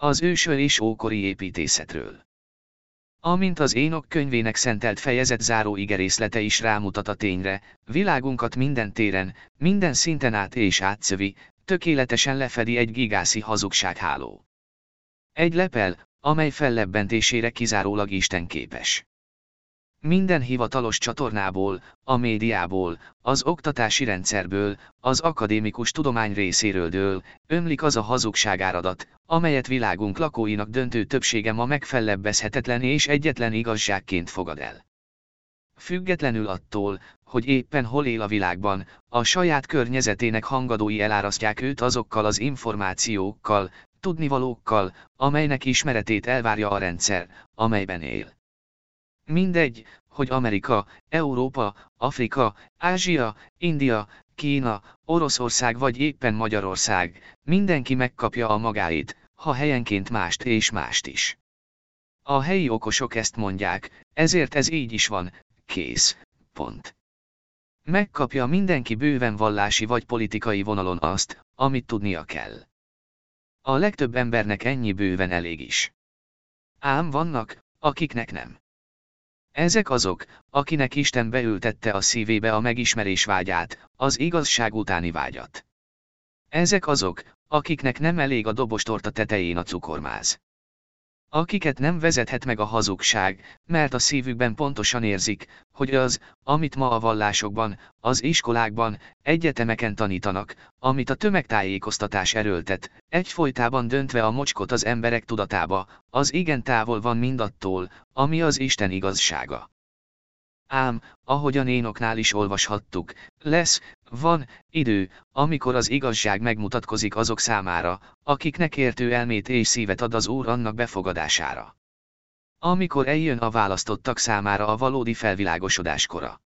Az ősöl és ókori építészetről. Amint az Énok könyvének szentelt fejezet záró igerészlete is rámutat a tényre, világunkat minden téren, minden szinten át és átszövi, tökéletesen lefedi egy gigászi hazugságháló. Egy lepel, amely fellebbentésére kizárólag Isten képes. Minden hivatalos csatornából, a médiából, az oktatási rendszerből, az akadémikus tudomány részéről dől, ömlik az a hazugságáradat, amelyet világunk lakóinak döntő többsége ma megfellebbezhetetlen és egyetlen igazságként fogad el. Függetlenül attól, hogy éppen hol él a világban, a saját környezetének hangadói elárasztják őt azokkal az információkkal, tudnivalókkal, amelynek ismeretét elvárja a rendszer, amelyben él. Mindegy, hogy Amerika, Európa, Afrika, Ázsia, India, Kína, Oroszország vagy éppen Magyarország, mindenki megkapja a magáit, ha helyenként mást és mást is. A helyi okosok ezt mondják, ezért ez így is van, kész, pont. Megkapja mindenki bőven vallási vagy politikai vonalon azt, amit tudnia kell. A legtöbb embernek ennyi bőven elég is. Ám vannak, akiknek nem. Ezek azok, akinek Isten beültette a szívébe a megismerés vágyát, az igazság utáni vágyat. Ezek azok, akiknek nem elég a dobostorta tetején a cukormáz. Akiket nem vezethet meg a hazugság, mert a szívükben pontosan érzik, hogy az, amit ma a vallásokban, az iskolákban, egyetemeken tanítanak, amit a tömegtájékoztatás erőltet, egyfolytában döntve a mocskot az emberek tudatába, az igen távol van mindattól, ami az Isten igazsága. Ám, ahogyan énoknál is olvashattuk, lesz, van, idő, amikor az igazság megmutatkozik azok számára, akiknek értő elmét és szívet ad az Úr annak befogadására. Amikor eljön a választottak számára a valódi felvilágosodás kora.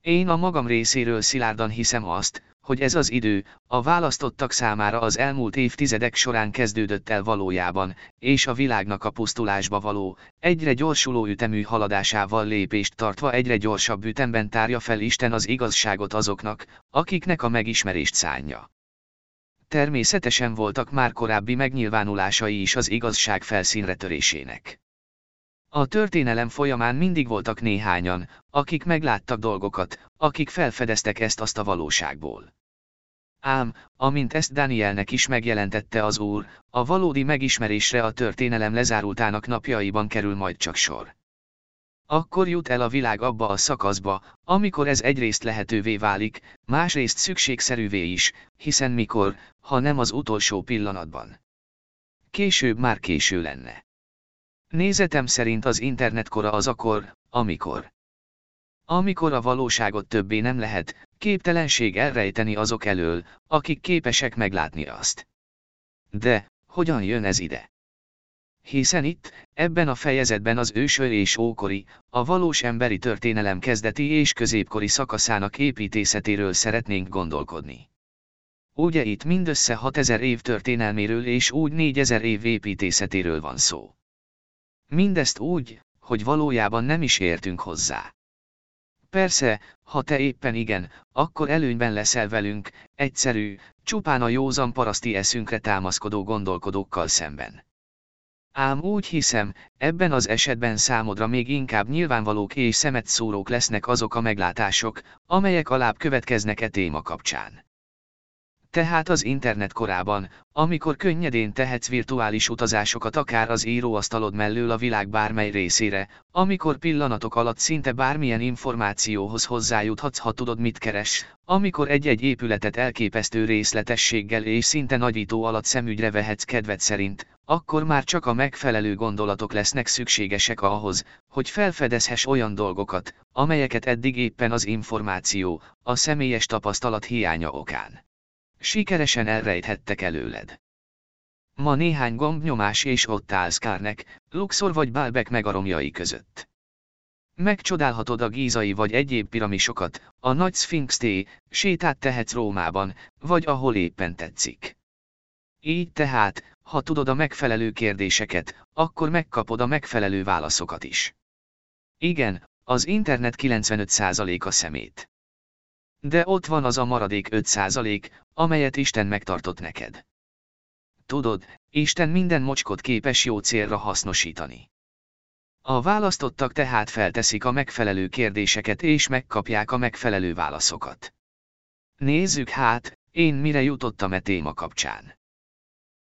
Én a magam részéről szilárdan hiszem azt, hogy ez az idő, a választottak számára az elmúlt évtizedek során kezdődött el valójában, és a világnak a pusztulásba való, egyre gyorsuló ütemű haladásával lépést tartva egyre gyorsabb ütemben tárja fel Isten az igazságot azoknak, akiknek a megismerést szánja. Természetesen voltak már korábbi megnyilvánulásai is az igazság felszínre törésének. A történelem folyamán mindig voltak néhányan, akik megláttak dolgokat, akik felfedeztek ezt azt a valóságból. Ám, amint ezt Danielnek is megjelentette az Úr, a valódi megismerésre a történelem lezárultának napjaiban kerül majd csak sor. Akkor jut el a világ abba a szakaszba, amikor ez egyrészt lehetővé válik, másrészt szükségszerűvé is, hiszen mikor, ha nem az utolsó pillanatban. Később már késő lenne. Nézetem szerint az internetkora az akkor, amikor. Amikor a valóságot többé nem lehet, képtelenség elrejteni azok elől, akik képesek meglátni azt. De, hogyan jön ez ide? Hiszen itt, ebben a fejezetben az ősöl és ókori, a valós emberi történelem kezdeti és középkori szakaszának építészetéről szeretnénk gondolkodni. Ugye itt mindössze 6000 év történelméről és úgy 4000 év építészetéről van szó. Mindezt úgy, hogy valójában nem is értünk hozzá. Persze, ha te éppen igen, akkor előnyben leszel velünk, egyszerű, csupán a józan paraszti eszünkre támaszkodó gondolkodókkal szemben. Ám úgy hiszem, ebben az esetben számodra még inkább nyilvánvalók és szemet szórók lesznek azok a meglátások, amelyek alább következnek e téma kapcsán. Tehát az internet korában, amikor könnyedén tehetsz virtuális utazásokat akár az íróasztalod mellől a világ bármely részére, amikor pillanatok alatt szinte bármilyen információhoz hozzájuthatsz, ha tudod mit keres, amikor egy-egy épületet elképesztő részletességgel és szinte nagyító alatt szemügyre vehetsz kedved szerint, akkor már csak a megfelelő gondolatok lesznek szükségesek ahhoz, hogy felfedezhess olyan dolgokat, amelyeket eddig éppen az információ, a személyes tapasztalat hiánya okán Sikeresen elrejthettek előled. Ma néhány gombnyomás és ott állsz Kárnek, Luxor vagy Bálbek megaromjai között. Megcsodálhatod a gízai vagy egyéb piramisokat, a nagy Sphinx té, sétát tehetsz Rómában, vagy ahol éppen tetszik. Így tehát, ha tudod a megfelelő kérdéseket, akkor megkapod a megfelelő válaszokat is. Igen, az internet 95%-a szemét. De ott van az a maradék 5%, amelyet Isten megtartott neked. tudod, Isten minden mocskot képes jó célra hasznosítani. A választottak tehát felteszik a megfelelő kérdéseket és megkapják a megfelelő válaszokat. Nézzük hát, én mire jutottam e téma kapcsán.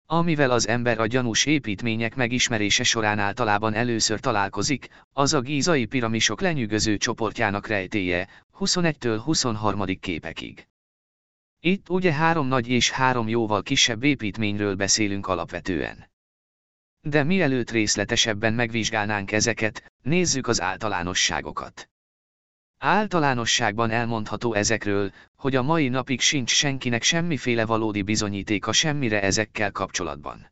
Amivel az ember a gyanús építmények megismerése során általában először találkozik, az a gízai piramisok lenyűgöző csoportjának rejtéje, 21-től 23. képekig. Itt ugye három nagy és három jóval kisebb építményről beszélünk alapvetően. De mielőtt részletesebben megvizsgálnánk ezeket, nézzük az általánosságokat. Általánosságban elmondható ezekről, hogy a mai napig sincs senkinek semmiféle valódi bizonyítéka semmire ezekkel kapcsolatban.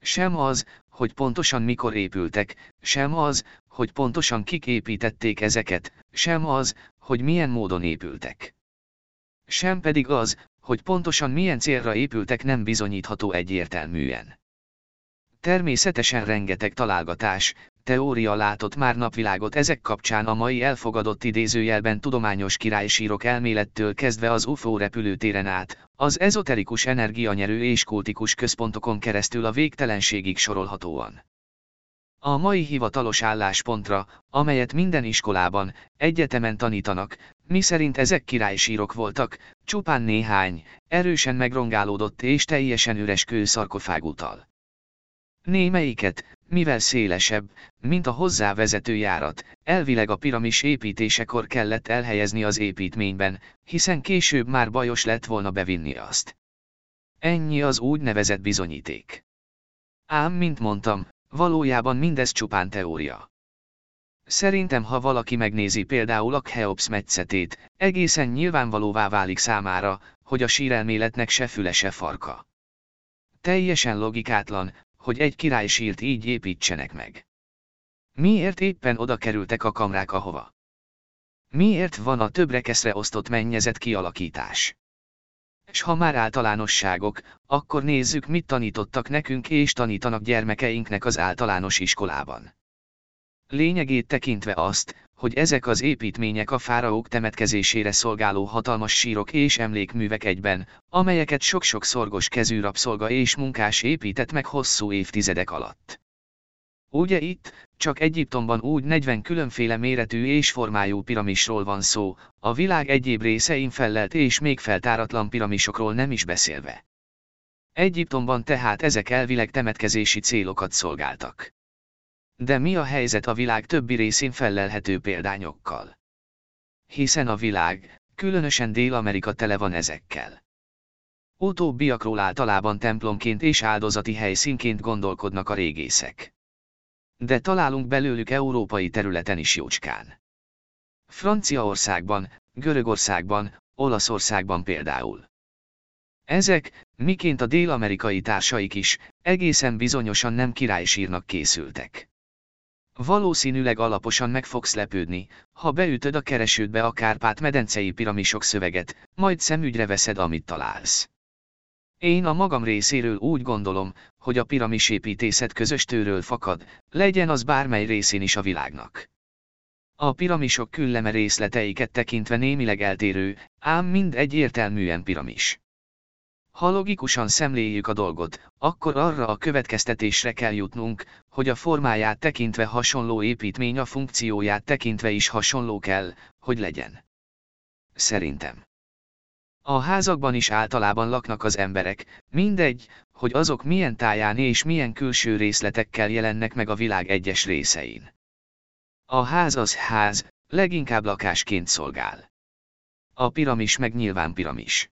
Sem az, hogy pontosan mikor épültek, sem az, hogy pontosan kik építették ezeket, sem az, hogy milyen módon épültek. Sem pedig az, hogy pontosan milyen célra épültek nem bizonyítható egyértelműen. Természetesen rengeteg találgatás, teória látott már napvilágot ezek kapcsán a mai elfogadott idézőjelben tudományos királysírok elmélettől kezdve az UFO repülőtéren át, az ezoterikus energianyerő és kultikus központokon keresztül a végtelenségig sorolhatóan. A mai hivatalos álláspontra, amelyet minden iskolában, egyetemen tanítanak, mi szerint ezek királysírok voltak, csupán néhány, erősen megrongálódott és teljesen üres kőszarkofágutal. Némelyiket, mivel szélesebb, mint a hozzávezető járat, elvileg a piramis építésekor kellett elhelyezni az építményben, hiszen később már bajos lett volna bevinni azt. Ennyi az úgynevezett bizonyíték. Ám, mint mondtam, valójában mindez csupán teória. Szerintem ha valaki megnézi például a Cheops metszetét, egészen nyilvánvalóvá válik számára, hogy a sírelméletnek se füle se farka. Teljesen logikátlan, hogy egy királysírt így építsenek meg. Miért éppen oda kerültek a kamrák ahova? Miért van a több rekeszre osztott mennyezet kialakítás? És ha már általánosságok, akkor nézzük mit tanítottak nekünk és tanítanak gyermekeinknek az általános iskolában. Lényegét tekintve azt, hogy ezek az építmények a fáraók temetkezésére szolgáló hatalmas sírok és emlékművek egyben, amelyeket sok-sok szorgos kezű rabszolga és munkás épített meg hosszú évtizedek alatt. Ugye itt, csak Egyiptomban úgy 40 különféle méretű és formájú piramisról van szó, a világ egyéb részein fellelt és még feltáratlan piramisokról nem is beszélve. Egyiptomban tehát ezek elvileg temetkezési célokat szolgáltak. De mi a helyzet a világ többi részén fellelhető példányokkal? Hiszen a világ, különösen Dél-Amerika tele van ezekkel. Utóbbiakról általában templomként és áldozati helyszínként gondolkodnak a régészek. De találunk belőlük európai területen is jócskán. Franciaországban, Görögországban, Olaszországban például. Ezek, miként a dél-amerikai társaik is, egészen bizonyosan nem királysírnak készültek. Valószínűleg alaposan meg fogsz lepődni, ha beütöd a keresődbe a Kárpát-medencei piramisok szöveget, majd szemügyre veszed, amit találsz. Én a magam részéről úgy gondolom, hogy a piramisépítészet közös tőről fakad, legyen az bármely részén is a világnak. A piramisok külleme részleteiket tekintve némileg eltérő, ám mind egyértelműen piramis. Ha logikusan szemléljük a dolgot, akkor arra a következtetésre kell jutnunk, hogy a formáját tekintve hasonló építmény a funkcióját tekintve is hasonló kell, hogy legyen. Szerintem. A házakban is általában laknak az emberek, mindegy, hogy azok milyen táján és milyen külső részletekkel jelennek meg a világ egyes részein. A ház az ház, leginkább lakásként szolgál. A piramis meg nyilván piramis.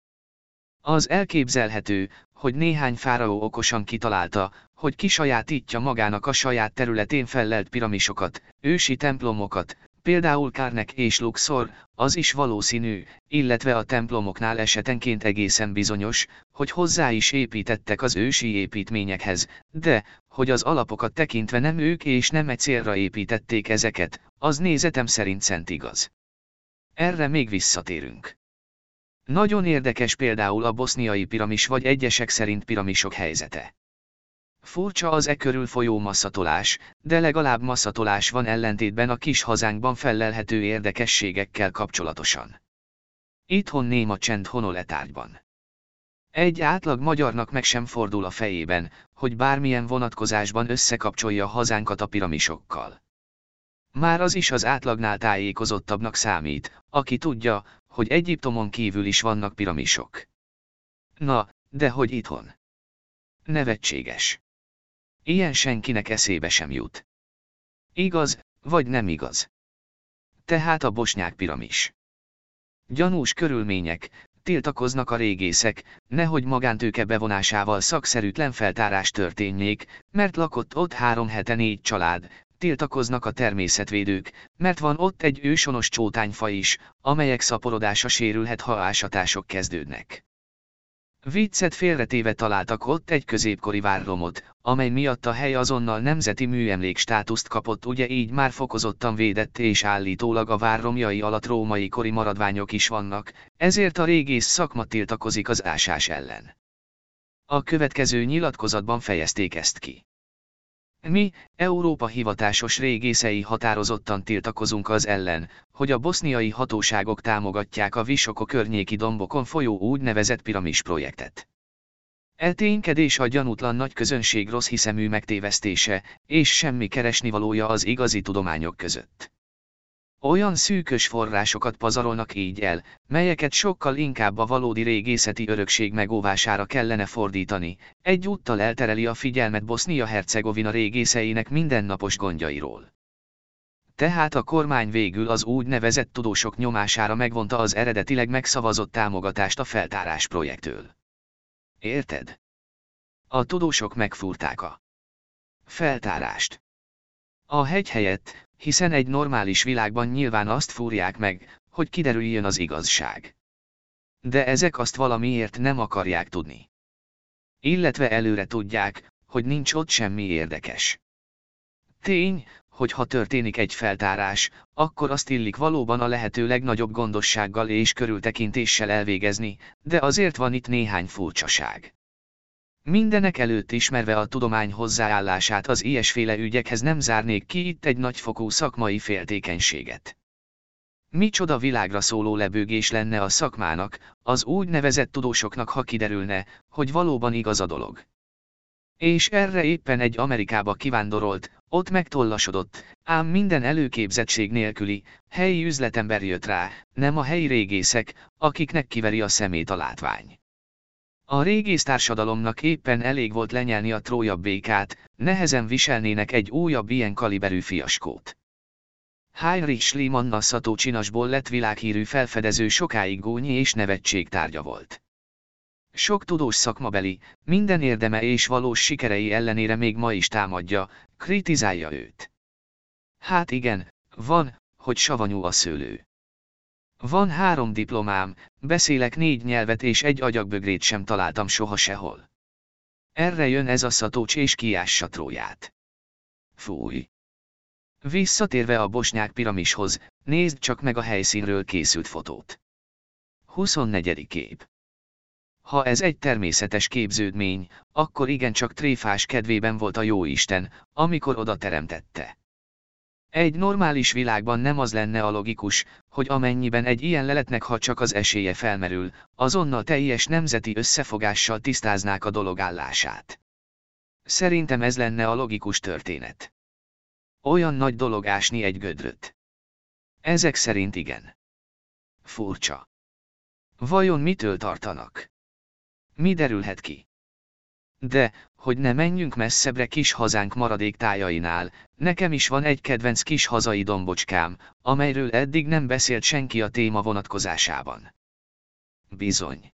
Az elképzelhető, hogy néhány fáraó okosan kitalálta, hogy kisajátítja magának a saját területén fellelt piramisokat, ősi templomokat, például Karnek és Luxor, az is valószínű, illetve a templomoknál esetenként egészen bizonyos, hogy hozzá is építettek az ősi építményekhez, de, hogy az alapokat tekintve nem ők és nem egy célra építették ezeket, az nézetem szerint szent igaz. Erre még visszatérünk. Nagyon érdekes például a boszniai piramis vagy egyesek szerint piramisok helyzete. Furcsa az e körül folyó masszatolás, de legalább masszatolás van ellentétben a kis hazánkban fellelhető érdekességekkel kapcsolatosan. Itthon néma csend honoletárgyban. Egy átlag magyarnak meg sem fordul a fejében, hogy bármilyen vonatkozásban összekapcsolja hazánkat a piramisokkal. Már az is az átlagnál tájékozottabbnak számít, aki tudja, hogy Egyiptomon kívül is vannak piramisok. Na, de hogy itthon? Nevetséges. Ilyen senkinek eszébe sem jut. Igaz, vagy nem igaz? Tehát a bosnyák piramis. Gyanús körülmények, tiltakoznak a régészek, nehogy magántőke bevonásával szakszerűtlen feltárás történjék, mert lakott ott három hete négy család, tiltakoznak a természetvédők, mert van ott egy ősonos csótányfa is, amelyek szaporodása sérülhet ha ásatások kezdődnek. Viccet félretéve találtak ott egy középkori várromot, amely miatt a hely azonnal nemzeti műemlék státuszt kapott ugye így már fokozottan védett és állítólag a várromjai alatt római kori maradványok is vannak, ezért a régész szakma tiltakozik az ásás ellen. A következő nyilatkozatban fejezték ezt ki. Mi, Európa hivatásos régészei határozottan tiltakozunk az ellen, hogy a boszniai hatóságok támogatják a Visoko környéki dombokon folyó úgynevezett piramis projektet. Elténykedés a gyanútlan nagy közönség rossz hiszemű megtévesztése, és semmi keresnivalója az igazi tudományok között. Olyan szűkös forrásokat pazarolnak így el, melyeket sokkal inkább a valódi régészeti örökség megóvására kellene fordítani, egyúttal eltereli a figyelmet Bosznia-Hercegovina régészeinek mindennapos gondjairól. Tehát a kormány végül az úgynevezett tudósok nyomására megvonta az eredetileg megszavazott támogatást a feltárás projektől. Érted? A tudósok megfúrták a feltárást. A hegy helyett, hiszen egy normális világban nyilván azt fúrják meg, hogy kiderüljön az igazság. De ezek azt valamiért nem akarják tudni. Illetve előre tudják, hogy nincs ott semmi érdekes. Tény, hogy ha történik egy feltárás, akkor azt illik valóban a lehető legnagyobb gondossággal és körültekintéssel elvégezni, de azért van itt néhány furcsaság. Mindenek előtt ismerve a tudomány hozzáállását az ilyesféle ügyekhez nem zárnék ki itt egy nagyfokú szakmai féltékenységet. Micsoda világra szóló lebőgés lenne a szakmának, az úgynevezett tudósoknak ha kiderülne, hogy valóban igaz a dolog. És erre éppen egy Amerikába kivándorolt, ott megtollasodott, ám minden előképzettség nélküli, helyi üzletember jött rá, nem a helyi régészek, akiknek kiveri a szemét a látvány. A régész társadalomnak éppen elég volt lenyelni a trója békát, nehezen viselnének egy újabb ilyen kaliberű fiaskót. Heinrich Schliemann a Szató Csinasból lett világhírű felfedező sokáig gónyi és nevetség tárgya volt. Sok tudós szakmabeli, minden érdeme és valós sikerei ellenére még ma is támadja, kritizálja őt. Hát igen, van, hogy savanyú a szőlő. Van három diplomám, beszélek négy nyelvet és egy agyagbögrét sem találtam soha sehol. Erre jön ez a szatócs és kiássa tróját. Fúj. Visszatérve a bosnyák piramishoz, nézd csak meg a helyszínről készült fotót. 24. kép. Ha ez egy természetes képződmény, akkor igencsak tréfás kedvében volt a jóisten, amikor oda teremtette. Egy normális világban nem az lenne a logikus, hogy amennyiben egy ilyen leletnek ha csak az esélye felmerül, azonnal teljes nemzeti összefogással tisztáznák a dolog állását. Szerintem ez lenne a logikus történet. Olyan nagy dolog ásni egy gödröt. Ezek szerint igen. Furcsa. Vajon mitől tartanak? Mi derülhet ki? De, hogy ne menjünk messzebbre kis hazánk maradék tájainál, nekem is van egy kedvenc kis hazai dombocskám, amelyről eddig nem beszélt senki a téma vonatkozásában. Bizony.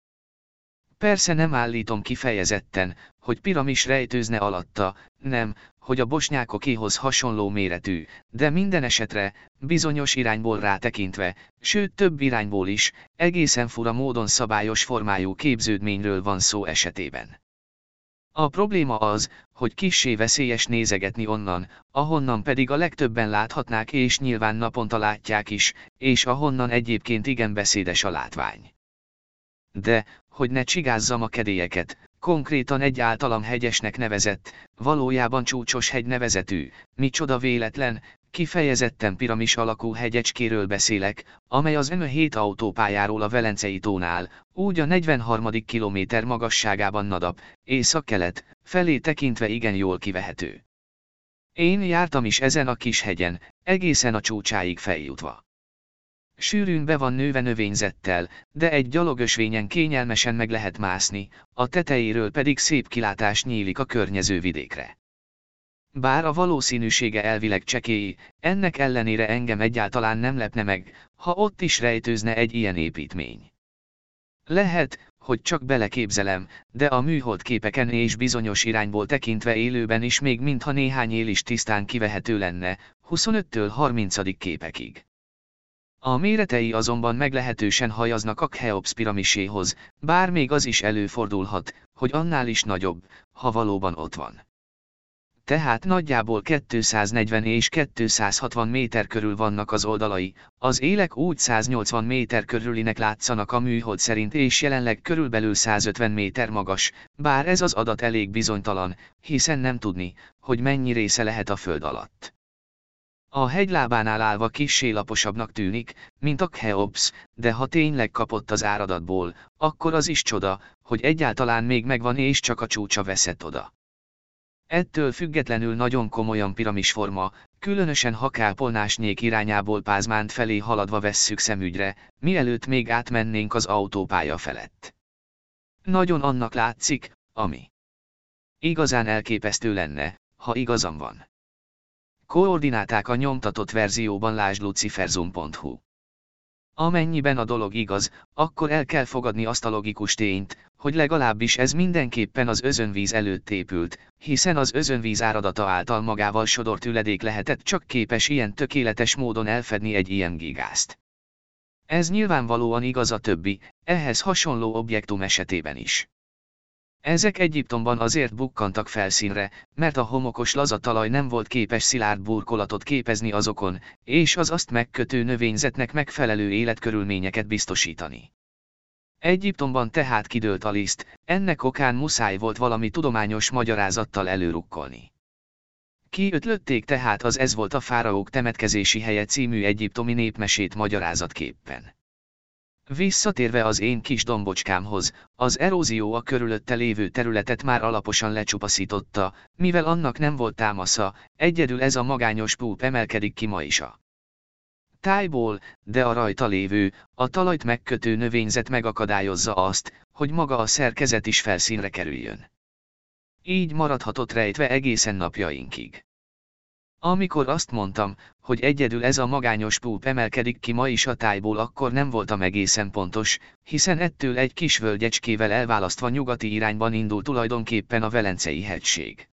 Persze nem állítom kifejezetten, hogy piramis rejtőzne alatta, nem, hogy a bosnyákokéhoz hasonló méretű, de minden esetre, bizonyos irányból rátekintve, sőt több irányból is, egészen fura módon szabályos formájú képződményről van szó esetében. A probléma az, hogy kissé veszélyes nézegetni onnan, ahonnan pedig a legtöbben láthatnák és nyilván naponta látják is, és ahonnan egyébként igen beszédes a látvány. De, hogy ne csigázzam a kedélyeket, konkrétan egy általam hegyesnek nevezett, valójában csúcsos hegy nevezetű, micsoda véletlen, kifejezetten piramis alakú hegyecskéről beszélek, amely az M7 autópályáról a Velencei tónál, úgy a 43. kilométer magasságában nadap, észak-kelet, felé tekintve igen jól kivehető. Én jártam is ezen a kis hegyen, egészen a csúcsáig feljutva. Sűrűn be van nőve növényzettel, de egy gyalogösvényen kényelmesen meg lehet mászni, a tetejéről pedig szép kilátás nyílik a környező vidékre. Bár a valószínűsége elvileg csekély, ennek ellenére engem egyáltalán nem lepne meg, ha ott is rejtőzne egy ilyen építmény. Lehet, hogy csak beleképzelem, de a műhold képeken és bizonyos irányból tekintve élőben is még mintha néhány él is tisztán kivehető lenne, 25-től 30. képekig. A méretei azonban meglehetősen hajaznak a Cheops piramiséhoz, bár még az is előfordulhat, hogy annál is nagyobb, ha valóban ott van tehát nagyjából 240 és 260 méter körül vannak az oldalai, az élek úgy 180 méter körülinek látszanak a műhold szerint és jelenleg körülbelül 150 méter magas, bár ez az adat elég bizonytalan, hiszen nem tudni, hogy mennyi része lehet a föld alatt. A hegylábánál állva kissé laposabbnak tűnik, mint a Cheops, de ha tényleg kapott az áradatból, akkor az is csoda, hogy egyáltalán még megvan és csak a csúcsa veszett oda. Ettől függetlenül nagyon komolyan piramisforma, különösen ha kápolnásnyék irányából Pázmánt felé haladva vesszük szemügyre, mielőtt még átmennénk az autópálya felett. Nagyon annak látszik, ami igazán elképesztő lenne, ha igazam van. Koordináták a nyomtatott verzióban lásd luciferzoom.hu. Amennyiben a dolog igaz, akkor el kell fogadni azt a logikus tényt, hogy legalábbis ez mindenképpen az özönvíz előtt épült, hiszen az özönvíz áradata által magával sodort üledék lehetett csak képes ilyen tökéletes módon elfedni egy ilyen gigázt. Ez nyilvánvalóan igaz a többi, ehhez hasonló objektum esetében is. Ezek Egyiptomban azért bukkantak felszínre, mert a homokos laza talaj nem volt képes szilárd burkolatot képezni azokon, és az azt megkötő növényzetnek megfelelő életkörülményeket biztosítani. Egyiptomban tehát kidőlt a liszt, ennek okán muszáj volt valami tudományos magyarázattal előrukkolni. Kiötlötték tehát az Ez volt a fáraók temetkezési helye című egyiptomi népmesét magyarázatképpen. Visszatérve az én kis dombocskámhoz, az erózió a körülötte lévő területet már alaposan lecsupaszította, mivel annak nem volt támasza, egyedül ez a magányos púp emelkedik ki ma is a tájból, de a rajta lévő, a talajt megkötő növényzet megakadályozza azt, hogy maga a szerkezet is felszínre kerüljön. Így maradhatott rejtve egészen napjainkig. Amikor azt mondtam, hogy egyedül ez a magányos púp emelkedik ki ma is a tájból akkor nem voltam egészen pontos, hiszen ettől egy kis völgyecskével elválasztva nyugati irányban indul tulajdonképpen a Velencei hegység.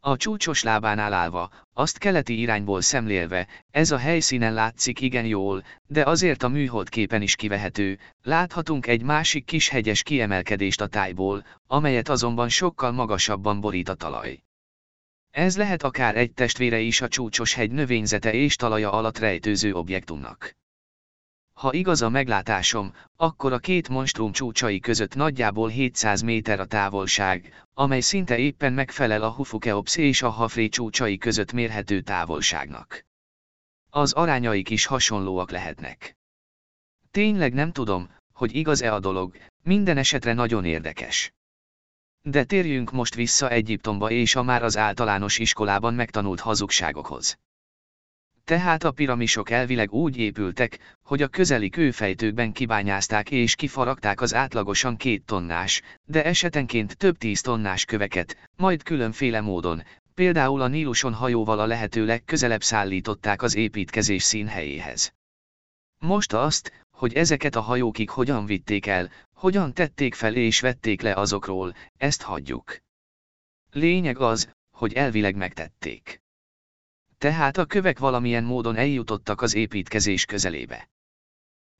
A csúcsos lábánál állva, azt keleti irányból szemlélve, ez a helyszínen látszik igen jól, de azért a műhold képen is kivehető, láthatunk egy másik kis hegyes kiemelkedést a tájból, amelyet azonban sokkal magasabban borít a talaj. Ez lehet akár egy testvére is a csúcsos hegy növényzete és talaja alatt rejtőző objektumnak. Ha igaz a meglátásom, akkor a két monstrum csúcsai között nagyjából 700 méter a távolság, amely szinte éppen megfelel a Hufukeops és a Hafré csúcsai között mérhető távolságnak. Az arányaik is hasonlóak lehetnek. Tényleg nem tudom, hogy igaz-e a dolog, minden esetre nagyon érdekes. De térjünk most vissza Egyiptomba és a már az általános iskolában megtanult hazugságokhoz. Tehát a piramisok elvileg úgy épültek, hogy a közeli kőfejtőkben kibányázták és kifaragták az átlagosan két tonnás, de esetenként több tíz tonnás köveket, majd különféle módon, például a Níluson hajóval a lehető legközelebb szállították az építkezés színhelyéhez. Most azt, hogy ezeket a hajókig hogyan vitték el, hogyan tették fel és vették le azokról, ezt hagyjuk. Lényeg az, hogy elvileg megtették. Tehát a kövek valamilyen módon eljutottak az építkezés közelébe.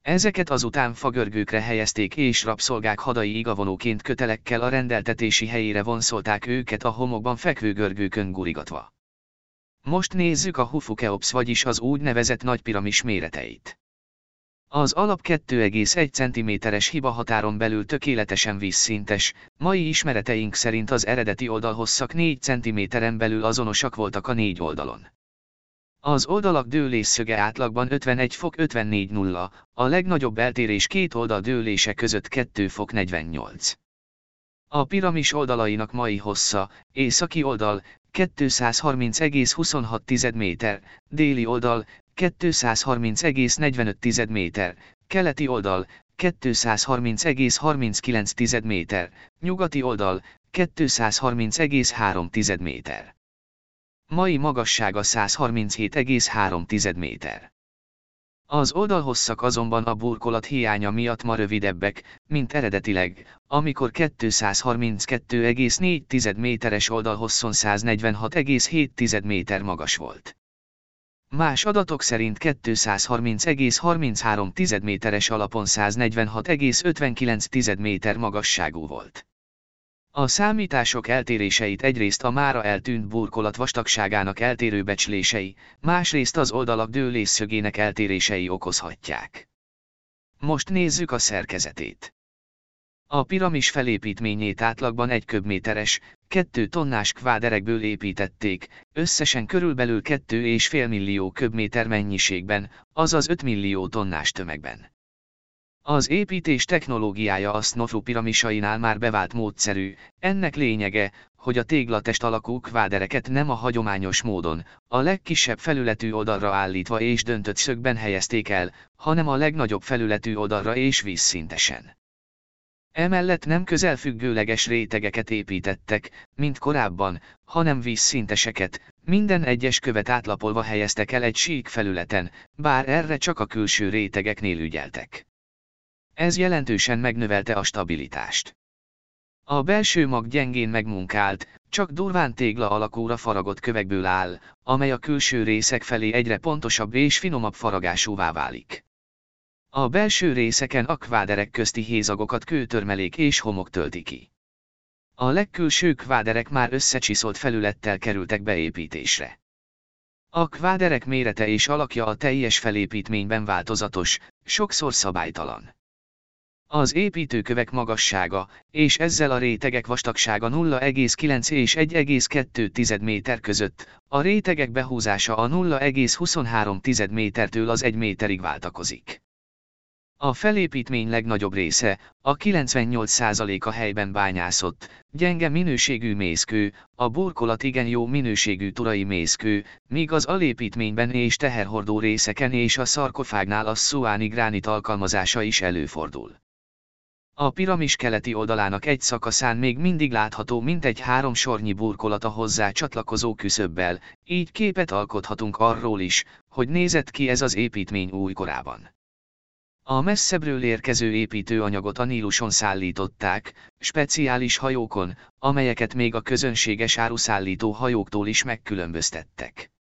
Ezeket azután fagörgőkre helyezték és rabszolgák hadai igavonóként kötelekkel a rendeltetési helyére vonszolták őket a homokban fekvő görgőkön gurigatva. Most nézzük a Hufukeops vagyis az úgynevezett nagypiramis méreteit. Az alap 2,1 cm-es hibahatáron belül tökéletesen vízszintes, mai ismereteink szerint az eredeti oldalhosszak 4 cm-en belül azonosak voltak a négy oldalon. Az oldalak dőlésszöge átlagban 51 fok 54 nulla, a legnagyobb eltérés két oldal dőlése között 2 fok 48. A piramis oldalainak mai hossza, északi oldal, 230,26 méter, déli oldal, 230,45 méter, keleti oldal, 230,39 méter, nyugati oldal, 230,3 méter. Mai magassága 137,3 méter. Az oldalhosszak azonban a burkolat hiánya miatt ma rövidebbek, mint eredetileg, amikor 232,4 méteres oldalhosszon 146,7 méter magas volt. Más adatok szerint 230,33 méteres alapon 146,59 méter magasságú volt. A számítások eltéréseit egyrészt a mára eltűnt burkolat vastagságának eltérő becslései, másrészt az oldalak dőlésszögének eltérései okozhatják. Most nézzük a szerkezetét. A piramis felépítményét átlagban egy köbméteres, 2 tonnás kváderekből építették, összesen körülbelül 2,5 millió köbméter mennyiségben, azaz 5 millió tonnás tömegben. Az építés technológiája a Snofru piramisainál már bevált módszerű, ennek lényege, hogy a téglatest alakú kvádereket nem a hagyományos módon, a legkisebb felületű oldalra állítva és döntött szögben helyezték el, hanem a legnagyobb felületű oldalra és vízszintesen. Emellett nem közelfüggőleges rétegeket építettek, mint korábban, hanem vízszinteseket, minden egyes követ átlapolva helyeztek el egy sík felületen, bár erre csak a külső rétegeknél ügyeltek. Ez jelentősen megnövelte a stabilitást. A belső mag gyengén megmunkált, csak durván tégla alakúra faragott kövekből áll, amely a külső részek felé egyre pontosabb és finomabb faragásúvá válik. A belső részeken akváderek közti hézagokat kőtörmelék és homok tölti ki. A legkülső kváderek már összecsiszolt felülettel kerültek beépítésre. A kváderek mérete és alakja a teljes felépítményben változatos, sokszor szabálytalan. Az építőkövek magassága, és ezzel a rétegek vastagsága 0,9 és 1,2 méter között, a rétegek behúzása a 0,23 métertől az 1 méterig váltakozik. A felépítmény legnagyobb része, a 98% a helyben bányászott, gyenge minőségű mészkő, a burkolat igen jó minőségű turai mészkő, míg az alépítményben és teherhordó részeken és a szarkofágnál a szuáni gránit alkalmazása is előfordul. A piramis keleti oldalának egy szakaszán még mindig látható mintegy három sornyi burkolata hozzá csatlakozó küszöbbel, így képet alkothatunk arról is, hogy nézett ki ez az építmény újkorában. A messzebbről érkező építőanyagot a Níluson szállították, speciális hajókon, amelyeket még a közönséges áruszállító hajóktól is megkülönböztettek.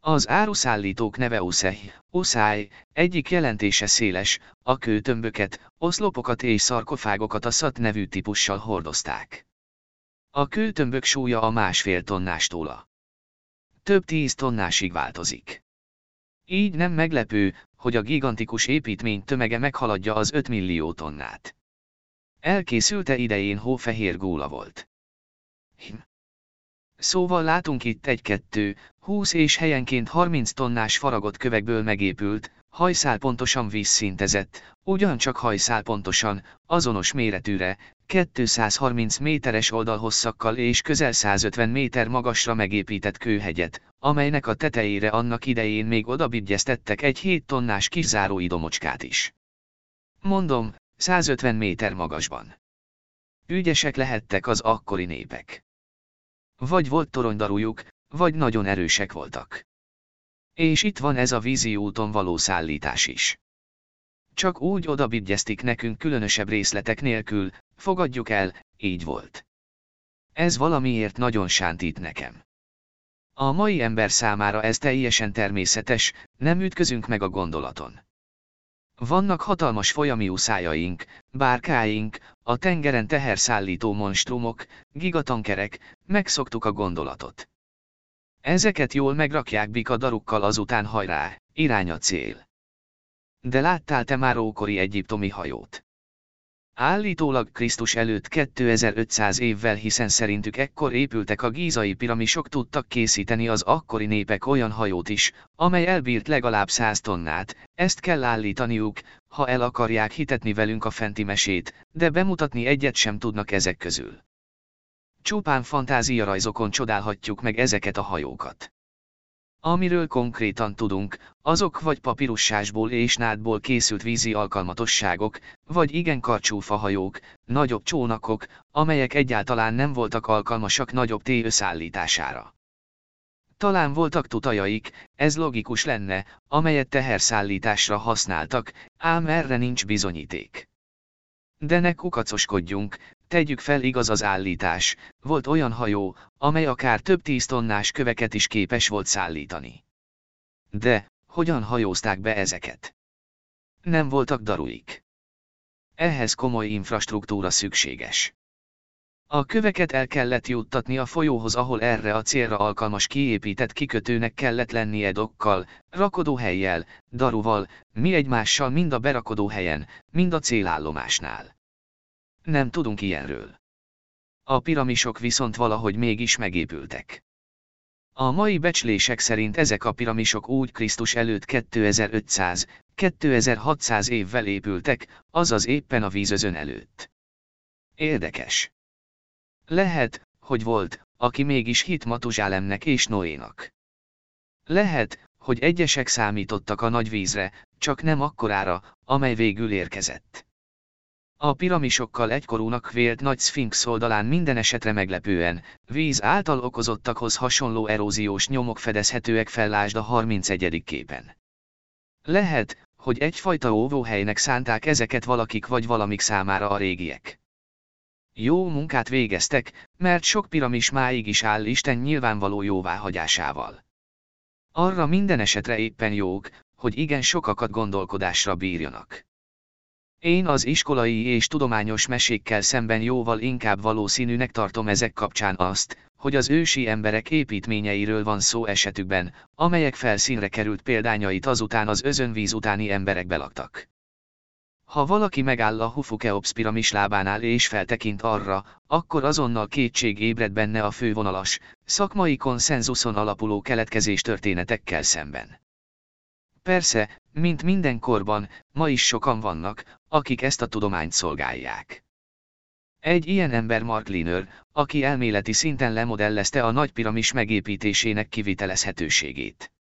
Az áruszállítók neve Uszeh, Uszáj, egyik jelentése széles, a kőtömböket, oszlopokat és szarkofágokat a szat nevű típussal hordozták. A kőtömbök súlya a másfél tonnástól a több tíz tonnásig változik. Így nem meglepő, hogy a gigantikus építmény tömege meghaladja az 5 millió tonnát. Elkészülte idején hófehér góla volt. Hm. Szóval látunk itt egy-kettő, 20 és helyenként 30 tonnás faragott kövekből megépült, hajszál pontosan vízszintezett, ugyancsak hajszál pontosan, azonos méretűre, 230 méteres oldalhosszakkal és közel 150 méter magasra megépített kőhegyet, amelynek a tetejére annak idején még odabigyeztettek egy 7 tonnás kizáró idomocskát is. Mondom, 150 méter magasban. Ügyesek lehettek az akkori népek. Vagy volt toronydarújuk, vagy nagyon erősek voltak. És itt van ez a vízi úton való szállítás is. Csak úgy odabigyeztik nekünk különösebb részletek nélkül, fogadjuk el, így volt. Ez valamiért nagyon sántít nekem. A mai ember számára ez teljesen természetes, nem ütközünk meg a gondolaton. Vannak hatalmas folyami uszájaink, bárkáink, a tengeren teherszállító monstrumok, gigatankerek, megszoktuk a gondolatot. Ezeket jól megrakják bika darukkal azután hajrá, irány a cél. De láttál te már ókori egyiptomi hajót? Állítólag Krisztus előtt 2500 évvel hiszen szerintük ekkor épültek a gízai piramisok tudtak készíteni az akkori népek olyan hajót is, amely elbírt legalább 100 tonnát, ezt kell állítaniuk, ha el akarják hitetni velünk a fenti mesét, de bemutatni egyet sem tudnak ezek közül. Csupán fantáziarajzokon csodálhatjuk meg ezeket a hajókat. Amiről konkrétan tudunk, azok vagy papírussásból és nádból készült vízi alkalmatosságok, vagy igen karcsú fahajók, nagyobb csónakok, amelyek egyáltalán nem voltak alkalmasak nagyobb té összeállítására. Talán voltak tutajaik, ez logikus lenne, amelyet teherszállításra használtak, ám erre nincs bizonyíték. De ne kukacoskodjunk, tegyük fel igaz az állítás, volt olyan hajó, amely akár több tíz tonnás köveket is képes volt szállítani. De, hogyan hajózták be ezeket? Nem voltak daruik. Ehhez komoly infrastruktúra szükséges. A köveket el kellett juttatni a folyóhoz, ahol erre a célra alkalmas kiépített kikötőnek kellett lennie dokkal, rakodóhelyjel, daruval, mi egymással mind a berakodóhelyen, mind a célállomásnál. Nem tudunk ilyenről. A piramisok viszont valahogy mégis megépültek. A mai becslések szerint ezek a piramisok úgy Krisztus előtt 2500-2600 évvel épültek, azaz éppen a vízözön előtt. Érdekes. Lehet, hogy volt, aki mégis hit Matuzsálemnek és Noénak. Lehet, hogy egyesek számítottak a nagy vízre, csak nem akkorára, amely végül érkezett. A piramisokkal egykorúnak vélt nagy szfinx oldalán minden esetre meglepően, víz által okozottakhoz hasonló eróziós nyomok fedezhetőek fellásd a 31. képen. Lehet, hogy egyfajta óvóhelynek szánták ezeket valakik vagy valamik számára a régiek. Jó munkát végeztek, mert sok piramis máig is áll Isten nyilvánvaló jóváhagyásával. Arra minden esetre éppen jók, hogy igen sokakat gondolkodásra bírjanak. Én az iskolai és tudományos mesékkel szemben jóval inkább valószínűnek tartom ezek kapcsán azt, hogy az ősi emberek építményeiről van szó esetükben, amelyek felszínre került példányait azután az özönvíz utáni emberek belaktak. Ha valaki megáll a Hufukeops piramis lábánál és feltekint arra, akkor azonnal kétség ébred benne a fővonalas, szakmai konszenzuson alapuló keletkezés történetekkel szemben. Persze, mint minden korban, ma is sokan vannak, akik ezt a tudományt szolgálják. Egy ilyen ember Mark Liner, aki elméleti szinten lemodellezte a nagy piramis megépítésének kivitelezhetőségét.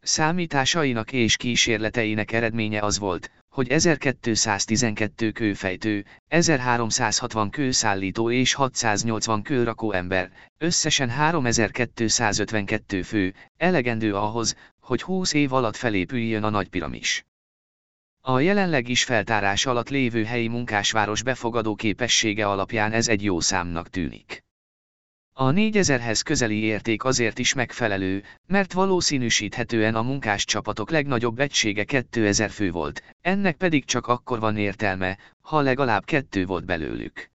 Számításainak és kísérleteinek eredménye az volt, hogy 1212 kőfejtő, 1360 kőszállító és 680 kőrakó ember, összesen 3252 fő, elegendő ahhoz, hogy 20 év alatt felépüljön a nagy piramis. A jelenleg is feltárás alatt lévő helyi munkásváros befogadó képessége alapján ez egy jó számnak tűnik. A 4000-hez közeli érték azért is megfelelő, mert valószínűsíthetően a munkás csapatok legnagyobb egysége 2000 fő volt, ennek pedig csak akkor van értelme, ha legalább kettő volt belőlük.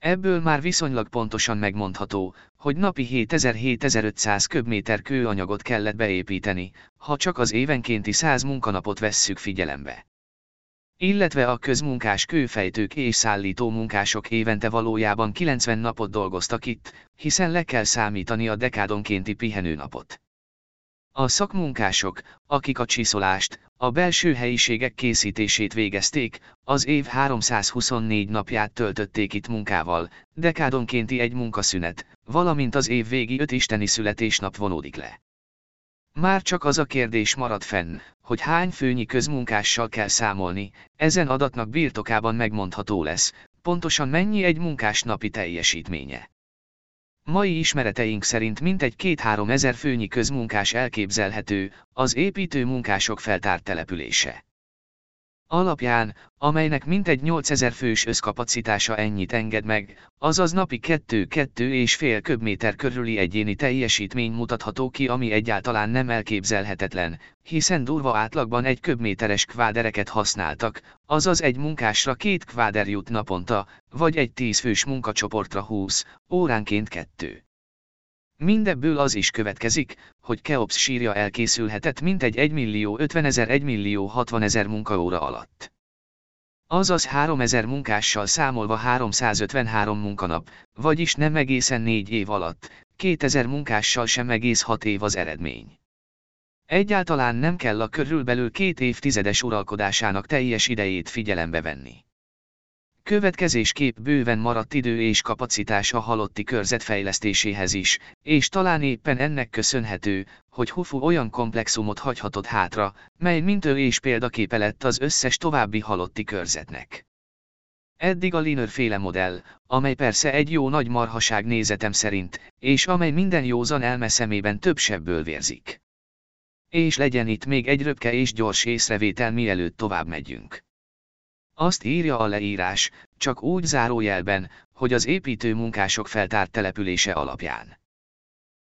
Ebből már viszonylag pontosan megmondható, hogy napi 7000-7500 köbméter kőanyagot kellett beépíteni, ha csak az évenkénti 100 munkanapot vesszük figyelembe illetve a közmunkás kőfejtők és szállító munkások évente valójában 90 napot dolgoztak itt, hiszen le kell számítani a dekádonkénti pihenőnapot. A szakmunkások, akik a csiszolást, a belső helyiségek készítését végezték, az év 324 napját töltötték itt munkával, dekádonkénti egy munkaszünet, valamint az év végi öt isteni születésnap vonódik le. Már csak az a kérdés marad fenn, hogy hány főnyi közmunkással kell számolni, ezen adatnak birtokában megmondható lesz, pontosan mennyi egy munkás napi teljesítménye. Mai ismereteink szerint mintegy két-három ezer főnyi közmunkás elképzelhető, az építő munkások feltárt települése alapján, amelynek mintegy 8000 fős összkapacitása ennyit enged meg, azaz napi 2-2 és fél köbméter körüli egyéni teljesítmény mutatható ki ami egyáltalán nem elképzelhetetlen, hiszen durva átlagban egy köbméteres kvádereket használtak, azaz egy munkásra két kváder jut naponta, vagy egy 10 fős munkacsoportra 20, óránként kettő. Mindebből az is következik, hogy Keops sírja elkészülhetett mintegy 1 millió 50 ezer 1 millió 60 ezer munkaóra alatt. Azaz 3000 munkással számolva 353 munkanap, vagyis nem egészen 4 év alatt, 2000 munkással sem egész 6 év az eredmény. Egyáltalán nem kell a körülbelül két évtizedes uralkodásának teljes idejét figyelembe venni. Következésképp bőven maradt idő és kapacitás a halotti körzet fejlesztéséhez is, és talán éppen ennek köszönhető, hogy Hufu olyan komplexumot hagyhatott hátra, mely mintő és példaképe lett az összes további halotti körzetnek. Eddig a Liner féle modell, amely persze egy jó nagy marhaság nézetem szerint, és amely minden józan elme szemében több sebből vérzik. És legyen itt még egy röpke és gyors észrevétel mielőtt tovább megyünk. Azt írja a leírás, csak úgy zárójelben, hogy az építő munkások feltárt települése alapján.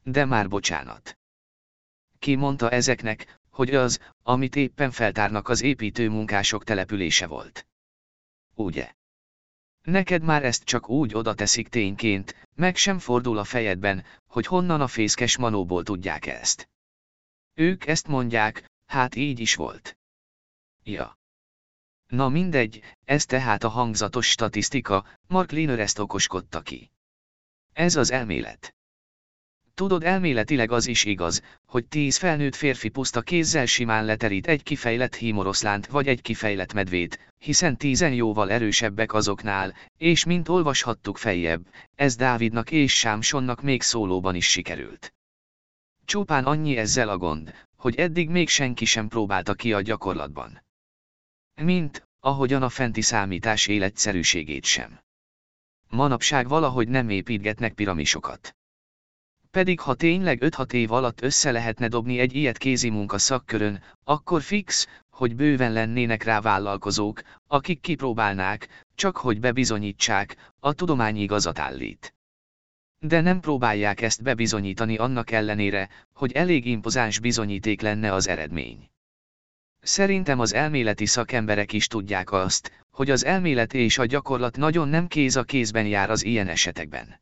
De már bocsánat. Ki mondta ezeknek, hogy az, amit éppen feltárnak az építő munkások települése volt. Ugye? Neked már ezt csak úgy oda teszik tényként, meg sem fordul a fejedben, hogy honnan a fészkes manóból tudják ezt. Ők ezt mondják, hát így is volt. Ja. Na mindegy, ez tehát a hangzatos statisztika, Mark Liner ezt okoskodta ki. Ez az elmélet. Tudod elméletileg az is igaz, hogy tíz felnőtt férfi puszta kézzel simán leterít egy kifejlett hímoroszlánt vagy egy kifejlett medvét, hiszen tízen jóval erősebbek azoknál, és mint olvashattuk feljebb, ez Dávidnak és Sámsonnak még szólóban is sikerült. Csupán annyi ezzel a gond, hogy eddig még senki sem próbálta ki a gyakorlatban. Mint, ahogyan a fenti számítás életszerűségét sem. Manapság valahogy nem építgetnek piramisokat. Pedig ha tényleg 5-6 év alatt össze lehetne dobni egy ilyet kézi munka szakkörön, akkor fix, hogy bőven lennének rá vállalkozók, akik kipróbálnák, csak hogy bebizonyítsák, a tudomány igazat állít. De nem próbálják ezt bebizonyítani annak ellenére, hogy elég impozáns bizonyíték lenne az eredmény. Szerintem az elméleti szakemberek is tudják azt, hogy az elmélet és a gyakorlat nagyon nem kéz a kézben jár az ilyen esetekben.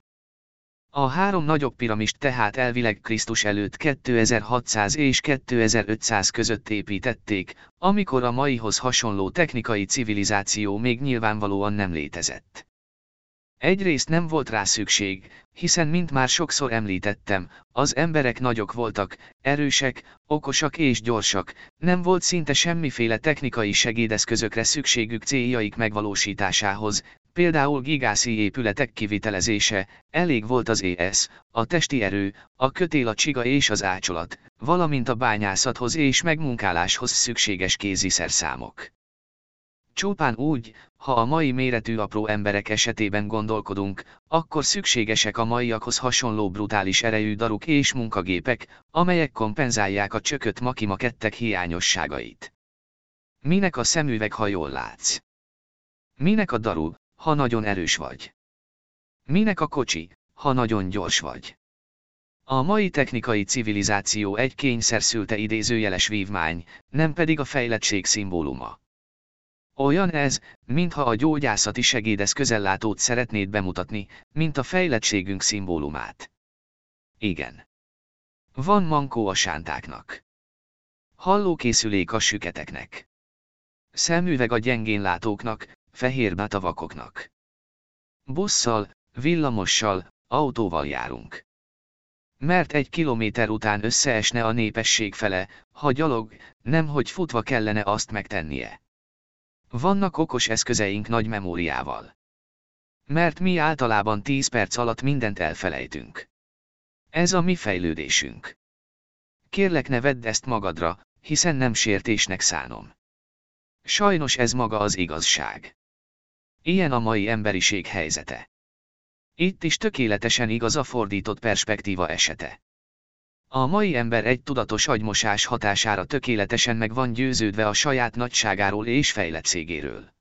A három nagyobb piramist tehát elvileg Krisztus előtt 2600 és 2500 között építették, amikor a maihoz hasonló technikai civilizáció még nyilvánvalóan nem létezett. Egyrészt nem volt rá szükség, hiszen mint már sokszor említettem, az emberek nagyok voltak, erősek, okosak és gyorsak, nem volt szinte semmiféle technikai segédeszközökre szükségük céljaik megvalósításához, például gigászi épületek kivitelezése, elég volt az ES, a testi erő, a kötél a csiga és az ácsolat, valamint a bányászathoz és megmunkáláshoz szükséges kéziszerszámok. Csupán úgy, ha a mai méretű apró emberek esetében gondolkodunk, akkor szükségesek a maiakhoz hasonló brutális erejű daruk és munkagépek, amelyek kompenzálják a csökött makimakettek hiányosságait. Minek a szemüveg, ha jól látsz? Minek a daru, ha nagyon erős vagy? Minek a kocsi, ha nagyon gyors vagy? A mai technikai civilizáció egy kényszer szülte idézőjeles vívmány, nem pedig a fejlettség szimbóluma. Olyan ez, mintha a gyógyászati segédeszközellátót szeretnéd bemutatni, mint a fejlettségünk szimbólumát. Igen. Van mankó a sántáknak. Hallókészülék a süketeknek. Szemüveg a gyengén látóknak, fehér batavakoknak. Busszal, villamossal, autóval járunk. Mert egy kilométer után összeesne a népesség fele, ha gyalog, nemhogy futva kellene azt megtennie. Vannak okos eszközeink nagy memóriával. Mert mi általában 10 perc alatt mindent elfelejtünk. Ez a mi fejlődésünk. Kérlek ne vedd ezt magadra, hiszen nem sértésnek szánom. Sajnos ez maga az igazság. Ilyen a mai emberiség helyzete. Itt is tökéletesen igaz a fordított perspektíva esete. A mai ember egy tudatos agymosás hatására tökéletesen meg van győződve a saját nagyságáról és fejlettségéről.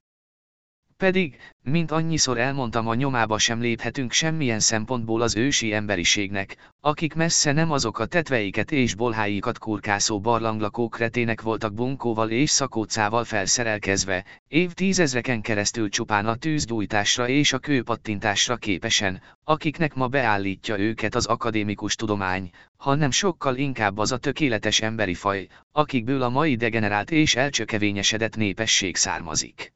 Pedig, mint annyiszor elmondtam a nyomába sem léphetünk semmilyen szempontból az ősi emberiségnek, akik messze nem azok a tetveiket és bolháikat kurkászó barlanglakó kretének voltak bunkóval és szakócával felszerelkezve, évtízezreken keresztül csupán a tűzgyújtásra és a kőpattintásra képesen, akiknek ma beállítja őket az akadémikus tudomány, hanem sokkal inkább az a tökéletes emberi faj, akikből a mai degenerált és elcsökevényesedett népesség származik.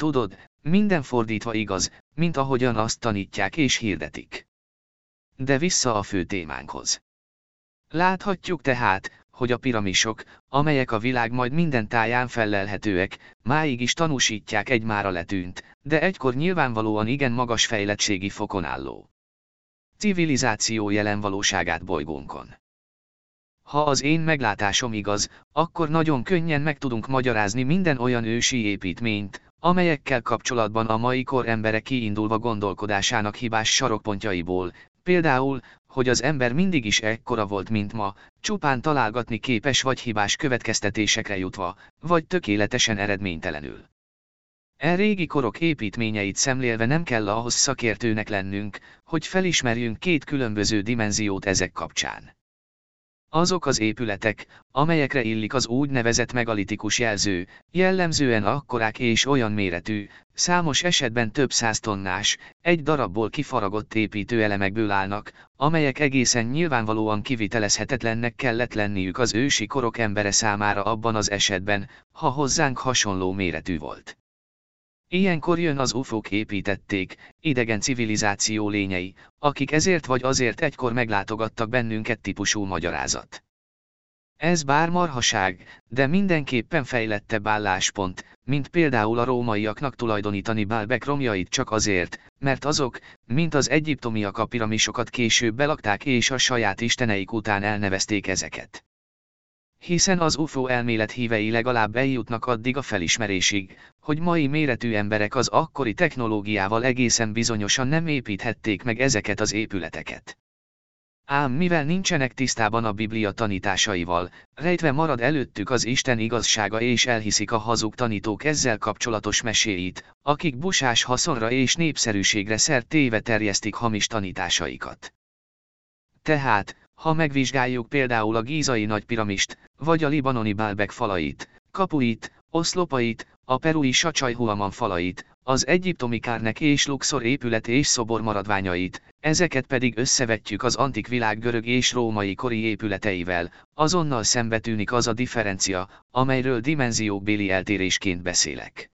Tudod, minden fordítva igaz, mint ahogyan azt tanítják és hirdetik. De vissza a fő témánkhoz. Láthatjuk tehát, hogy a piramisok, amelyek a világ majd minden táján fellelhetőek, máig is tanúsítják egy mára letűnt, de egykor nyilvánvalóan igen magas fejlettségi fokon álló civilizáció jelen valóságát bolygónkon. Ha az én meglátásom igaz, akkor nagyon könnyen meg tudunk magyarázni minden olyan ősi építményt, amelyekkel kapcsolatban a mai kor embere kiindulva gondolkodásának hibás sarokpontjaiból, például, hogy az ember mindig is ekkora volt, mint ma, csupán találgatni képes vagy hibás következtetésekre jutva, vagy tökéletesen eredménytelenül. E régi korok építményeit szemlélve nem kell ahhoz szakértőnek lennünk, hogy felismerjünk két különböző dimenziót ezek kapcsán. Azok az épületek, amelyekre illik az úgynevezett megalitikus jelző, jellemzően akkorák és olyan méretű, számos esetben több száz tonnás, egy darabból kifaragott építőelemekből állnak, amelyek egészen nyilvánvalóan kivitelezhetetlennek kellett lenniük az ősi korok embere számára abban az esetben, ha hozzánk hasonló méretű volt. Ilyenkor jön az ufók építették, idegen civilizáció lényei, akik ezért vagy azért egykor meglátogattak bennünket típusú magyarázat. Ez bár marhaság, de mindenképpen fejlettebb álláspont, mint például a rómaiaknak tulajdonítani Bálbek romjait csak azért, mert azok, mint az egyiptomiak a piramisokat később belakták és a saját isteneik után elnevezték ezeket hiszen az UFO elmélet hívei legalább eljutnak addig a felismerésig, hogy mai méretű emberek az akkori technológiával egészen bizonyosan nem építhették meg ezeket az épületeket. Ám mivel nincsenek tisztában a Biblia tanításaival, rejtve marad előttük az Isten igazsága és elhiszik a hazug tanítók ezzel kapcsolatos meséit, akik busás haszonra és népszerűségre szert téve terjesztik hamis tanításaikat. Tehát, ha megvizsgáljuk például a gízai nagypiramist, vagy a libanoni bálbek falait, kapuit, oszlopait, a perui sacsajhuaman falait, az egyiptomi Kárnek és Luxor épület és szobor maradványait, ezeket pedig összevetjük az antik világ görög és római kori épületeivel, azonnal szembetűnik az a differencia, amelyről dimenziókbéli eltérésként beszélek.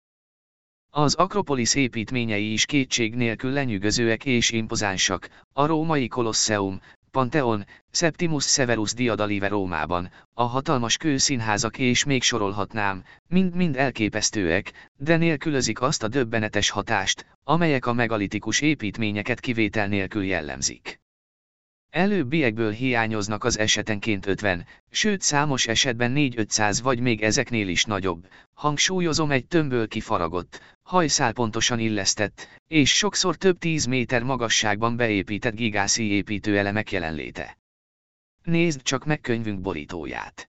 Az Akropolis építményei is kétség nélkül lenyűgözőek és impozánsak, a római kolosseum, Pantheon, Septimus Severus Diadalive Rómában, a hatalmas kőszínházak és még sorolhatnám, mind-mind elképesztőek, de nélkülözik azt a döbbenetes hatást, amelyek a megalitikus építményeket kivétel nélkül jellemzik. Előbbiekből hiányoznak az esetenként 50, sőt számos esetben 4-500 vagy még ezeknél is nagyobb, hangsúlyozom egy tömbből kifaragott, hajszál pontosan illesztett, és sokszor több tíz méter magasságban beépített gigászi építőelemek jelenléte. Nézd csak meg könyvünk borítóját.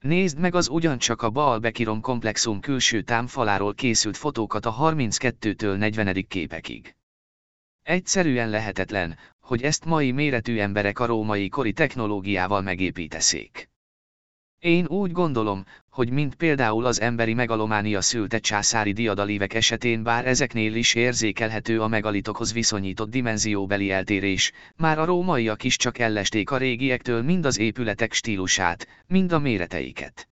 Nézd meg az ugyancsak a Baalbekirom komplexum külső támfaláról készült fotókat a 32-től 40. képekig. Egyszerűen lehetetlen, hogy ezt mai méretű emberek a római kori technológiával megépíteszék. Én úgy gondolom, hogy mint például az emberi megalománia szülte császári diadalívek esetén bár ezeknél is érzékelhető a megalitokhoz viszonyított dimenzióbeli eltérés, már a rómaiak is csak ellesték a régiektől mind az épületek stílusát, mind a méreteiket.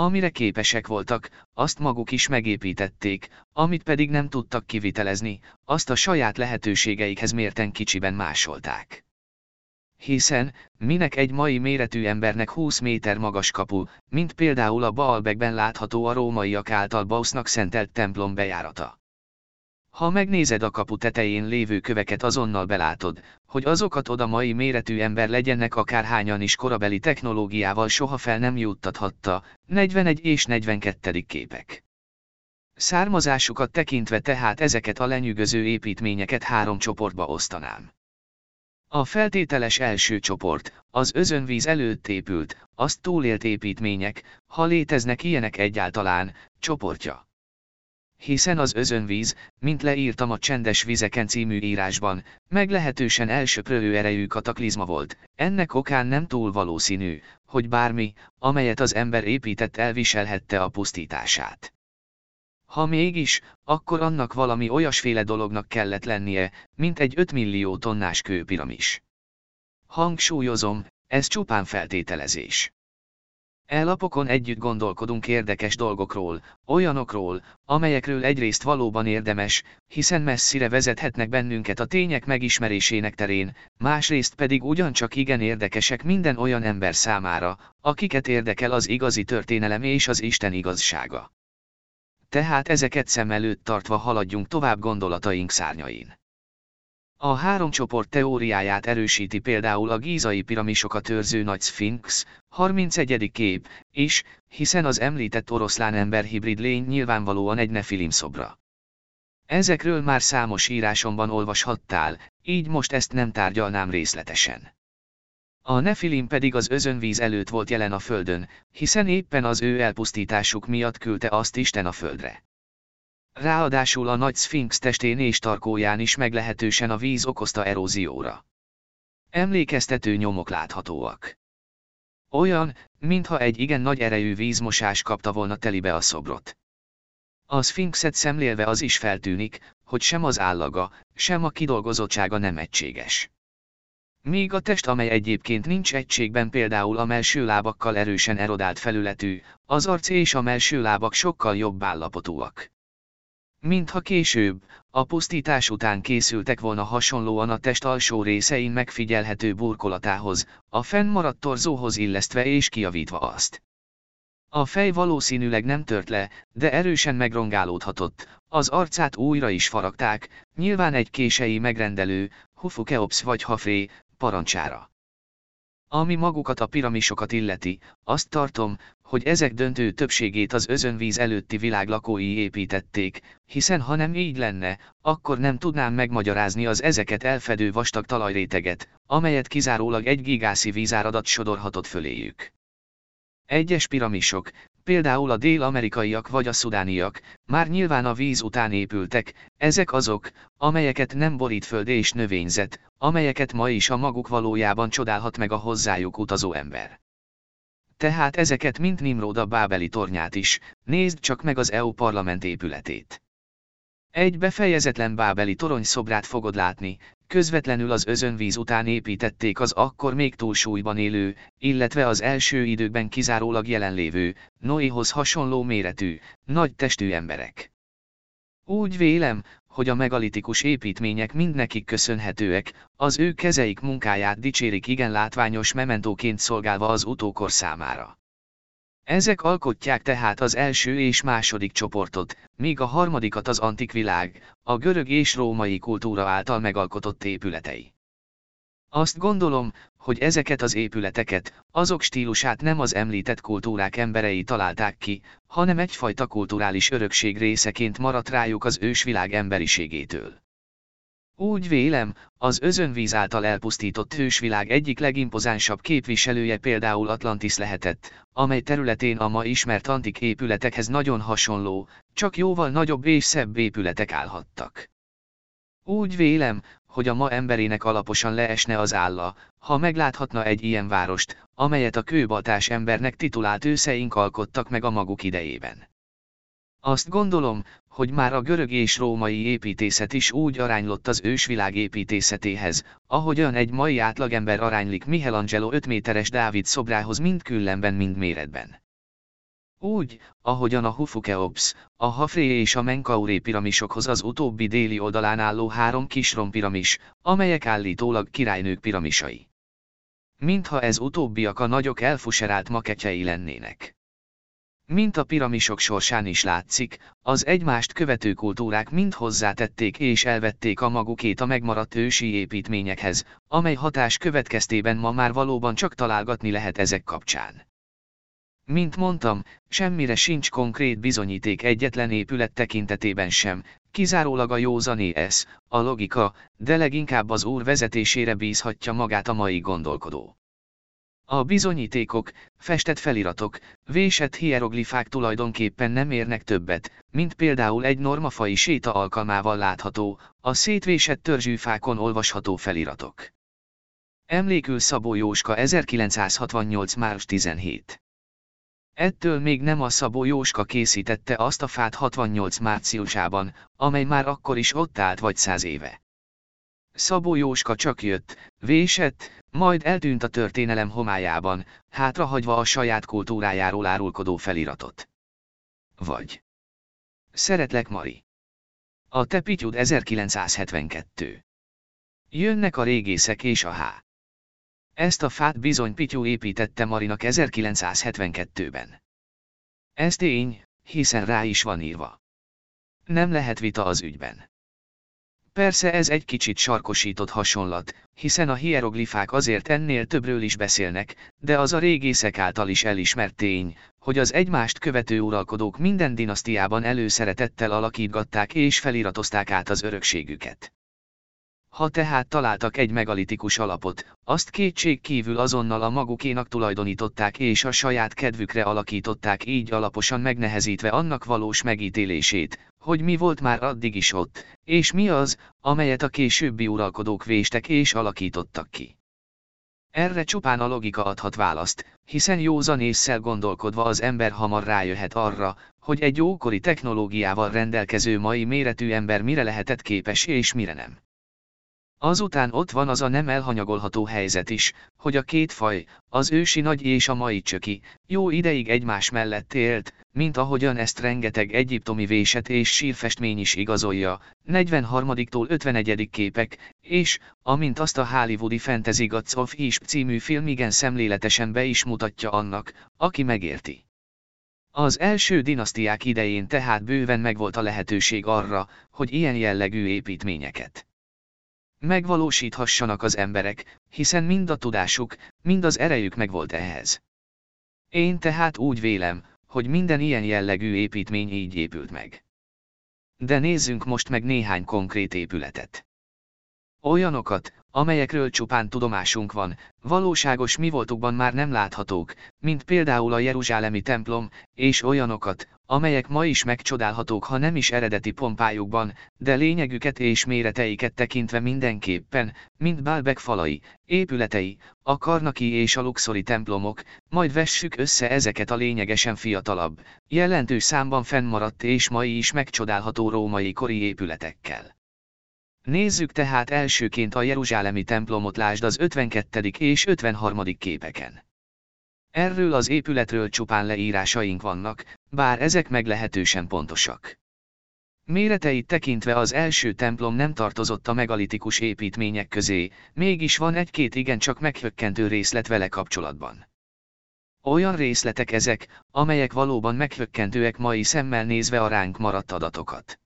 Amire képesek voltak, azt maguk is megépítették, amit pedig nem tudtak kivitelezni, azt a saját lehetőségeikhez mérten kicsiben másolták. Hiszen, minek egy mai méretű embernek 20 méter magas kapu, mint például a Baalbekben látható a rómaiak által Bausznak szentelt templom bejárata. Ha megnézed a kapu tetején lévő köveket azonnal belátod, hogy azokat oda mai méretű ember legyenek akárhányan is korabeli technológiával soha fel nem juttathatta, 41 és 42. képek. Származásukat tekintve tehát ezeket a lenyűgöző építményeket három csoportba osztanám. A feltételes első csoport, az özönvíz előtt épült, azt túlélt építmények, ha léteznek ilyenek egyáltalán, csoportja hiszen az özönvíz, mint leírtam a Csendes vizeken című írásban, meglehetősen elsöprő erejű kataklizma volt, ennek okán nem túl valószínű, hogy bármi, amelyet az ember épített elviselhette a pusztítását. Ha mégis, akkor annak valami olyasféle dolognak kellett lennie, mint egy 5 millió tonnás kőpiramis. Hangsúlyozom, ez csupán feltételezés. Elapokon együtt gondolkodunk érdekes dolgokról, olyanokról, amelyekről egyrészt valóban érdemes, hiszen messzire vezethetnek bennünket a tények megismerésének terén, másrészt pedig ugyancsak igen érdekesek minden olyan ember számára, akiket érdekel az igazi történelem és az Isten igazsága. Tehát ezeket szem előtt tartva haladjunk tovább gondolataink szárnyain. A három csoport teóriáját erősíti például a gízai piramisokat őrző nagy Sphinx, 31. kép, is, hiszen az említett oroszlán ember hibrid lény nyilvánvalóan egy nefilim szobra. Ezekről már számos írásomban olvashattál, így most ezt nem tárgyalnám részletesen. A nefilim pedig az özönvíz előtt volt jelen a földön, hiszen éppen az ő elpusztításuk miatt küldte azt Isten a földre. Ráadásul a nagy szfinx testén és tarkóján is meglehetősen a víz okozta erózióra. Emlékeztető nyomok láthatóak. Olyan, mintha egy igen nagy erejű vízmosás kapta volna telibe a szobrot. A szfinxet szemlélve az is feltűnik, hogy sem az állaga, sem a kidolgozottsága nem egységes. Míg a test, amely egyébként nincs egységben például a melső lábakkal erősen erodált felületű, az arc és a melső lábak sokkal jobb állapotúak. Mintha később, a pusztítás után készültek volna hasonlóan a test alsó részein megfigyelhető burkolatához, a fennmaradt torzóhoz illesztve és kiavítva azt. A fej valószínűleg nem tört le, de erősen megrongálódhatott, az arcát újra is faragták, nyilván egy kései megrendelő, Hufukeops vagy Hafré, parancsára. Ami magukat a piramisokat illeti, azt tartom, hogy ezek döntő többségét az özönvíz előtti világ lakói építették, hiszen ha nem így lenne, akkor nem tudnám megmagyarázni az ezeket elfedő vastag talajréteget, amelyet kizárólag egy gigászi vízáradat sodorhatott föléjük. Egyes piramisok, például a dél-amerikaiak vagy a szudániak, már nyilván a víz után épültek, ezek azok, amelyeket nem borít föld és növényzet, amelyeket ma is a maguk valójában csodálhat meg a hozzájuk utazó ember. Tehát ezeket mint Nimrod a Bábeli tornyát is, nézd csak meg az EU parlament épületét. Egy befejezetlen bábeli torony szobrát fogod látni, közvetlenül az özönvíz után építették az akkor még túlsúlyban élő, illetve az első időkben kizárólag jelenlévő, Noéhoz hasonló méretű, nagy testű emberek. Úgy vélem, hogy a megalitikus építmények mind nekik köszönhetőek, az ő kezeik munkáját dicsérik igen látványos mementóként szolgálva az utókor számára. Ezek alkotják tehát az első és második csoportot, míg a harmadikat az antik világ, a görög és római kultúra által megalkotott épületei. Azt gondolom, hogy ezeket az épületeket, azok stílusát nem az említett kultúrák emberei találták ki, hanem egyfajta kulturális örökség részeként maradt rájuk az ősvilág emberiségétől. Úgy vélem, az özönvíz által elpusztított hősvilág egyik legimpozánsabb képviselője például Atlantis lehetett, amely területén a ma ismert antik épületekhez nagyon hasonló, csak jóval nagyobb és szebb épületek állhattak. Úgy vélem, hogy a ma emberének alaposan leesne az álla, ha megláthatna egy ilyen várost, amelyet a kőbaltás embernek titulált őszeink alkottak meg a maguk idejében. Azt gondolom, hogy már a görög és római építészet is úgy aránylott az ősvilág építészetéhez, ahogyan egy mai átlagember aránylik Michelangelo 5 méteres Dávid szobrához mind küllemben, mind méretben. Úgy, ahogyan a Hufukeops, a Hafré és a Menkauré piramisokhoz az utóbbi déli oldalán álló három kis rompiramis, amelyek állítólag királynők piramisai. Mintha ez utóbbiak a nagyok elfuserált maketjei lennének. Mint a piramisok sorsán is látszik, az egymást követő kultúrák mind hozzátették és elvették a magukét a megmaradt ősi építményekhez, amely hatás következtében ma már valóban csak találgatni lehet ezek kapcsán. Mint mondtam, semmire sincs konkrét bizonyíték egyetlen épület tekintetében sem, kizárólag a józané ez, a logika, de leginkább az úr vezetésére bízhatja magát a mai gondolkodó. A bizonyítékok, festett feliratok, vésett hieroglifák tulajdonképpen nem érnek többet, mint például egy normafai séta alkalmával látható, a szétvésett törzsűfákon olvasható feliratok. Emlékül Szabó Jóska 1968. május 17. Ettől még nem a Szabó Jóska készítette azt a fát 68 márciusában, amely már akkor is ott állt vagy száz éve. Szabó Jóska csak jött, vésett, majd eltűnt a történelem homályában, hátrahagyva a saját kultúrájáról árulkodó feliratot. Vagy. Szeretlek Mari. A te pityud 1972. Jönnek a régészek és a H. Ezt a fát bizony Pityú építette Marinak 1972-ben. Ez tény, hiszen rá is van írva. Nem lehet vita az ügyben. Persze ez egy kicsit sarkosított hasonlat, hiszen a hieroglifák azért ennél többről is beszélnek, de az a régészek által is elismert tény, hogy az egymást követő uralkodók minden dinasztiában előszeretettel alakítgatták és feliratozták át az örökségüket. Ha tehát találtak egy megalitikus alapot, azt kétség kívül azonnal a magukénak tulajdonították és a saját kedvükre alakították így alaposan megnehezítve annak valós megítélését, hogy mi volt már addig is ott, és mi az, amelyet a későbbi uralkodók véstek és alakítottak ki. Erre csupán a logika adhat választ, hiszen józan észszel gondolkodva az ember hamar rájöhet arra, hogy egy ókori technológiával rendelkező mai méretű ember mire lehetett képes és mire nem. Azután ott van az a nem elhanyagolható helyzet is, hogy a két faj, az ősi nagy és a mai csöki, jó ideig egymás mellett élt, mint ahogyan ezt rengeteg egyiptomi véset és sírfestmény is igazolja, 43-tól 51. képek, és, amint azt a hollywoodi Fantasy Gods of Isp című film igen szemléletesen be is mutatja annak, aki megérti. Az első dinasztiák idején tehát bőven megvolt a lehetőség arra, hogy ilyen jellegű építményeket megvalósíthassanak az emberek, hiszen mind a tudásuk, mind az erejük megvolt ehhez. Én tehát úgy vélem, hogy minden ilyen jellegű építmény így épült meg. De nézzünk most meg néhány konkrét épületet. Olyanokat, amelyekről csupán tudomásunk van, valóságos mi voltukban már nem láthatók, mint például a Jeruzsálemi templom, és olyanokat, amelyek ma is megcsodálhatók ha nem is eredeti pompájukban, de lényegüket és méreteiket tekintve mindenképpen, mint Bálbek falai, épületei, a karnaki és a luxori templomok, majd vessük össze ezeket a lényegesen fiatalabb, jelentős számban fennmaradt és mai is megcsodálható római kori épületekkel. Nézzük tehát elsőként a Jeruzsálemi templomot lásd az 52. és 53. képeken. Erről az épületről csupán leírásaink vannak, bár ezek meglehetősen pontosak. Méreteit tekintve az első templom nem tartozott a megalitikus építmények közé, mégis van egy-két igencsak meghökkentő részlet vele kapcsolatban. Olyan részletek ezek, amelyek valóban meghökkentőek mai szemmel nézve a ránk maradt adatokat.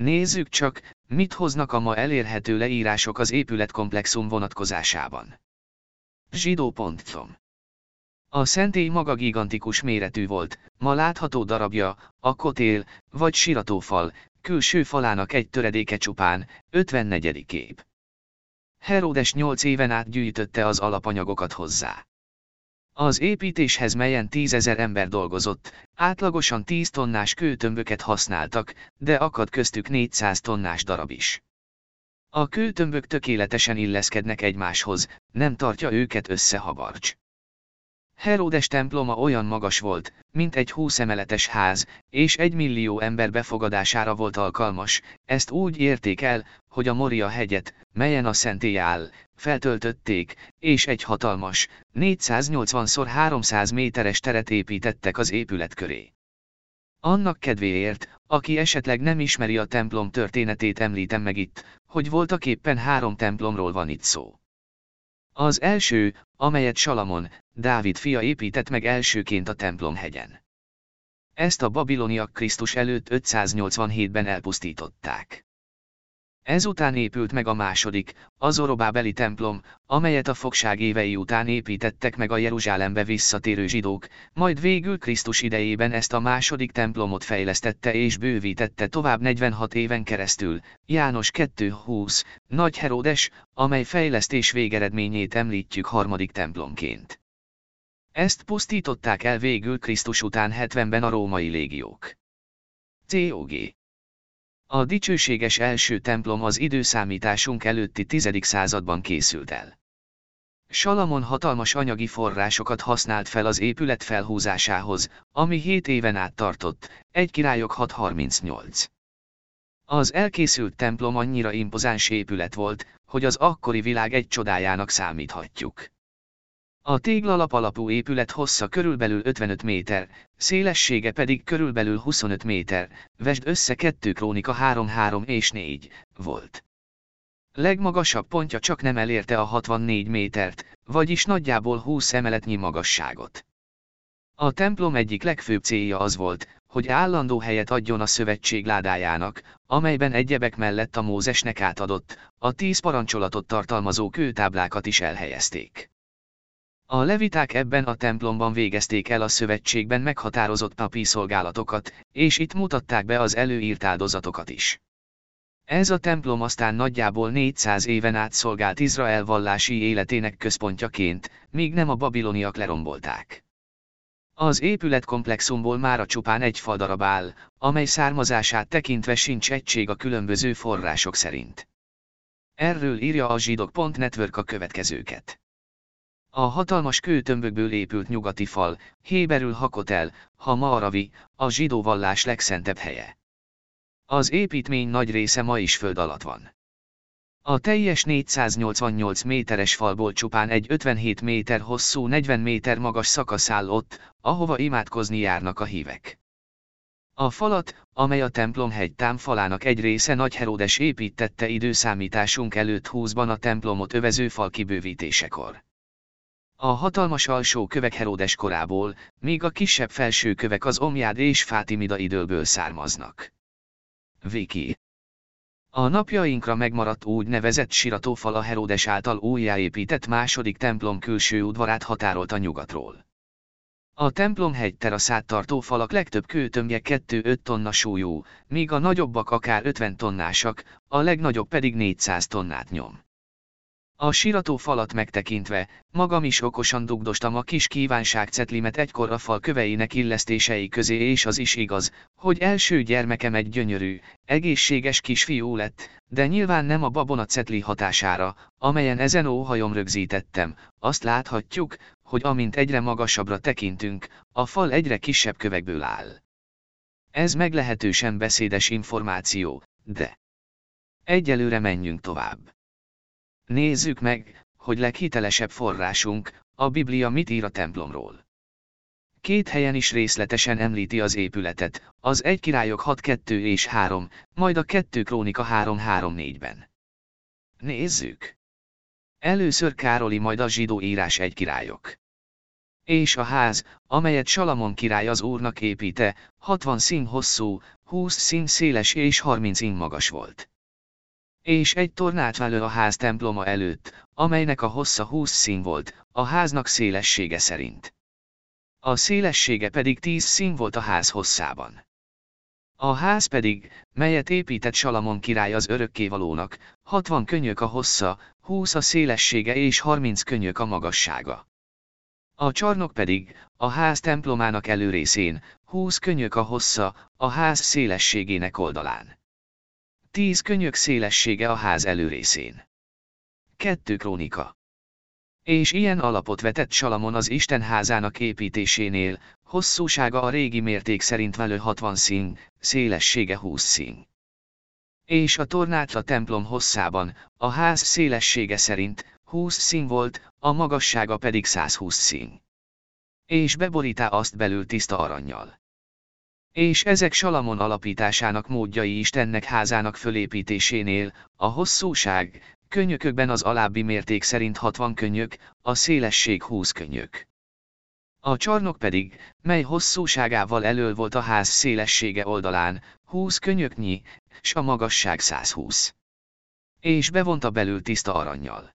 Nézzük csak, mit hoznak a ma elérhető leírások az épületkomplexum vonatkozásában. Zsidó.com A szentély maga gigantikus méretű volt, ma látható darabja, a kotél, vagy siratófal, külső falának egy töredéke csupán, 54. kép. Heródes 8 éven át gyűjtötte az alapanyagokat hozzá. Az építéshez melyen tízezer ember dolgozott, átlagosan 10 tonnás kőtömböket használtak, de akad köztük 400 tonnás darab is. A kőtömbök tökéletesen illeszkednek egymáshoz, nem tartja őket össze habarcs. Heródes temploma olyan magas volt, mint egy húszemeletes ház, és egy millió ember befogadására volt alkalmas, ezt úgy érték el, hogy a Moria hegyet, melyen a szentély áll, feltöltötték, és egy hatalmas, 480x300 méteres teret építettek az épület köré. Annak kedvéért, aki esetleg nem ismeri a templom történetét említem meg itt, hogy voltak éppen három templomról van itt szó. Az első, amelyet Salamon, Dávid fia épített meg elsőként a templomhegyen. Ezt a babiloniak Krisztus előtt 587-ben elpusztították. Ezután épült meg a második, az Orobábeli templom, amelyet a fogság évei után építettek meg a Jeruzsálembe visszatérő zsidók, majd végül Krisztus idejében ezt a második templomot fejlesztette és bővítette tovább 46 éven keresztül, János 2.20, Nagy Heródes, amely fejlesztés végeredményét említjük harmadik templomként. Ezt pusztították el végül Krisztus után 70-ben a római légiók. COG a dicsőséges első templom az időszámításunk előtti 10. században készült el. Salamon hatalmas anyagi forrásokat használt fel az épület felhúzásához, ami 7 éven át tartott, egy királyok 638. Az elkészült templom annyira impozáns épület volt, hogy az akkori világ egy csodájának számíthatjuk. A téglalap alapú épület hossza körülbelül 55 méter, szélessége pedig körülbelül 25 méter, vesd össze 2 krónika 3-3 és 4 volt. Legmagasabb pontja csak nem elérte a 64 métert, vagyis nagyjából 20 emeletnyi magasságot. A templom egyik legfőbb célja az volt, hogy állandó helyet adjon a szövetség ládájának, amelyben egyebek mellett a Mózesnek átadott, a tíz parancsolatot tartalmazó kőtáblákat is elhelyezték. A leviták ebben a templomban végezték el a szövetségben meghatározott napi szolgálatokat, és itt mutatták be az előírt áldozatokat is. Ez a templom aztán nagyjából 400 éven át szolgált Izrael vallási életének központjaként, míg nem a babiloniak lerombolták. Az épületkomplexumból már a csupán egy faldarab áll, amely származását tekintve sincs egység a különböző források szerint. Erről írja a zsidok.network a következőket. A hatalmas kőtömbökből épült nyugati fal, Héberül Hakotel, ha Maaravi, a zsidó vallás legszentebb helye. Az építmény nagy része ma is föld alatt van. A teljes 488 méteres falból csupán egy 57 méter hosszú 40 méter magas szakasz áll ott, ahova imádkozni járnak a hívek. A falat, amely a templomhegy támfalának egy része Nagy Heródes építette időszámításunk előtt 20-ban a templomot övező fal kibővítésekor. A hatalmas alsó kövek Heródes korából, míg a kisebb felső kövek az Omjád és Fátimida időből származnak. Viki a napjainkra megmaradt úgynevezett siratófal a Heródes által újjáépített második templom külső udvarát határolta nyugatról. A templomhegy teraszát tartó falak legtöbb kőtömbje 2-5 tonna súlyú, míg a nagyobbak akár 50 tonnásak, a legnagyobb pedig 400 tonnát nyom. A sirató falat megtekintve, magam is okosan dugdostam a kis kívánságcetlimet egykor a fal köveinek illesztései közé és az is igaz, hogy első gyermekem egy gyönyörű, egészséges kisfiú lett, de nyilván nem a babona cetli hatására, amelyen ezen óhajom rögzítettem, azt láthatjuk, hogy amint egyre magasabbra tekintünk, a fal egyre kisebb kövekből áll. Ez meglehetősen beszédes információ, de... Egyelőre menjünk tovább. Nézzük meg, hogy leghitelesebb forrásunk, a Biblia mit ír a templomról. Két helyen is részletesen említi az épületet, az egy királyok 6-2 és 3, majd a 2 krónika 3-3-4-ben. Nézzük! Először Károli majd a zsidó írás egy királyok. És a ház, amelyet Salamon király az úrnak építe, 60 szín hosszú, 20 szín széles és 30 in magas volt. És egy tornát velő a ház temploma előtt, amelynek a hossza 20 szín volt, a háznak szélessége szerint. A szélessége pedig 10 szín volt a ház hosszában. A ház pedig, melyet épített Salamon király az örökkévalónak, 60 könyök a hossza, 20 a szélessége és 30 könyök a magassága. A csarnok pedig, a ház templomának előrészén, 20 könyök a hossza, a ház szélességének oldalán. Tíz könyök szélessége a ház előrészén. Kettő krónika. És ilyen alapot vetett Salamon az Isten házának építésénél, hosszúsága a régi mérték szerint velő 60 szín, szélessége 20 szín. És a tornátla templom hosszában, a ház szélessége szerint, 20 szín volt, a magassága pedig 120 szín. És beborítá azt belül tiszta aranyjal. És ezek Salamon alapításának módjai Istennek házának fölépítésénél, a hosszúság, könyökökben az alábbi mérték szerint 60 könyök, a szélesség 20 könyök. A csarnok pedig, mely hosszúságával elől volt a ház szélessége oldalán, 20 könyöknyi, s a magasság 120. És bevonta belül tiszta aranyjal.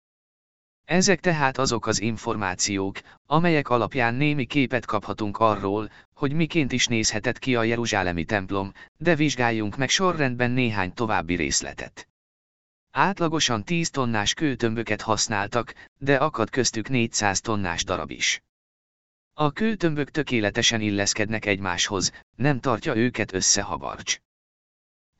Ezek tehát azok az információk, amelyek alapján némi képet kaphatunk arról, hogy miként is nézhetett ki a Jeruzsálemi templom, de vizsgáljunk meg sorrendben néhány további részletet. Átlagosan 10 tonnás kőtömböket használtak, de akad köztük 400 tonnás darab is. A kőtömbök tökéletesen illeszkednek egymáshoz, nem tartja őket össze habarcs.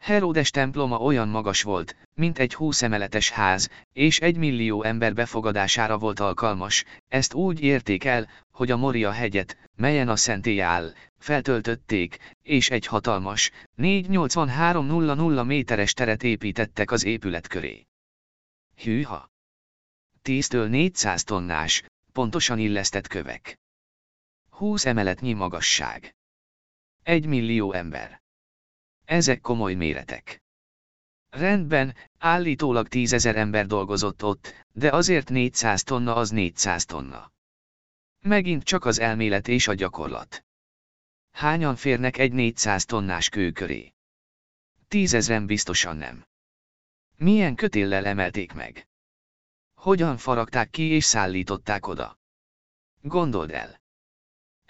Heródes temploma olyan magas volt, mint egy húszemeletes ház, és egy millió ember befogadására volt alkalmas, ezt úgy érték el, hogy a Moria hegyet, melyen a szentély áll, feltöltötték, és egy hatalmas, 48300 méteres teret építettek az épület köré. Hűha! 10-től 400 tonnás, pontosan illesztett kövek. 20 emeletnyi magasság. Egy millió ember. Ezek komoly méretek. Rendben, állítólag tízezer ember dolgozott ott, de azért 400 tonna az 400 tonna. Megint csak az elmélet és a gyakorlat. Hányan férnek egy 400 tonnás kő? Tízezren biztosan nem. Milyen kötéllel emelték meg? Hogyan faragták ki és szállították oda? Gondold el.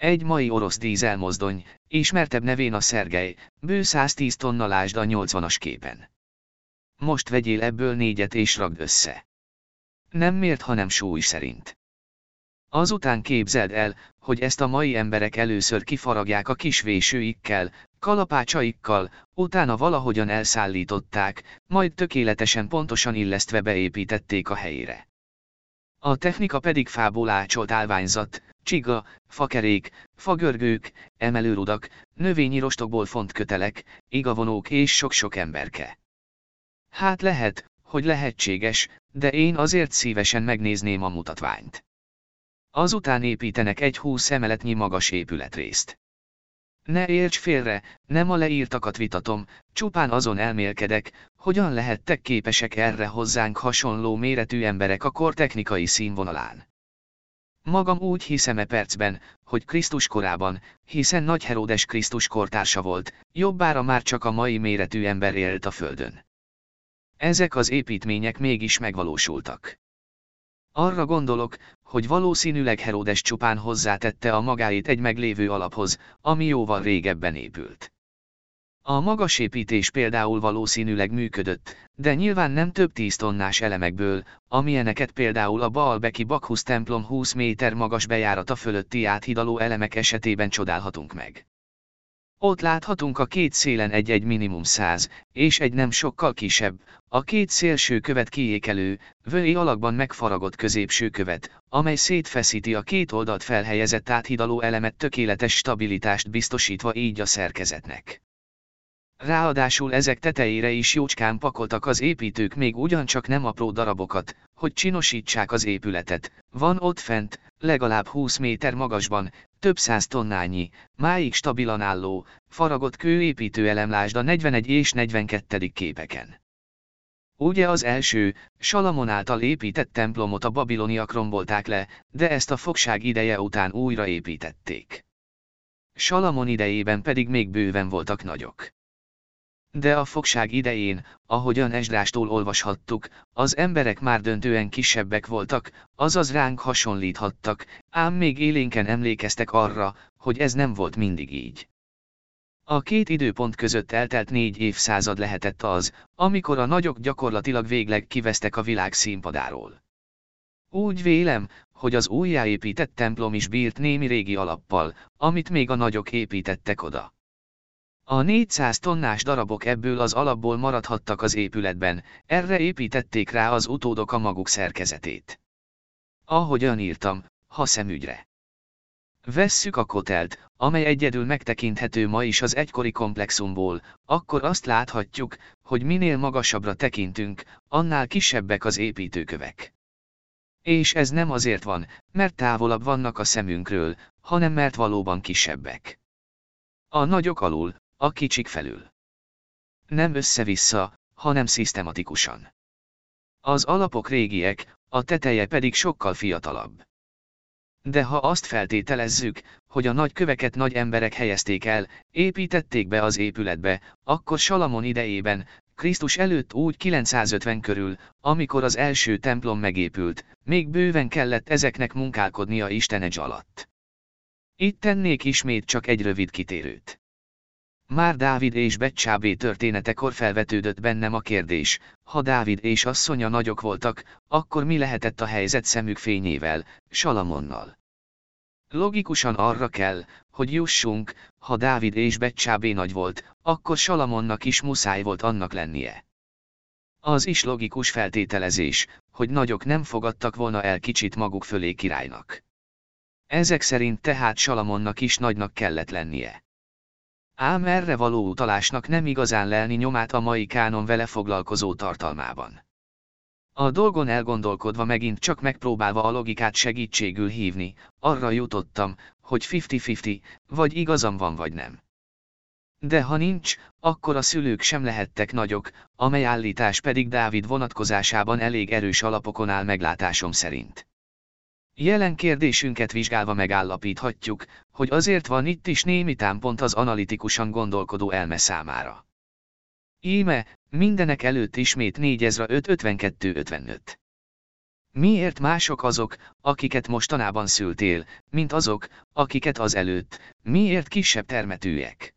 Egy mai orosz dízelmozdony, ismertebb nevén a Szergej, bő 110 tonna lásd a 80-as képen. Most vegyél ebből négyet és ragd össze. Nem mért, hanem súly szerint. Azután képzeld el, hogy ezt a mai emberek először kifaragják a kis vésőikkel, kalapácsaikkal, utána valahogyan elszállították, majd tökéletesen pontosan illesztve beépítették a helyére. A technika pedig fából ácsolt állványzat, csiga, fakerék, fagörgők, emelőrudak, növényi rostokból font kötelek, igavonók és sok-sok emberke. Hát lehet, hogy lehetséges, de én azért szívesen megnézném a mutatványt. Azután építenek egy húsz emeletnyi magas épületrészt. Ne érts félre, nem a leírtakat vitatom, csupán azon elmélkedek, hogyan lehettek képesek erre hozzánk hasonló méretű emberek a kor technikai színvonalán. Magam úgy hiszem e percben, hogy Krisztus korában, hiszen Nagy Heródes Krisztus kortársa volt, jobbára már csak a mai méretű ember élt a földön. Ezek az építmények mégis megvalósultak. Arra gondolok, hogy valószínűleg Heródes csupán hozzátette a magáit egy meglévő alaphoz, ami jóval régebben épült. A magas építés például valószínűleg működött, de nyilván nem több tíz tonnás elemekből, amilyeneket például a Baalbeki Bakhusz templom 20 méter magas bejárata fölötti áthidaló elemek esetében csodálhatunk meg. Ott láthatunk a két szélen egy-egy minimum száz, és egy nem sokkal kisebb, a két szélső követ kiékelő, völi alakban megfaragott középső követ, amely szétfeszíti a két oldalt felhelyezett áthidaló elemet tökéletes stabilitást biztosítva így a szerkezetnek. Ráadásul ezek tetejére is jócskán pakoltak az építők még ugyancsak nem apró darabokat, hogy csinosítsák az épületet. Van ott fent, legalább 20 méter magasban, több száz tonnányi, máig stabilan álló, faragott kőépítő elemlásd a 41 és 42. képeken. Ugye az első, Salamon által épített templomot a babiloniak rombolták le, de ezt a fogság ideje után újra építették. Salamon idejében pedig még bőven voltak nagyok. De a fogság idején, ahogyan Esdrástól olvashattuk, az emberek már döntően kisebbek voltak, azaz ránk hasonlíthattak, ám még élénken emlékeztek arra, hogy ez nem volt mindig így. A két időpont között eltelt négy évszázad lehetett az, amikor a nagyok gyakorlatilag végleg kivesztek a világ színpadáról. Úgy vélem, hogy az újjáépített templom is bírt némi régi alappal, amit még a nagyok építettek oda. A 400 tonnás darabok ebből az alapból maradhattak az épületben, erre építették rá az utódok a maguk szerkezetét. Ahogyan írtam, ha szemügyre. Vesszük a kotelt, amely egyedül megtekinthető ma is az egykori komplexumból, akkor azt láthatjuk, hogy minél magasabbra tekintünk, annál kisebbek az építőkövek. És ez nem azért van, mert távolabb vannak a szemünkről, hanem mert valóban kisebbek. A nagyok alul, a kicsik felül. Nem össze-vissza, hanem szisztematikusan. Az alapok régiek, a teteje pedig sokkal fiatalabb. De ha azt feltételezzük, hogy a nagy köveket nagy emberek helyezték el, építették be az épületbe, akkor Salamon idejében, Krisztus előtt úgy 950 körül, amikor az első templom megépült, még bőven kellett ezeknek munkálkodnia Istenegy alatt. Itt tennék ismét csak egy rövid kitérőt. Már Dávid és Becsábé történetekor felvetődött bennem a kérdés, ha Dávid és asszonya nagyok voltak, akkor mi lehetett a helyzet szemük fényével, Salamonnal? Logikusan arra kell, hogy jussunk, ha Dávid és Becsábé nagy volt, akkor Salamonnak is muszáj volt annak lennie. Az is logikus feltételezés, hogy nagyok nem fogadtak volna el kicsit maguk fölé királynak. Ezek szerint tehát Salamonnak is nagynak kellett lennie. Ám erre való utalásnak nem igazán lelni nyomát a mai kánon vele foglalkozó tartalmában. A dolgon elgondolkodva megint csak megpróbálva a logikát segítségül hívni, arra jutottam, hogy 50-50, vagy igazam van vagy nem. De ha nincs, akkor a szülők sem lehettek nagyok, amely állítás pedig Dávid vonatkozásában elég erős alapokon áll meglátásom szerint. Jelen kérdésünket vizsgálva megállapíthatjuk, hogy azért van itt is némi támpont az analitikusan gondolkodó elme számára. Íme, mindenek előtt ismét 4552-55. Miért mások azok, akiket mostanában szültél, mint azok, akiket az előtt, miért kisebb termetűek?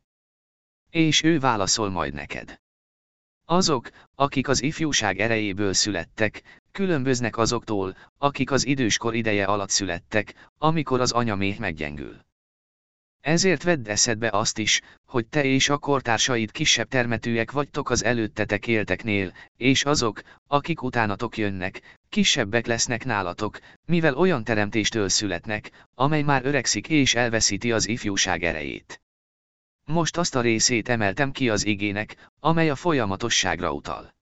És ő válaszol majd neked. Azok, akik az ifjúság erejéből születtek, különböznek azoktól, akik az időskor ideje alatt születtek, amikor az anyaméh meggyengül. Ezért vedd eszedbe azt is, hogy te és a kortársaid kisebb termetűek vagytok az előttetek élteknél, és azok, akik utánatok jönnek, kisebbek lesznek nálatok, mivel olyan teremtéstől születnek, amely már öregszik és elveszíti az ifjúság erejét. Most azt a részét emeltem ki az igének, amely a folyamatosságra utal.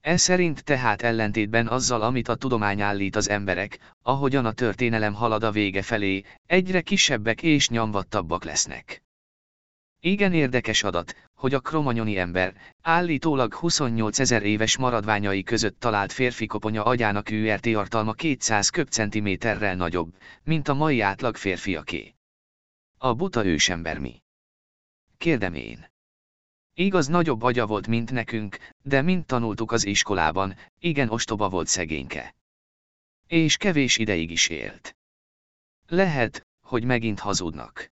E szerint tehát ellentétben azzal, amit a tudomány állít az emberek, ahogyan a történelem halad a vége felé, egyre kisebbek és nyomvattabbak lesznek. Igen érdekes adat, hogy a kromanyoni ember, állítólag 28 ezer éves maradványai között talált férfi koponya agyának URT artalma 200 köbcentiméterrel nagyobb, mint a mai átlag férfiaké. A buta ősember mi? Kérdem én. Igaz nagyobb agya volt, mint nekünk, de mint tanultuk az iskolában, igen ostoba volt szegényke. És kevés ideig is élt. Lehet, hogy megint hazudnak.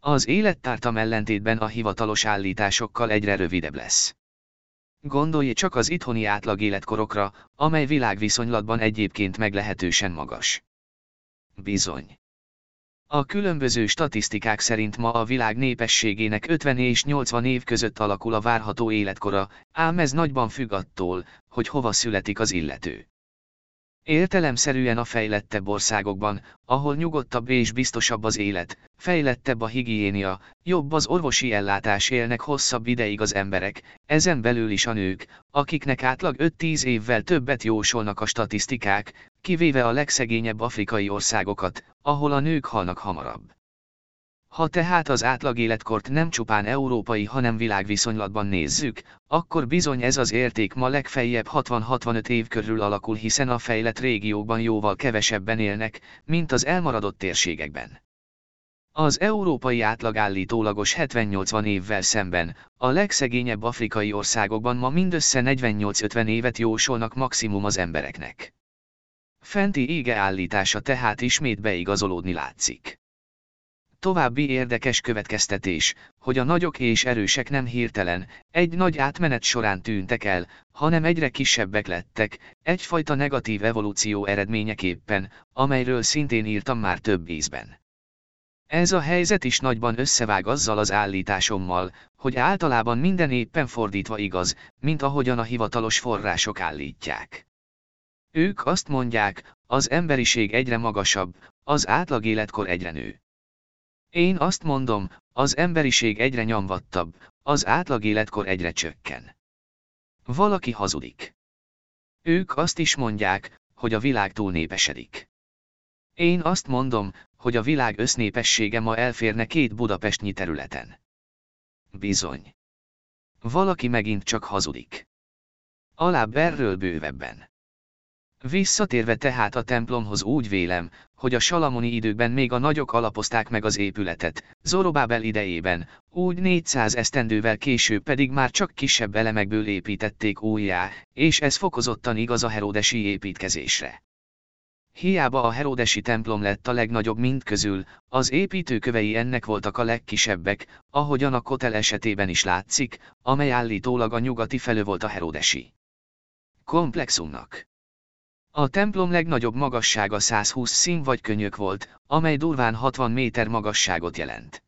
Az élettártam ellentétben a hivatalos állításokkal egyre rövidebb lesz. Gondolj csak az itthoni átlag életkorokra, amely világviszonylatban egyébként meglehetősen magas. Bizony. A különböző statisztikák szerint ma a világ népességének 50 és 80 év között alakul a várható életkora, ám ez nagyban függ attól, hogy hova születik az illető. Értelemszerűen a fejlettebb országokban, ahol nyugodtabb és biztosabb az élet, fejlettebb a higiénia, jobb az orvosi ellátás élnek hosszabb ideig az emberek, ezen belül is a nők, akiknek átlag 5-10 évvel többet jósolnak a statisztikák, kivéve a legszegényebb afrikai országokat, ahol a nők halnak hamarabb. Ha tehát az átlag életkort nem csupán európai, hanem világviszonylatban nézzük, akkor bizony ez az érték ma legfeljebb 60-65 év körül alakul, hiszen a fejlett régiókban jóval kevesebben élnek, mint az elmaradott térségekben. Az európai átlag állítólagos 70-80 évvel szemben, a legszegényebb afrikai országokban ma mindössze 48-50 évet jósolnak maximum az embereknek. Fenti ége állítása tehát ismét beigazolódni látszik. További érdekes következtetés, hogy a nagyok és erősek nem hirtelen, egy nagy átmenet során tűntek el, hanem egyre kisebbek lettek, egyfajta negatív evolúció eredményeképpen, amelyről szintén írtam már több ízben. Ez a helyzet is nagyban összevág azzal az állításommal, hogy általában minden éppen fordítva igaz, mint ahogyan a hivatalos források állítják. Ők azt mondják, az emberiség egyre magasabb, az átlag életkor egyre nő. Én azt mondom, az emberiség egyre nyomvattabb, az átlag életkor egyre csökken. Valaki hazudik. Ők azt is mondják, hogy a világ túlnépesedik. Én azt mondom, hogy a világ össznépessége ma elférne két budapestnyi területen. Bizony. Valaki megint csak hazudik. Alább erről bővebben. Visszatérve tehát a templomhoz úgy vélem, hogy a salamoni időkben még a nagyok alapozták meg az épületet, Zorobábel idejében, úgy 400 esztendővel később pedig már csak kisebb elemekből építették újjá, és ez fokozottan igaz a heródesi építkezésre. Hiába a heródesi templom lett a legnagyobb mind közül, az építőkövei ennek voltak a legkisebbek, ahogyan a kotel esetében is látszik, amely állítólag a nyugati felő volt a heródesi komplexumnak. A templom legnagyobb magassága 120 szín vagy könyök volt, amely durván 60 méter magasságot jelent.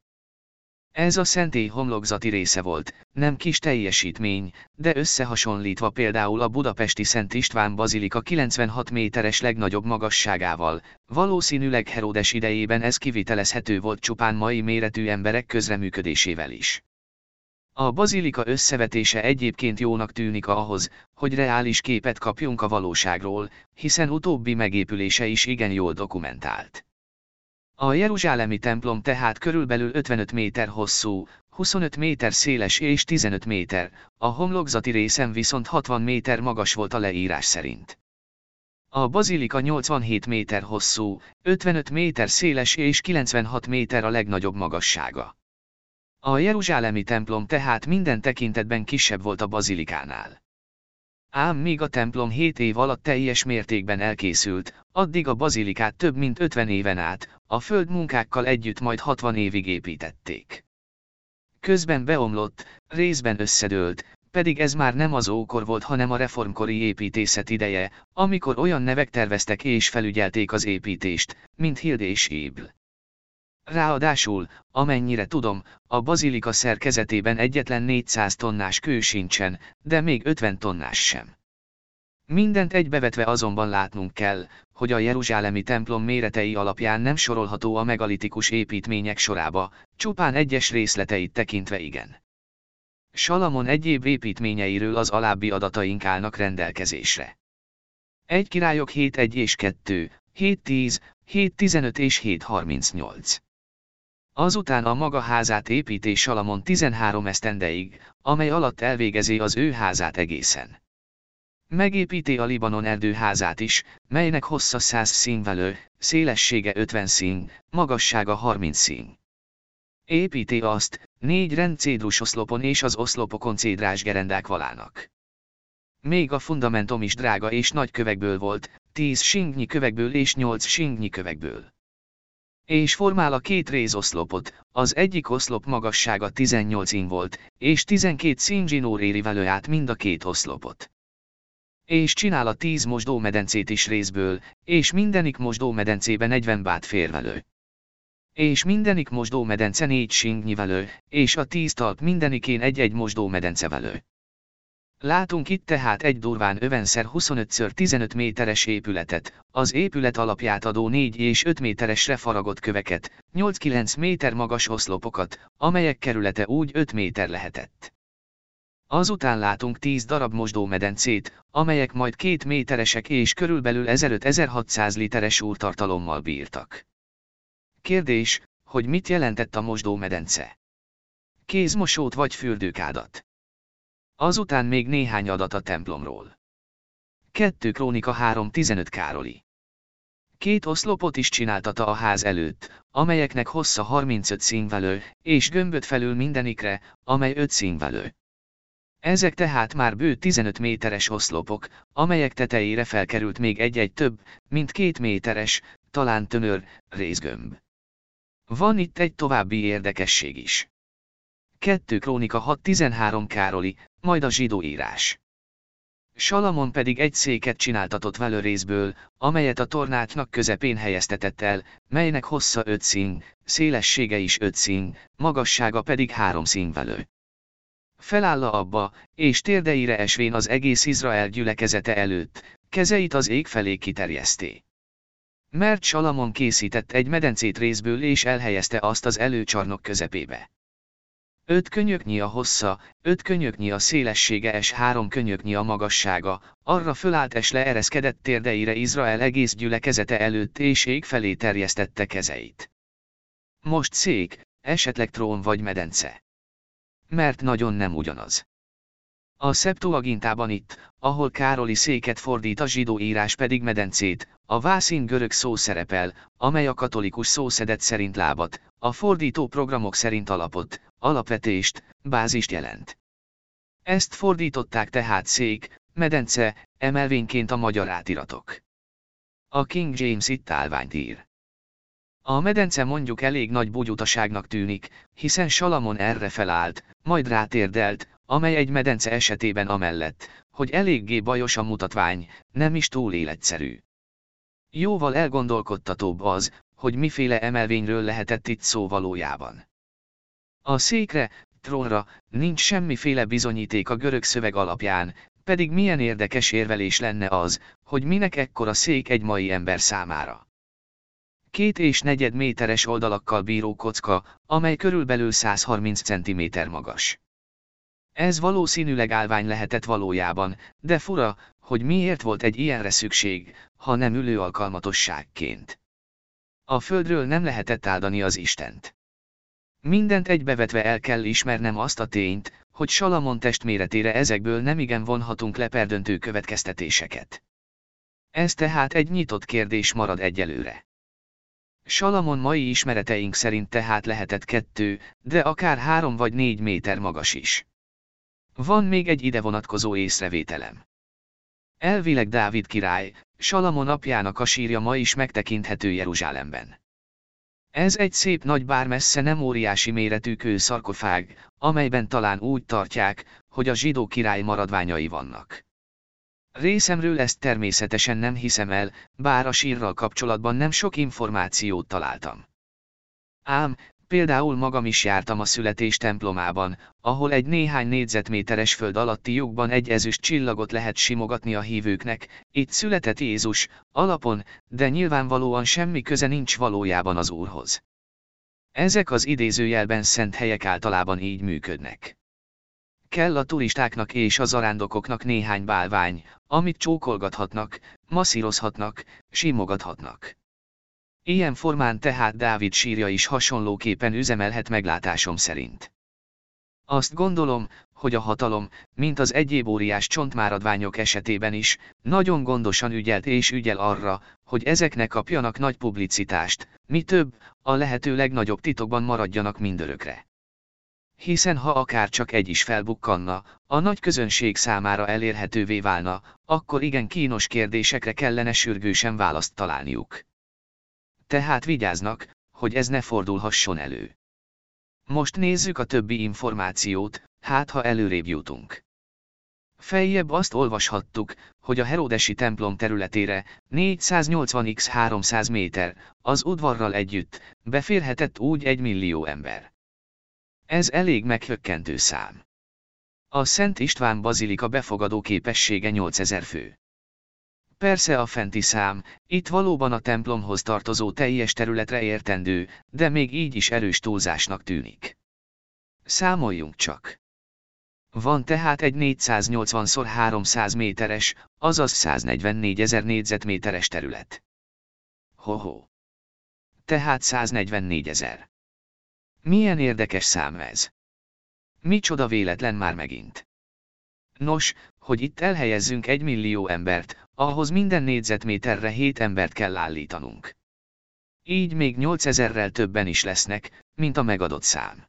Ez a szentély homlokzati része volt, nem kis teljesítmény, de összehasonlítva például a budapesti Szent István Bazilika 96 méteres legnagyobb magasságával, valószínűleg Herodes idejében ez kivitelezhető volt csupán mai méretű emberek közreműködésével is. A bazilika összevetése egyébként jónak tűnik ahhoz, hogy reális képet kapjunk a valóságról, hiszen utóbbi megépülése is igen jól dokumentált. A Jeruzsálemi templom tehát körülbelül 55 méter hosszú, 25 méter széles és 15 méter, a homlokzati részen viszont 60 méter magas volt a leírás szerint. A bazilika 87 méter hosszú, 55 méter széles és 96 méter a legnagyobb magassága. A Jeruzsálemi templom tehát minden tekintetben kisebb volt a bazilikánál. Ám míg a templom 7 év alatt teljes mértékben elkészült, addig a bazilikát több mint 50 éven át, a földmunkákkal együtt majd 60 évig építették. Közben beomlott, részben összedőlt, pedig ez már nem az ókor volt, hanem a reformkori építészet ideje, amikor olyan nevek terveztek és felügyelték az építést, mint Hild és Hébl. Ráadásul, amennyire tudom, a bazilika szerkezetében egyetlen 400 tonnás kő sincsen, de még 50 tonnás sem. Mindent egybevetve azonban látnunk kell, hogy a Jeruzsálemi templom méretei alapján nem sorolható a megalitikus építmények sorába, csupán egyes részleteit tekintve igen. Salamon egyéb építményeiről az alábbi adataink állnak rendelkezésre. Egy királyok 7.1 és 2, 7.10, 7.15 és 7.38. Azután a maga házát építé Salamon 13 esztendeig, amely alatt elvégezi az ő házát egészen. Megépíti a Libanon erdőházát is, melynek hossza 100 színvelő, szélessége 50 szín, magassága 30 szín. Építi azt, négy rendcédrus oszlopon és az oszlopokon cédrás gerendák valának. Még a fundamentum is drága és nagy kövekből volt, 10 singnyi kövekből és 8 singnyi kövekből. És formál a két rézoszlopot, az egyik oszlop magassága 18 in volt, és 12 színzsinór éri velő át mind a két oszlopot. És csinál a 10 mosdómedencét is részből, és mindenik mosdómedencében 40 bát férvelő. És mindenik mosdómedence négy singnyivelő, és a 10 talp mindenikén egy-egy mosdómedencevelő. Látunk itt tehát egy durván övenszer 25x15 méteres épületet, az épület alapját adó 4 és 5 méteresre faragott köveket, 8-9 méter magas oszlopokat, amelyek kerülete úgy 5 méter lehetett. Azután látunk 10 darab mosdómedencét, amelyek majd 2 méteresek és körülbelül 1500-1600 literes úrtartalommal bírtak. Kérdés, hogy mit jelentett a mosdómedence? Kézmosót vagy fürdőkádat? Azután még néhány adat a templomról. 2 Krónika 3.15 Károli. Két oszlopot is csináltata a ház előtt, amelyeknek hossza 35 színvelő, és gömböt felül mindenikre, amely 5 színvelő. Ezek tehát már bő 15 méteres oszlopok, amelyek tetejére felkerült még egy-egy több, mint két méteres, talán tömör, részgömb. Van itt egy további érdekesség is. 2 Krónika 6.13 Károli, majd a zsidó írás. Salamon pedig egy széket csináltatott velő részből, amelyet a tornácsnak közepén helyeztetett el, melynek hossza öt szín, szélessége is öt szín, magassága pedig három velő. Felálla abba, és térdeire esvén az egész Izrael gyülekezete előtt, kezeit az ég felé kiterjeszté. Mert Salamon készített egy medencét részből és elhelyezte azt az előcsarnok közepébe. Öt könyöknyi a hossza, öt könyöknyi a szélessége és három könyöknyi a magassága, arra fölállt és leereszkedett térdeire Izrael egész gyülekezete előtt és ég felé terjesztette kezeit. Most szék, esetleg trón vagy medence. Mert nagyon nem ugyanaz. A Septuagintában itt, ahol Károli széket fordít a zsidó írás pedig medencét, a vászín görög szó szerepel, amely a katolikus szószedet szerint lábat, a fordító programok szerint alapot, alapvetést, bázist jelent. Ezt fordították tehát szék, medence, emelvényként a magyar átiratok. A King James itt állványt ír. A medence mondjuk elég nagy bugyutaságnak tűnik, hiszen Salamon erre felállt, majd rátérdelt, amely egy medence esetében amellett, hogy eléggé bajos a mutatvány, nem is túl életszerű. Jóval elgondolkodtatóbb az, hogy miféle emelvényről lehetett itt szó valójában. A székre, trónra, nincs semmiféle bizonyíték a görög szöveg alapján, pedig milyen érdekes érvelés lenne az, hogy minek ekkora szék egy mai ember számára. Két és negyed méteres oldalakkal bíró kocka, amely körülbelül 130 cm magas. Ez valószínűleg állvány lehetett valójában, de fura, hogy miért volt egy ilyenre szükség, ha nem ülő alkalmatosságként. A földről nem lehetett áldani az Istent. Mindent egybevetve el kell ismernem azt a tényt, hogy Salamon testméretére ezekből nemigen vonhatunk le perdöntő következtetéseket. Ez tehát egy nyitott kérdés marad egyelőre. Salamon mai ismereteink szerint tehát lehetett kettő, de akár három vagy négy méter magas is. Van még egy ide vonatkozó észrevételem. Elvileg Dávid király, Salamon apjának a sírja ma is megtekinthető Jeruzsálemben. Ez egy szép nagy bár messze nem óriási méretű kőszarkofág, amelyben talán úgy tartják, hogy a zsidó király maradványai vannak. Részemről ezt természetesen nem hiszem el, bár a sírral kapcsolatban nem sok információt találtam. Ám, Például magam is jártam a születés templomában, ahol egy néhány négyzetméteres föld alatti lyukban egy ezüst csillagot lehet simogatni a hívőknek, itt született Jézus, alapon, de nyilvánvalóan semmi köze nincs valójában az Úrhoz. Ezek az idézőjelben szent helyek általában így működnek. Kell a turistáknak és a zarándokoknak néhány bálvány, amit csókolgathatnak, masszírozhatnak, simogathatnak. Ilyen formán tehát Dávid sírja is hasonlóképpen üzemelhet meglátásom szerint. Azt gondolom, hogy a hatalom, mint az egyéb óriás csontmáradványok esetében is, nagyon gondosan ügyelt és ügyel arra, hogy ezeknek kapjanak nagy publicitást, mi több, a lehető legnagyobb titokban maradjanak mindörökre. Hiszen ha akár csak egy is felbukkanna, a nagy közönség számára elérhetővé válna, akkor igen kínos kérdésekre kellene sürgősen választ találniuk tehát vigyáznak, hogy ez ne fordulhasson elő. Most nézzük a többi információt, hát ha előrébb jutunk. Feljebb azt olvashattuk, hogy a Herodesi templom területére 480x 300 méter, az udvarral együtt, beférhetett úgy egy millió ember. Ez elég meghökkentő szám. A Szent István Bazilika befogadó képessége 8000 fő. Persze a fenti szám, itt valóban a templomhoz tartozó teljes területre értendő, de még így is erős túlzásnak tűnik. Számoljunk csak. Van tehát egy 480x300 méteres, azaz 144 ezer négyzetméteres terület. Hoho. Tehát 144 ezer. Milyen érdekes szám ez. Micsoda véletlen már megint. Nos, hogy itt elhelyezzünk egy millió embert, ahhoz minden négyzetméterre 7 embert kell állítanunk. Így még 8000-rel többen is lesznek, mint a megadott szám.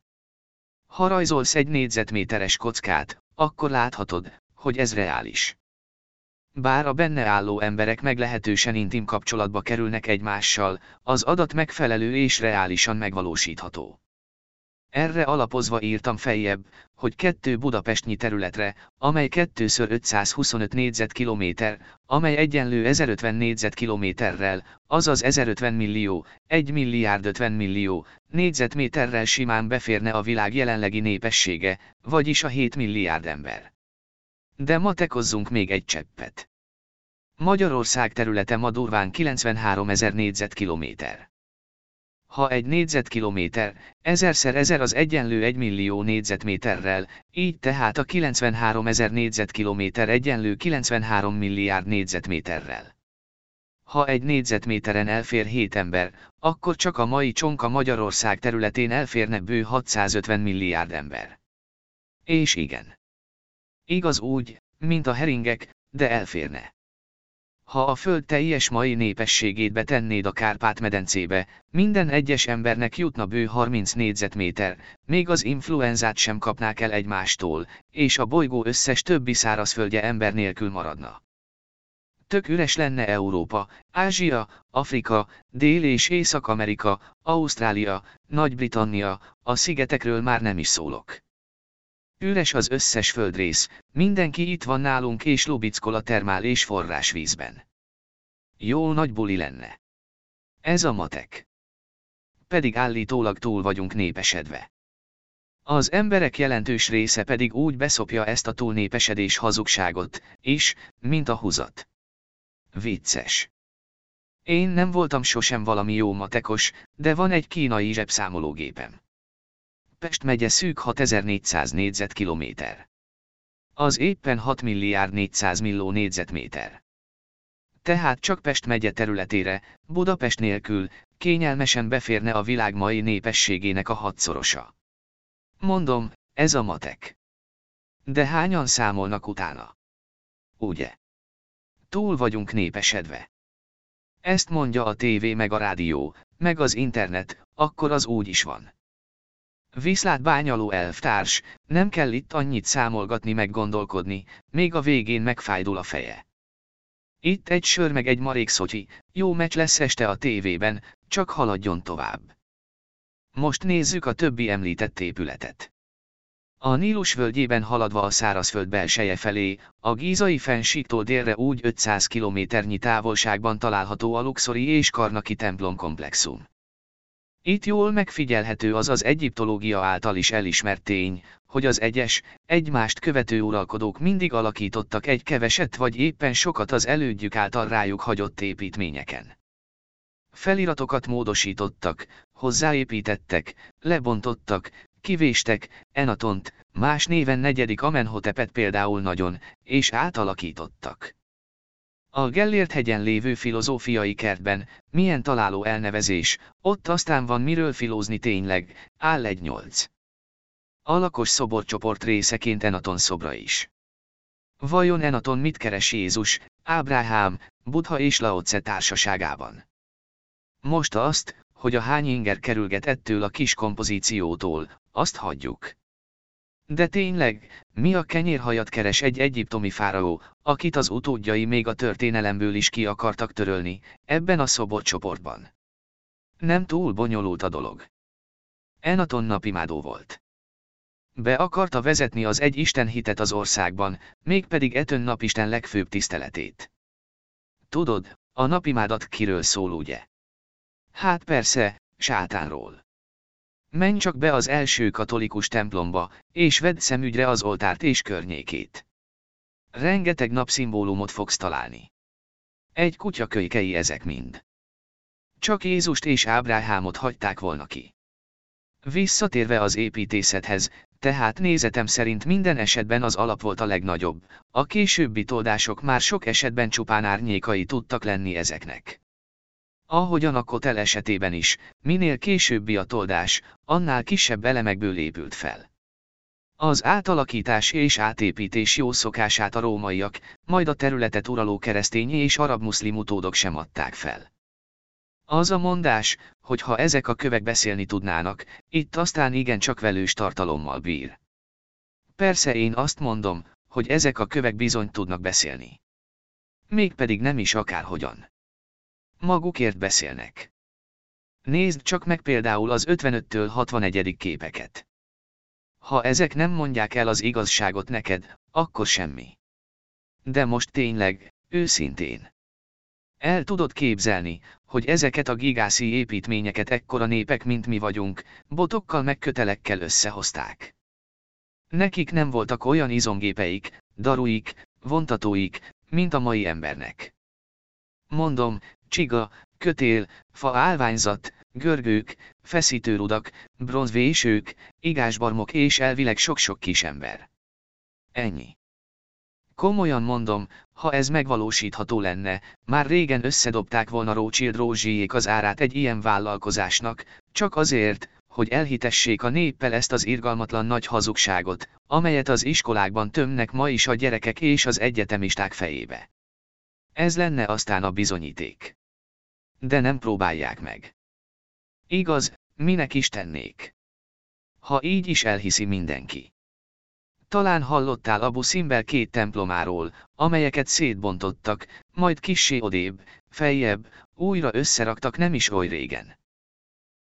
Ha rajzolsz egy négyzetméteres kockát, akkor láthatod, hogy ez reális. Bár a benne álló emberek meglehetősen intim kapcsolatba kerülnek egymással, az adat megfelelő és reálisan megvalósítható. Erre alapozva írtam feljebb, hogy kettő Budapestnyi területre, amely 2x525 négyzetkilométer, amely egyenlő 1050 négyzetkilométerrel, azaz 1050 millió, 1 milliárd 50 millió, négyzetméterrel simán beférne a világ jelenlegi népessége, vagyis a 7 milliárd ember. De matekozzunk még egy cseppet. Magyarország területe ma durván 93 ezer négyzetkilométer. Ha egy négyzetkilométer, ezerszer ezer az egyenlő 1 millió négyzetméterrel, így tehát a 93 ezer négyzetkilométer egyenlő 93 milliárd négyzetméterrel. Ha egy négyzetméteren elfér 7 ember, akkor csak a mai csonka Magyarország területén elférne bő 650 milliárd ember. És igen. Igaz úgy, mint a heringek, de elférne. Ha a Föld teljes mai népességét betennéd a Kárpát-medencébe, minden egyes embernek jutna bő 30 négyzetméter, még az influenzát sem kapnák el egymástól, és a bolygó összes többi szárazföldje ember nélkül maradna. Tök üres lenne Európa, Ázsia, Afrika, Dél- és Észak-Amerika, Ausztrália, Nagy-Britannia, a szigetekről már nem is szólok. Üres az összes földrész, mindenki itt van nálunk és lubickol a termál és forrásvízben. Jó nagy buli lenne. Ez a matek. Pedig állítólag túl vagyunk népesedve. Az emberek jelentős része pedig úgy beszopja ezt a túlnépesedés hazugságot, is, mint a húzat. Vicces. Én nem voltam sosem valami jó matekos, de van egy kínai zsebszámológépem. Pest megye szűk 6400 négyzetkilométer. Az éppen 6 milliárd 400 millió négyzetméter. Tehát csak Pest megye területére, Budapest nélkül, kényelmesen beférne a világ mai népességének a hatszorosa. Mondom, ez a matek. De hányan számolnak utána? Ugye? Túl vagyunk népesedve. Ezt mondja a tévé meg a rádió, meg az internet, akkor az úgy is van. Viszlát bányaló elvtárs, nem kell itt annyit számolgatni meg gondolkodni, még a végén megfájdul a feje. Itt egy sör meg egy marék szotyi, jó meccs lesz este a tévében, csak haladjon tovább. Most nézzük a többi említett épületet. A Nílus völgyében haladva a szárazföld belseje felé, a gízai fensíktól délre úgy 500 kilométernyi távolságban található a Luxori és Karnaki templomkomplexum. Itt jól megfigyelhető az az egyiptológia által is elismert tény, hogy az egyes, egymást követő uralkodók mindig alakítottak egy keveset vagy éppen sokat az elődjük által rájuk hagyott építményeken. Feliratokat módosítottak, hozzáépítettek, lebontottak, kivéstek, Enatont, más néven negyedik Amenhotepet például nagyon, és átalakítottak. A Gellért hegyen lévő filozófiai kertben, milyen találó elnevezés, ott aztán van miről filózni tényleg, áll egy nyolc. A lakos szoborcsoport részeként Enaton szobra is. Vajon Enaton mit keres Jézus, Ábrahám, Buddha és Laoce társaságában? Most azt, hogy a hány inger kerülget ettől a kis kompozíciótól, azt hagyjuk. De tényleg, mi a kenyérhajat keres egy egyiptomi fáraó, akit az utódjai még a történelemből is ki akartak törölni, ebben a szoborcsoportban. Nem túl bonyolult a dolog. Enaton napimádó volt. Be akarta vezetni az egy Isten hitet az országban, mégpedig etön napisten legfőbb tiszteletét. Tudod, a napimádat kiről szól ugye? Hát persze, sátánról. Menj csak be az első katolikus templomba, és vedd szemügyre az oltárt és környékét. Rengeteg napszimbólumot fogsz találni. Egy kutya kölykei ezek mind. Csak Jézust és Ábrahámot hagyták volna ki. Visszatérve az építészethez, tehát nézetem szerint minden esetben az alap volt a legnagyobb, a későbbi toldások már sok esetben csupán árnyékai tudtak lenni ezeknek. Ahogyan a kotel esetében is, minél későbbi a toldás, annál kisebb elemekből épült fel. Az átalakítás és átépítés jó szokását a rómaiak, majd a területet uraló keresztény és arab-muszlim utódok sem adták fel. Az a mondás, hogy ha ezek a kövek beszélni tudnának, itt aztán igencsak velős tartalommal bír. Persze én azt mondom, hogy ezek a kövek bizony tudnak beszélni. Mégpedig nem is akárhogyan. Magukért beszélnek. Nézd csak meg például az 55-től 61. képeket. Ha ezek nem mondják el az igazságot neked, akkor semmi. De most tényleg, őszintén. El tudod képzelni, hogy ezeket a gigászi építményeket ekkora népek, mint mi vagyunk, botokkal meg kötelekkel összehozták. Nekik nem voltak olyan izomgépeik, daruik, vontatóik, mint a mai embernek. Mondom, csiga, kötél, fa állványzat, görgők, feszítőrudak, bronzvésők, igásbarmok és elvileg sok-sok kisember. Ennyi. Komolyan mondom, ha ez megvalósítható lenne, már régen összedobták volna Rothschild Rózsiék az árát egy ilyen vállalkozásnak, csak azért, hogy elhitessék a néppel ezt az irgalmatlan nagy hazugságot, amelyet az iskolákban tömnek ma is a gyerekek és az egyetemisták fejébe. Ez lenne aztán a bizonyíték. De nem próbálják meg. Igaz, minek is tennék? Ha így is elhiszi mindenki. Talán hallottál Abu Simbel két templomáról, amelyeket szétbontottak, majd kissé odébb, feljebb, újra összeraktak nem is oly régen.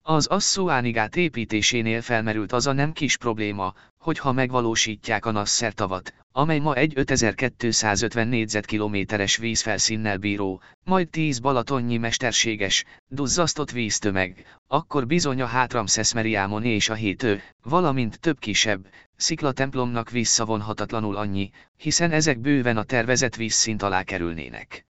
Az Assuánigát építésénél felmerült az a nem kis probléma, hogy ha megvalósítják a Nasser tavat, amely ma egy 5250 négyzetkilométeres vízfelszínnel bíró, majd 10 balatonnyi mesterséges, duzzasztott víztömeg, akkor bizony a Hátramszesz Meriámon és a hétő, valamint több kisebb, sziklatemplomnak visszavonhatatlanul annyi, hiszen ezek bőven a tervezett vízszint alá kerülnének.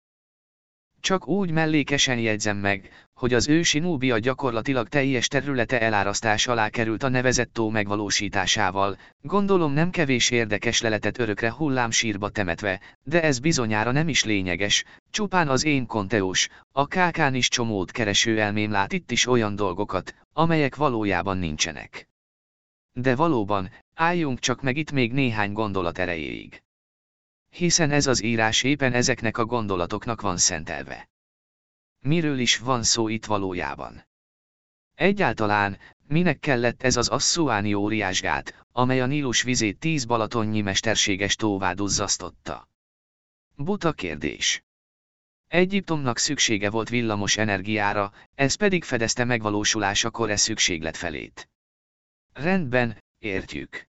Csak úgy mellékesen jegyzem meg, hogy az ősi Núbia gyakorlatilag teljes területe elárasztás alá került a nevezett tó megvalósításával, gondolom nem kevés érdekes leletet örökre hullámsírba temetve, de ez bizonyára nem is lényeges, csupán az én konteós, a kákán is csomót kereső elmém lát itt is olyan dolgokat, amelyek valójában nincsenek. De valóban, álljunk csak meg itt még néhány gondolat erejéig. Hiszen ez az írás éppen ezeknek a gondolatoknak van szentelve. Miről is van szó itt valójában? Egyáltalán, minek kellett ez az asszuáni óriásgát, amely a Nílus vizét tíz balatonnyi mesterséges tóvá duzzasztotta? Buta kérdés. Egyiptomnak szüksége volt villamos energiára, ez pedig fedezte megvalósulásakor e szükséglet felét. Rendben, értjük.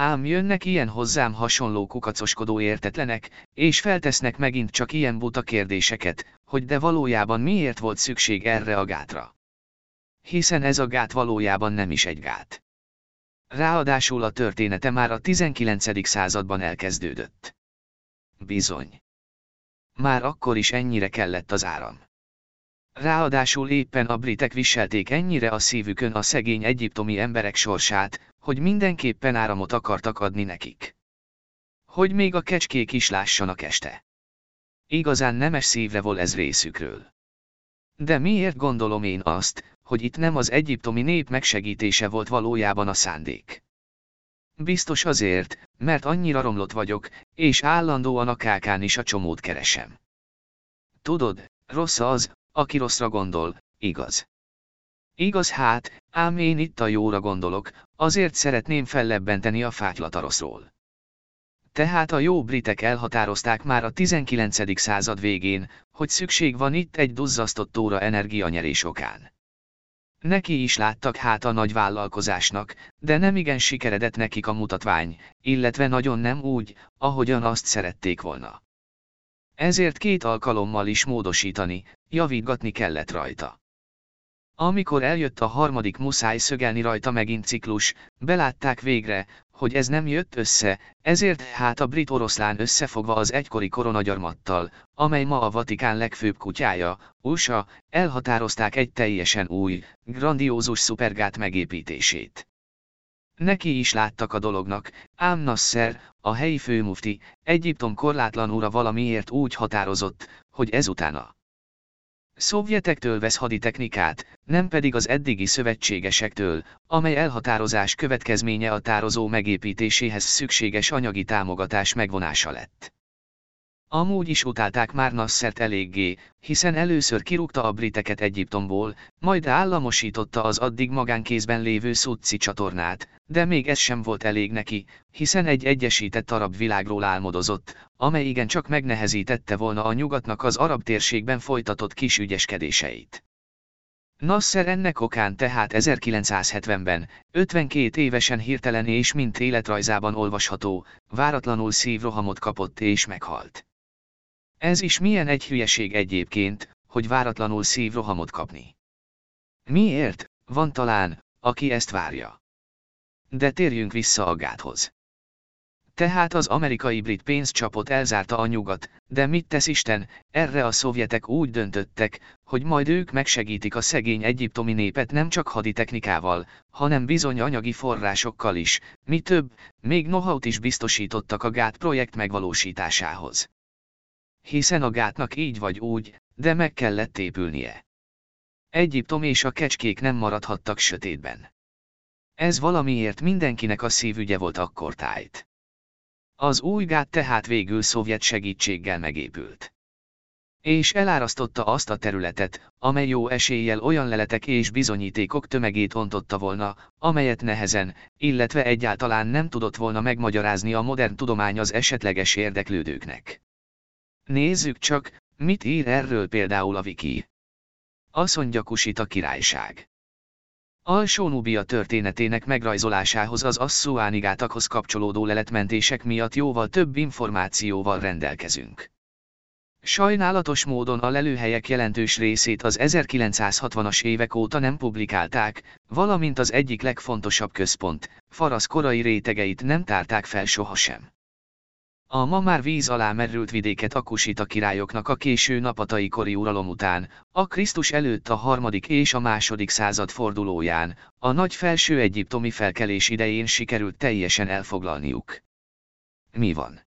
Ám jönnek ilyen hozzám hasonló kukacoskodó értetlenek, és feltesznek megint csak ilyen buta kérdéseket, hogy de valójában miért volt szükség erre a gátra. Hiszen ez a gát valójában nem is egy gát. Ráadásul a története már a 19. században elkezdődött. Bizony. Már akkor is ennyire kellett az áram. Ráadásul éppen a britek viselték ennyire a szívükön a szegény egyiptomi emberek sorsát, hogy mindenképpen áramot akartak adni nekik. Hogy még a kecskék is lássanak este. Igazán nemes szívre vol ez részükről. De miért gondolom én azt, hogy itt nem az egyiptomi nép megsegítése volt valójában a szándék? Biztos azért, mert annyira romlott vagyok, és állandóan a kákán is a csomót keresem. Tudod, rossz az, aki rosszra gondol, igaz. Igaz hát, ám én itt a jóra gondolok, azért szeretném fellebbenteni a fátylat a rosszról. Tehát a jó britek elhatározták már a 19. század végén, hogy szükség van itt egy duzzasztott tóra energianyerés okán. Neki is láttak hát a nagy vállalkozásnak, de nem igen sikeredett nekik a mutatvány, illetve nagyon nem úgy, ahogyan azt szerették volna. Ezért két alkalommal is módosítani, javítgatni kellett rajta. Amikor eljött a harmadik muszáj szögelni rajta megint ciklus, belátták végre, hogy ez nem jött össze, ezért hát a brit oroszlán összefogva az egykori koronagyarmattal, amely ma a Vatikán legfőbb kutyája, USA, elhatározták egy teljesen új, grandiózus szupergát megépítését. Neki is láttak a dolognak, ám Nasser, a helyi főmufti, Egyiptom korlátlan ura valamiért úgy határozott, hogy ezután szovjetektől vesz haditechnikát, nem pedig az eddigi szövetségesektől, amely elhatározás következménye a tározó megépítéséhez szükséges anyagi támogatás megvonása lett. Amúgy is utálták már Nassert eléggé, hiszen először kirúgta a briteket Egyiptomból, majd államosította az addig magánkézben lévő Szutci csatornát, de még ez sem volt elég neki, hiszen egy egyesített arab világról álmodozott, amely igencsak megnehezítette volna a nyugatnak az arab térségben folytatott kis ügyeskedéseit. Nasser ennek okán tehát 1970-ben, 52 évesen hirtelen és mint életrajzában olvasható, váratlanul szívrohamot kapott és meghalt. Ez is milyen egy hülyeség egyébként, hogy váratlanul szívrohamot kapni. Miért, van talán, aki ezt várja. De térjünk vissza a gáthoz. Tehát az amerikai-brit pénzcsapot elzárta a nyugat, de mit tesz Isten, erre a szovjetek úgy döntöttek, hogy majd ők megsegítik a szegény egyiptomi népet nem csak haditechnikával, hanem bizony anyagi forrásokkal is, mi több, még know is biztosítottak a gát projekt megvalósításához. Hiszen a gátnak így vagy úgy, de meg kellett épülnie. Egyiptom és a kecskék nem maradhattak sötétben. Ez valamiért mindenkinek a szívügye volt akkor tájt. Az új gát tehát végül szovjet segítséggel megépült. És elárasztotta azt a területet, amely jó eséllyel olyan leletek és bizonyítékok tömegét ontotta volna, amelyet nehezen, illetve egyáltalán nem tudott volna megmagyarázni a modern tudomány az esetleges érdeklődőknek. Nézzük csak, mit ír erről például a Wiki. Aszondja Kusita királyság. Alsó Nubia történetének megrajzolásához az asszuánigátakhoz kapcsolódó leletmentések miatt jóval több információval rendelkezünk. Sajnálatos módon a lelőhelyek jelentős részét az 1960-as évek óta nem publikálták, valamint az egyik legfontosabb központ, Farasz korai rétegeit nem tárták fel sohasem. A ma már víz alá merült vidéket a kusita királyoknak a késő napatai kori uralom után, a Krisztus előtt a harmadik és a második század fordulóján, a nagy felső egyiptomi felkelés idején sikerült teljesen elfoglalniuk. Mi van?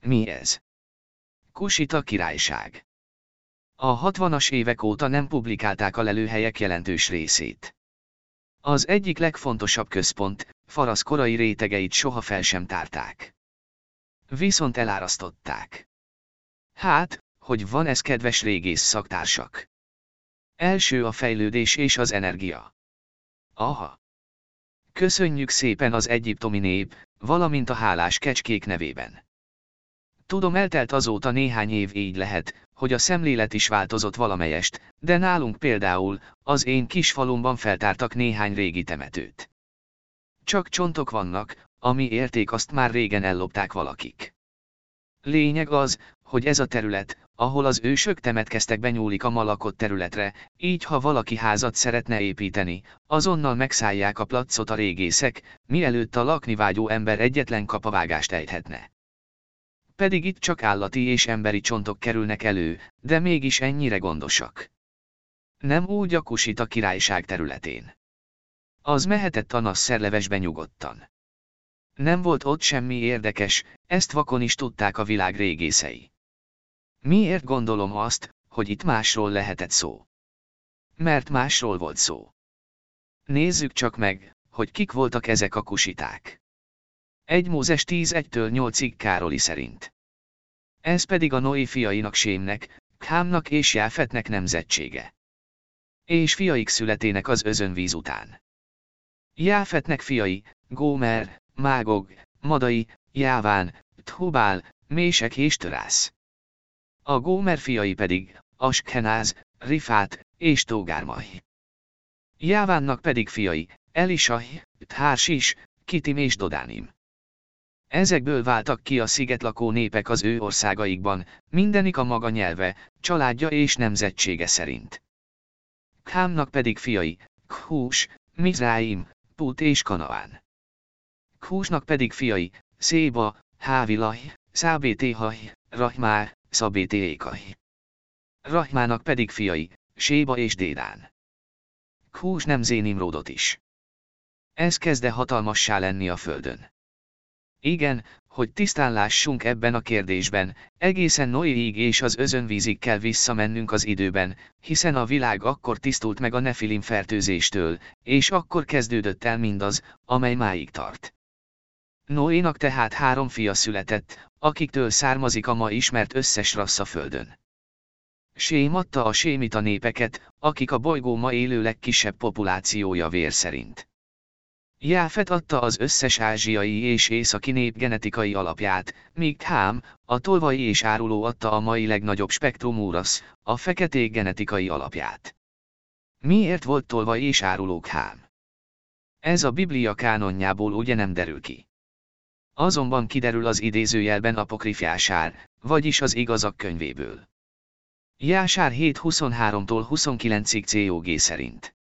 Mi ez? Kusita királyság. A 60-as évek óta nem publikálták a lelőhelyek jelentős részét. Az egyik legfontosabb központ, Farasz korai rétegeit soha fel sem tárták. Viszont elárasztották. Hát, hogy van ez kedves régész szaktársak. Első a fejlődés és az energia. Aha. Köszönjük szépen az egyiptomi nép, valamint a hálás kecskék nevében. Tudom eltelt azóta néhány év így lehet, hogy a szemlélet is változott valamelyest, de nálunk például, az én kis falumban feltártak néhány régi temetőt. Csak csontok vannak, ami érték azt már régen ellopták valakik. Lényeg az, hogy ez a terület, ahol az ősök temetkeztek benyúlik a malakott területre, így ha valaki házat szeretne építeni, azonnal megszállják a placot a régészek, mielőtt a lakni vágyó ember egyetlen kapavágást ejthetne. Pedig itt csak állati és emberi csontok kerülnek elő, de mégis ennyire gondosak. Nem úgy a kusita királyság területén. Az mehetett a nasszerlevesbe nyugodtan. Nem volt ott semmi érdekes, ezt vakon is tudták a világ régészei. Miért gondolom azt, hogy itt másról lehetett szó? Mert másról volt szó. Nézzük csak meg, hogy kik voltak ezek a kusiták. 1 Mózes 10.1-től 8-ig Károli szerint. Ez pedig a Noé fiainak Sémnek, Khámnak és Jáfetnek nemzetsége. És fiaik születének az özönvíz után. Jáfetnek fiai, Gómer, Mágog, Madai, Jáván, Thubál, Mések és Törász. A Gómer fiai pedig, Askenáz, Rifát és Tógármai. Jávánnak pedig fiai, Elisaj, Thársis, Kitim és Dodánim. Ezekből váltak ki a szigetlakó népek az ő országaikban, mindenik a maga nyelve, családja és nemzetsége szerint. Khámnak pedig fiai, Khús, Mizráim, Put és Kanaán. Khúsnak pedig fiai, Széba, Hávilaj, Szábétéhaj, Rahmá, Szabétéékaj. Rahmának pedig fiai, Séba és Dédán. Khús nem Zénimródot is. Ez kezde hatalmassá lenni a földön. Igen, hogy tisztán lássunk ebben a kérdésben, egészen Noéig és az özönvízig kell visszamennünk az időben, hiszen a világ akkor tisztult meg a nefilim fertőzéstől, és akkor kezdődött el mindaz, amely máig tart. Noénak tehát három fia született, akiktől származik a ma ismert összes rassza földön. Sém adta a sémita népeket, akik a bolygó ma élő legkisebb populációja vér szerint. Jáfet adta az összes ázsiai és északi nép genetikai alapját, míg Hám, a tolvai és áruló adta a mai legnagyobb spektrumúrasz, a feketék genetikai alapját. Miért volt tolvaj és árulók Hám? Ez a Biblia kánonjából ugye nem derül ki. Azonban kiderül az idézőjelben apokrif Jásár, vagyis az igazak könyvéből. Jásár 7.23-tól 29-ig COG szerint.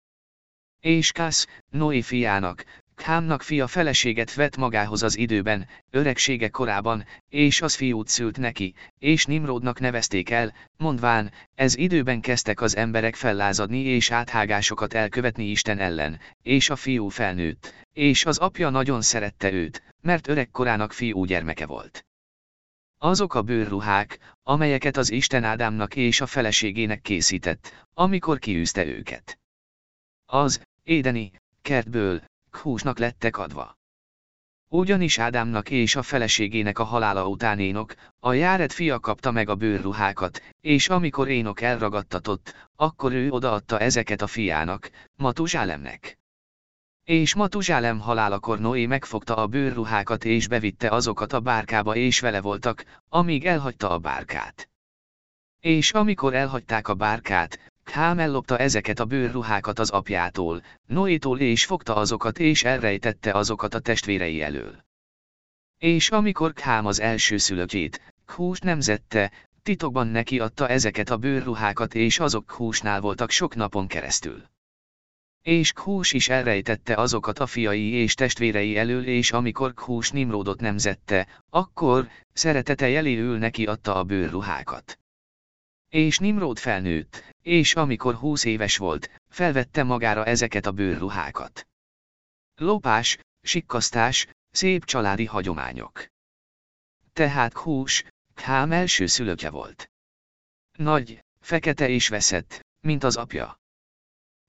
És Kász, Noé fiának, Hámnak fia feleséget vett magához az időben, öregsége korában, és az fiút szült neki, és Nimrodnak nevezték el, mondván, ez időben kezdtek az emberek fellázadni és áthágásokat elkövetni Isten ellen, és a fiú felnőtt, és az apja nagyon szerette őt, mert öregkorának fiú gyermeke volt. Azok a bőrruhák, amelyeket az Isten Ádámnak és a feleségének készített, amikor kiűzte őket. Az, édeni, kertből, húsnak lettek adva. Ugyanis Ádámnak és a feleségének a halála után Énok, a Járed fia kapta meg a bőrruhákat, és amikor Énok elragadtatott, akkor ő odaadta ezeket a fiának, Matuzsálemnek. És Matuzsálem halálakor Noé megfogta a bőrruhákat és bevitte azokat a bárkába és vele voltak, amíg elhagyta a bárkát. És amikor elhagyták a bárkát, Khám ellopta ezeket a bőrruhákat az apjától, Noétól és fogta azokat és elrejtette azokat a testvérei elől. És amikor Khám az első szülökét, Khús nemzette, titokban neki adta ezeket a bőrruhákat és azok Khúsnál voltak sok napon keresztül. És Khús is elrejtette azokat a fiai és testvérei elől és amikor Khús Nimrodot nemzette, akkor, szeretete jeléül neki adta a bőrruhákat. És Nimród felnőtt, és amikor húsz éves volt, felvette magára ezeket a bőrruhákat. Lopás, sikkasztás, szép családi hagyományok. Tehát hús, Khám első szülöke volt. Nagy, fekete és veszett, mint az apja.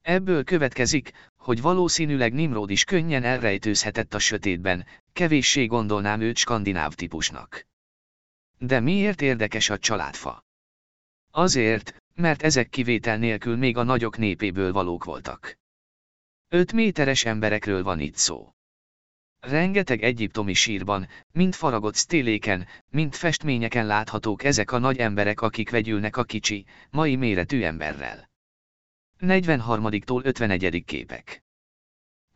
Ebből következik, hogy valószínűleg Nimrod is könnyen elrejtőzhetett a sötétben, kevéssé gondolnám őt skandináv típusnak. De miért érdekes a családfa? Azért, mert ezek kivétel nélkül még a nagyok népéből valók voltak. Öt méteres emberekről van itt szó. Rengeteg egyiptomi sírban, mind faragott stéléken, mind festményeken láthatók ezek a nagy emberek akik vegyülnek a kicsi, mai méretű emberrel. 43-tól 51. képek.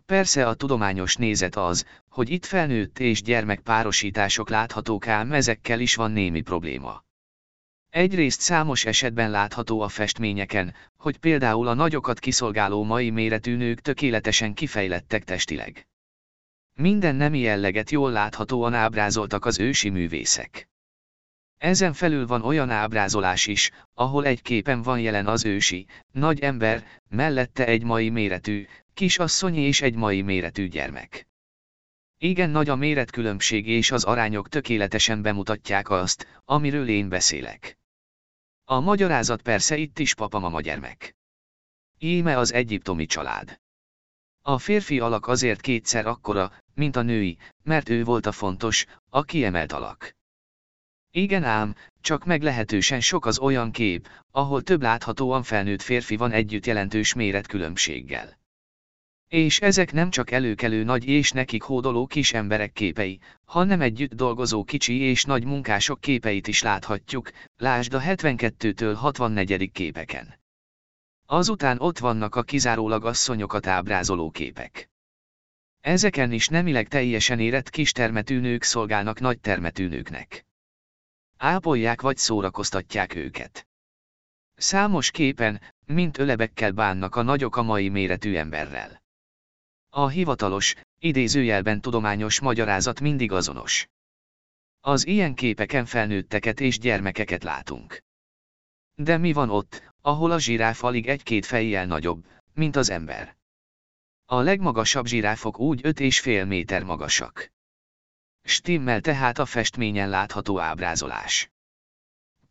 Persze a tudományos nézet az, hogy itt felnőtt és gyermek párosítások láthatók ám ezekkel is van némi probléma. Egyrészt számos esetben látható a festményeken, hogy például a nagyokat kiszolgáló mai méretű nők tökéletesen kifejlettek testileg. Minden nemi jelleget jól láthatóan ábrázoltak az ősi művészek. Ezen felül van olyan ábrázolás is, ahol egy képen van jelen az ősi, nagy ember, mellette egy mai méretű, kisasszony és egy mai méretű gyermek. Igen nagy a méretkülönbség és az arányok tökéletesen bemutatják azt, amiről én beszélek. A magyarázat persze itt is papamama gyermek. Íme az egyiptomi család. A férfi alak azért kétszer akkora, mint a női, mert ő volt a fontos, a kiemelt alak. Igen ám, csak meglehetősen sok az olyan kép, ahol több láthatóan felnőtt férfi van együtt jelentős méretkülönbséggel. És ezek nem csak előkelő nagy és nekik hódoló kis emberek képei, hanem együtt dolgozó kicsi és nagy munkások képeit is láthatjuk, lásd a 72-től 64. képeken. Azután ott vannak a kizárólag asszonyokat ábrázoló képek. Ezeken is nemileg teljesen érett kistermetű nők szolgálnak nagy termetű nőknek. Ápolják vagy szórakoztatják őket. Számos képen, mint ölebekkel bánnak a nagyok a mai méretű emberrel. A hivatalos, idézőjelben tudományos magyarázat mindig azonos. Az ilyen képeken felnőtteket és gyermekeket látunk. De mi van ott, ahol a zsiráf alig egy-két fejjel nagyobb, mint az ember? A legmagasabb zsiráfok úgy 5,5 méter magasak. Stimmel tehát a festményen látható ábrázolás.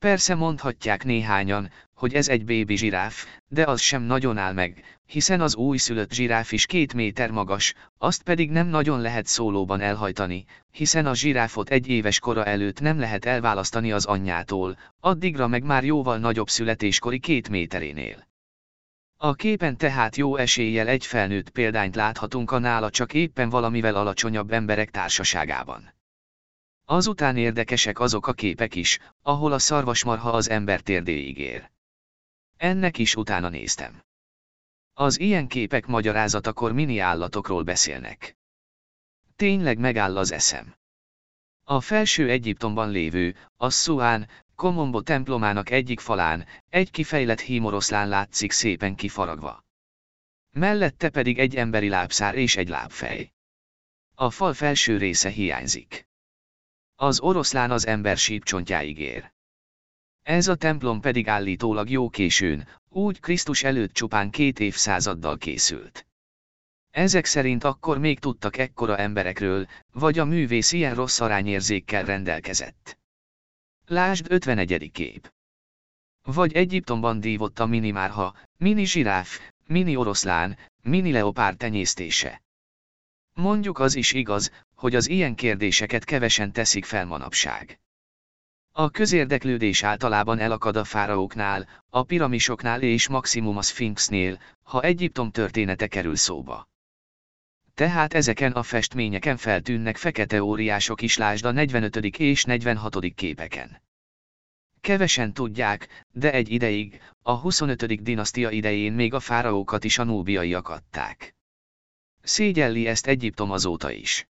Persze mondhatják néhányan, hogy ez egy bébi zsiráf, de az sem nagyon áll meg, hiszen az újszülött zsiráf is két méter magas, azt pedig nem nagyon lehet szólóban elhajtani, hiszen a zsiráfot egy éves kora előtt nem lehet elválasztani az anyjától, addigra meg már jóval nagyobb születéskori két méterénél. A képen tehát jó eséllyel egy felnőtt példányt láthatunk a nála csak éppen valamivel alacsonyabb emberek társaságában. Azután érdekesek azok a képek is, ahol a szarvasmarha az ember térdéig ér. Ennek is utána néztem. Az ilyen képek magyarázatakor mini állatokról beszélnek. Tényleg megáll az eszem. A felső Egyiptomban lévő, a Szuán, Komombo templomának egyik falán, egy kifejlett hímoroszlán látszik szépen kifaragva. Mellette pedig egy emberi lábszár és egy lábfej. A fal felső része hiányzik. Az oroszlán az ember sípcsontjáig ér. Ez a templom pedig állítólag jó későn, úgy Krisztus előtt csupán két évszázaddal készült. Ezek szerint akkor még tudtak ekkora emberekről, vagy a művész ilyen rossz arányérzékkel rendelkezett. Lásd 51. kép. Vagy Egyiptomban dívott a minimárha, mini zsiráf, mini oroszlán, mini leopár tenyésztése. Mondjuk az is igaz, hogy az ilyen kérdéseket kevesen teszik fel manapság. A közérdeklődés általában elakad a fáraóknál, a piramisoknál és maximum a Sphinxnél, ha Egyiptom története kerül szóba. Tehát ezeken a festményeken feltűnnek fekete óriások is lásd a 45. és 46. képeken. kevesen tudják, de egy ideig, a 25. dinasztia idején még a fáraókat is a núbiaiak adták. Szégyelli ezt Egyiptom azóta is.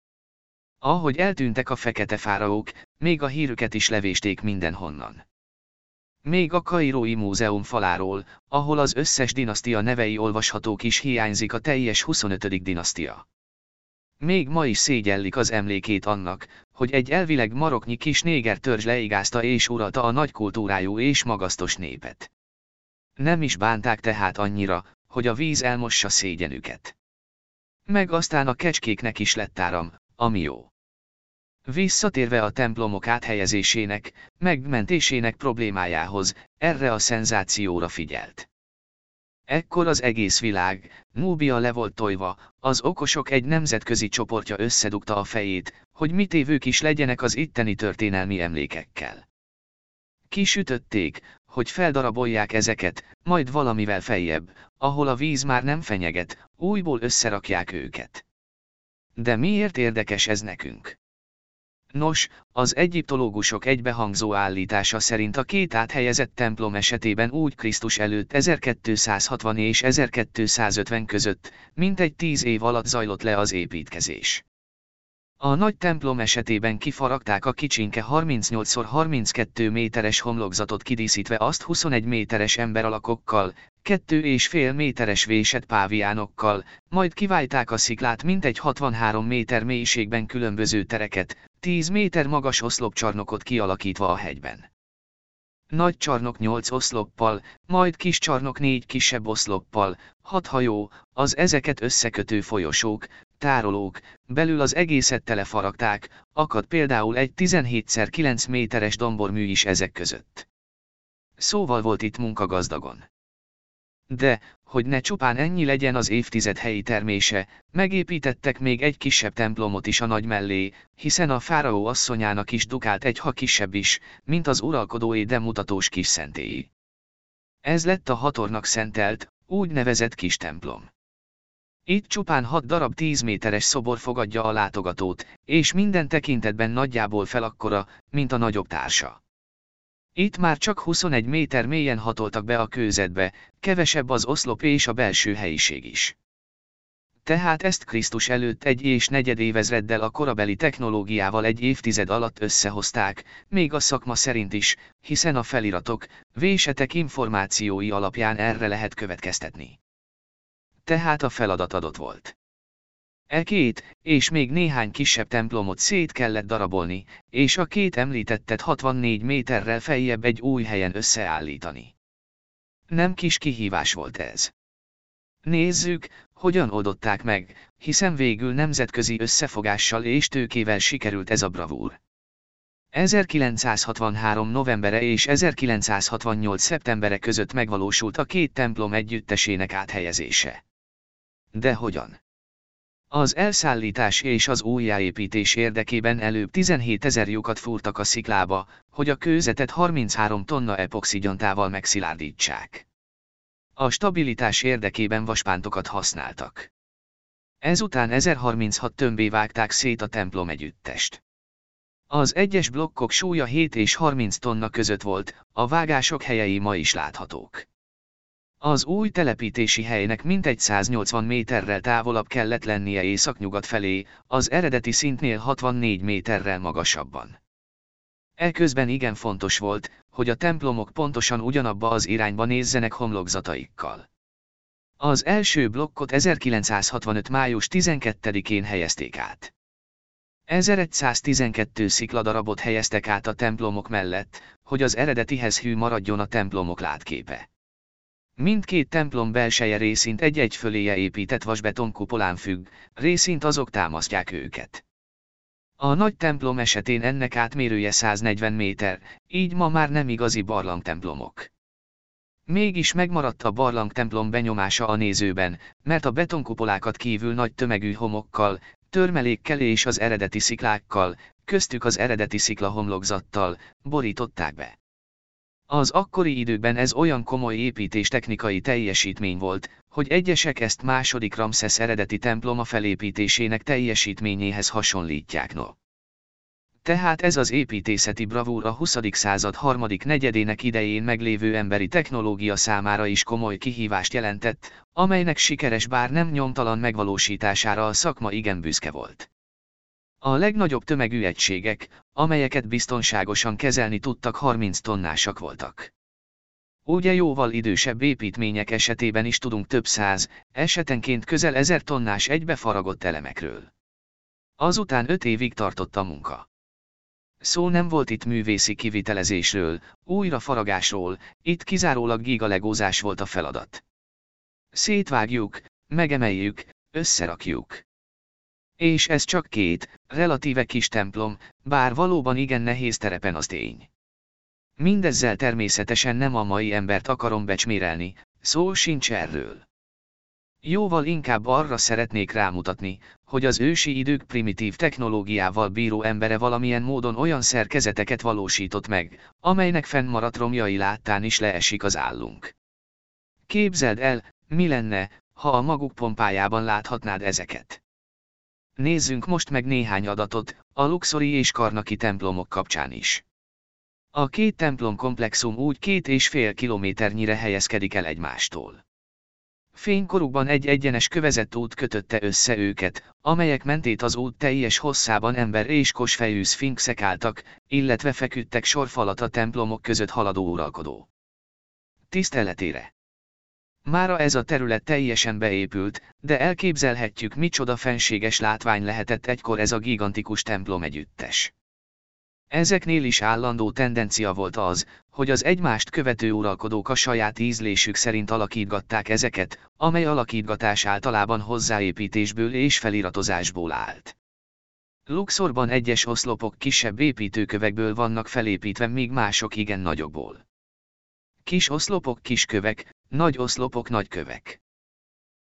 Ahogy eltűntek a fekete fáraók, még a hírüket is levésték mindenhonnan. Még a Kairói Múzeum faláról, ahol az összes dinasztia nevei olvashatók is hiányzik a teljes 25. dinasztia. Még ma is szégyellik az emlékét annak, hogy egy elvileg maroknyi kis néger törzs leigázta és uralta a nagy kultúrájú és magasztos népet. Nem is bánták tehát annyira, hogy a víz elmossa szégyenüket. Meg aztán a kecskéknek is lett áram, ami jó. Visszatérve a templomok áthelyezésének, megmentésének problémájához, erre a szenzációra figyelt. Ekkor az egész világ, Núbia le volt tojva, az okosok egy nemzetközi csoportja összedugta a fejét, hogy mit évők is legyenek az itteni történelmi emlékekkel. Kisütötték, hogy feldarabolják ezeket, majd valamivel feljebb, ahol a víz már nem fenyeget, újból összerakják őket. De miért érdekes ez nekünk? Nos, az egyiptológusok egybehangzó állítása szerint a két áthelyezett templom esetében úgy Krisztus előtt 1260 és 1250 között, mintegy tíz év alatt zajlott le az építkezés. A nagy templom esetében kifaragták a kicsinke 38x32 méteres homlokzatot kidíszítve azt 21 méteres emberalakokkal, kettő és fél méteres vésett páviánokkal, majd kiválták a sziklát mintegy 63 méter mélységben különböző tereket, 10 méter magas oszlopcsarnokot kialakítva a hegyben. Nagy csarnok 8 oszloppal, majd kis csarnok 4 kisebb oszloppal, 6 hajó, az ezeket összekötő folyosók, tárolók, belül az egészet telefaragták, akad például egy 17x9 méteres dombormű is ezek között. Szóval volt itt munka gazdagon. De, hogy ne csupán ennyi legyen az évtized helyi termése, megépítettek még egy kisebb templomot is a nagy mellé, hiszen a fáraó asszonyának is dukált egy ha kisebb is, mint az uralkodóé demutatós kis szentélyi. Ez lett a hatornak szentelt, úgy nevezett kis templom. Itt csupán hat darab 10 méteres szobor fogadja a látogatót, és minden tekintetben nagyjából felakkora, mint a nagyobb társa. Itt már csak 21 méter mélyen hatoltak be a kőzetbe, kevesebb az oszlop és a belső helyiség is. Tehát ezt Krisztus előtt egy és negyed évezreddel a korabeli technológiával egy évtized alatt összehozták, még a szakma szerint is, hiszen a feliratok, vésetek információi alapján erre lehet következtetni. Tehát a feladat adott volt. E két, és még néhány kisebb templomot szét kellett darabolni, és a két említettet 64 méterrel feljebb egy új helyen összeállítani. Nem kis kihívás volt ez. Nézzük, hogyan oldották meg, hiszen végül nemzetközi összefogással és tőkével sikerült ez a bravúr. 1963. novembere és 1968. szeptembere között megvalósult a két templom együttesének áthelyezése. De hogyan? Az elszállítás és az újjáépítés érdekében előbb 17 ezer lyukat fúrtak a sziklába, hogy a kőzetet 33 tonna epoxigyontával megszilárdítsák. A stabilitás érdekében vaspántokat használtak. Ezután 1036 tömbé vágták szét a templom együttest. Az egyes blokkok súlya 7 és 30 tonna között volt, a vágások helyei ma is láthatók. Az új telepítési helynek mintegy 180 méterrel távolabb kellett lennie északnyugat felé, az eredeti szintnél 64 méterrel magasabban. Eközben igen fontos volt, hogy a templomok pontosan ugyanabba az irányba nézzenek homlokzataikkal. Az első blokkot 1965. május 12-én helyezték át. 1112 szikladarabot helyeztek át a templomok mellett, hogy az eredetihez hű maradjon a templomok látképe. Mindkét templom belseje részint egy-egy föléje épített vasbeton kupolán függ, részint azok támasztják őket. A nagy templom esetén ennek átmérője 140 méter, így ma már nem igazi barlangtemplomok. Mégis megmaradt a barlangtemplom benyomása a nézőben, mert a betonkupolákat kívül nagy tömegű homokkal, törmelékkel és az eredeti sziklákkal, köztük az eredeti sziklahomlokzattal, borították be. Az akkori időkben ez olyan komoly építéstechnikai teljesítmény volt, hogy egyesek ezt második Ramszesz eredeti temploma felépítésének teljesítményéhez hasonlítják no. Tehát ez az építészeti bravúr a 20. század harmadik negyedének idején meglévő emberi technológia számára is komoly kihívást jelentett, amelynek sikeres bár nem nyomtalan megvalósítására a szakma igen büszke volt. A legnagyobb tömegű egységek, amelyeket biztonságosan kezelni tudtak 30 tonnásak voltak. Ugye jóval idősebb építmények esetében is tudunk több száz, esetenként közel ezer tonnás egybefaragott elemekről. Azután öt évig tartott a munka. Szó nem volt itt művészi kivitelezésről, újrafaragásról, itt kizárólag gigalegózás volt a feladat. Szétvágjuk, megemeljük, összerakjuk. És ez csak két, relatíve kis templom, bár valóban igen nehéz terepen az tény. Mindezzel természetesen nem a mai embert akarom becsmérelni, szó sincs erről. Jóval inkább arra szeretnék rámutatni, hogy az ősi idők primitív technológiával bíró embere valamilyen módon olyan szerkezeteket valósított meg, amelynek fennmaradt romjai láttán is leesik az állunk. Képzeld el, mi lenne, ha a maguk pompájában láthatnád ezeket. Nézzünk most meg néhány adatot, a luxori és karnaki templomok kapcsán is. A két templom komplexum úgy két és fél kilométernyire helyezkedik el egymástól. Fénykorukban egy egyenes kövezett út kötötte össze őket, amelyek mentét az út teljes hosszában ember és kosfejű szfinxek álltak, illetve feküdtek sorfalat a templomok között haladó uralkodó. Tiszteletére! Mára ez a terület teljesen beépült, de elképzelhetjük micsoda fenséges látvány lehetett egykor ez a gigantikus templom együttes. Ezeknél is állandó tendencia volt az, hogy az egymást követő uralkodók a saját ízlésük szerint alakítgatták ezeket, amely alakítgatás általában hozzáépítésből és feliratozásból állt. Luxorban egyes oszlopok kisebb építőkövekből vannak felépítve, míg mások igen nagyokból. Kis oszlopok kis kövek, nagy oszlopok nagy kövek.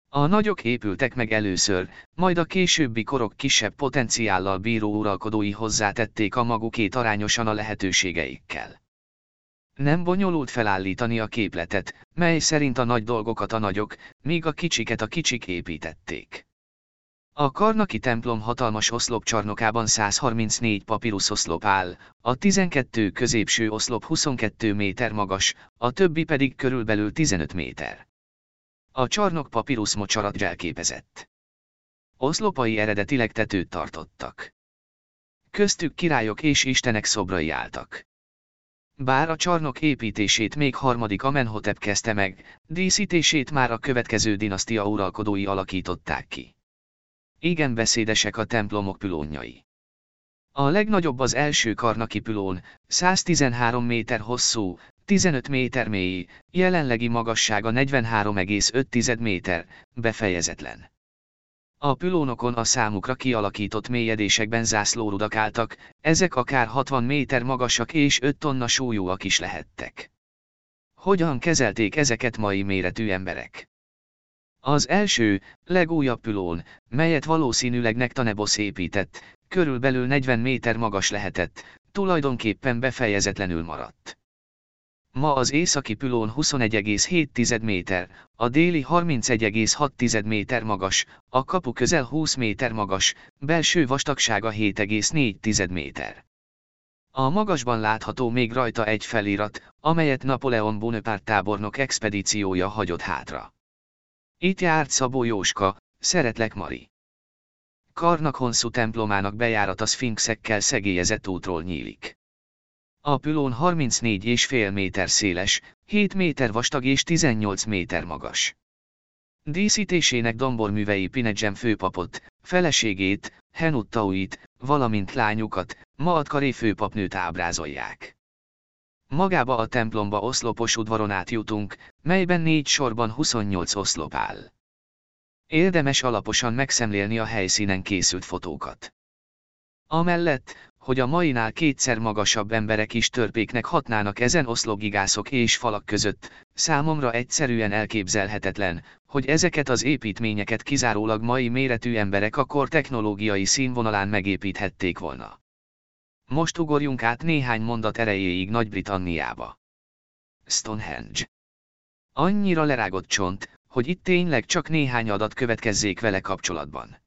A nagyok épültek meg először, majd a későbbi korok kisebb potenciállal bíró uralkodói hozzátették a magukét arányosan a lehetőségeikkel. Nem bonyolult felállítani a képletet, mely szerint a nagy dolgokat a nagyok, míg a kicsiket a kicsik építették. A karnaki templom hatalmas oszlopcsarnokában 134 papírusz oszlop áll, a 12 középső oszlop 22 méter magas, a többi pedig körülbelül 15 méter. A csarnok papírusz mocsarat jelképezett. Oszlopai eredetileg tetőt tartottak. Köztük királyok és istenek szobrai álltak. Bár a csarnok építését még harmadik Amenhotep kezdte meg, díszítését már a következő dinasztia uralkodói alakították ki. Igen beszédesek a templomok pülónjai. A legnagyobb az első karnaki pülón, 113 méter hosszú, 15 méter mély, jelenlegi magassága 43,5 méter, befejezetlen. A pülónokon a számukra kialakított mélyedésekben zászlórudak álltak, ezek akár 60 méter magasak és 5 tonna súlyúak is lehettek. Hogyan kezelték ezeket mai méretű emberek? Az első, legújabb pülón, melyet valószínűleg Nektanebosz épített, körülbelül 40 méter magas lehetett, tulajdonképpen befejezetlenül maradt. Ma az északi pülón 21,7 méter, a déli 31,6 méter magas, a kapu közel 20 méter magas, belső vastagsága 7,4 méter. A magasban látható még rajta egy felirat, amelyet Napóleon Bonaparte tábornok expedíciója hagyott hátra. Itt járt Szabó Jóska, szeretlek Mari. Karnak honszú templomának bejárata szfinxekkel szegélyezett útról nyílik. A pülón 34,5 méter széles, 7 méter vastag és 18 méter magas. Díszítésének domborművei Pinedzsem főpapot, feleségét, Henuttauit, valamint lányukat, Maatkaré főpapnőt ábrázolják. Magába a templomba oszlopos udvaron átjutunk, melyben négy sorban 28 oszlop áll. Érdemes alaposan megszemlélni a helyszínen készült fotókat. Amellett, hogy a mainál kétszer magasabb emberek is törpéknek hatnának ezen oszlogigászok és falak között, számomra egyszerűen elképzelhetetlen, hogy ezeket az építményeket kizárólag mai méretű emberek a kor technológiai színvonalán megépíthették volna. Most ugorjunk át néhány mondat erejéig Nagy-Britanniába. Stonehenge. Annyira lerágott csont, hogy itt tényleg csak néhány adat következzék vele kapcsolatban.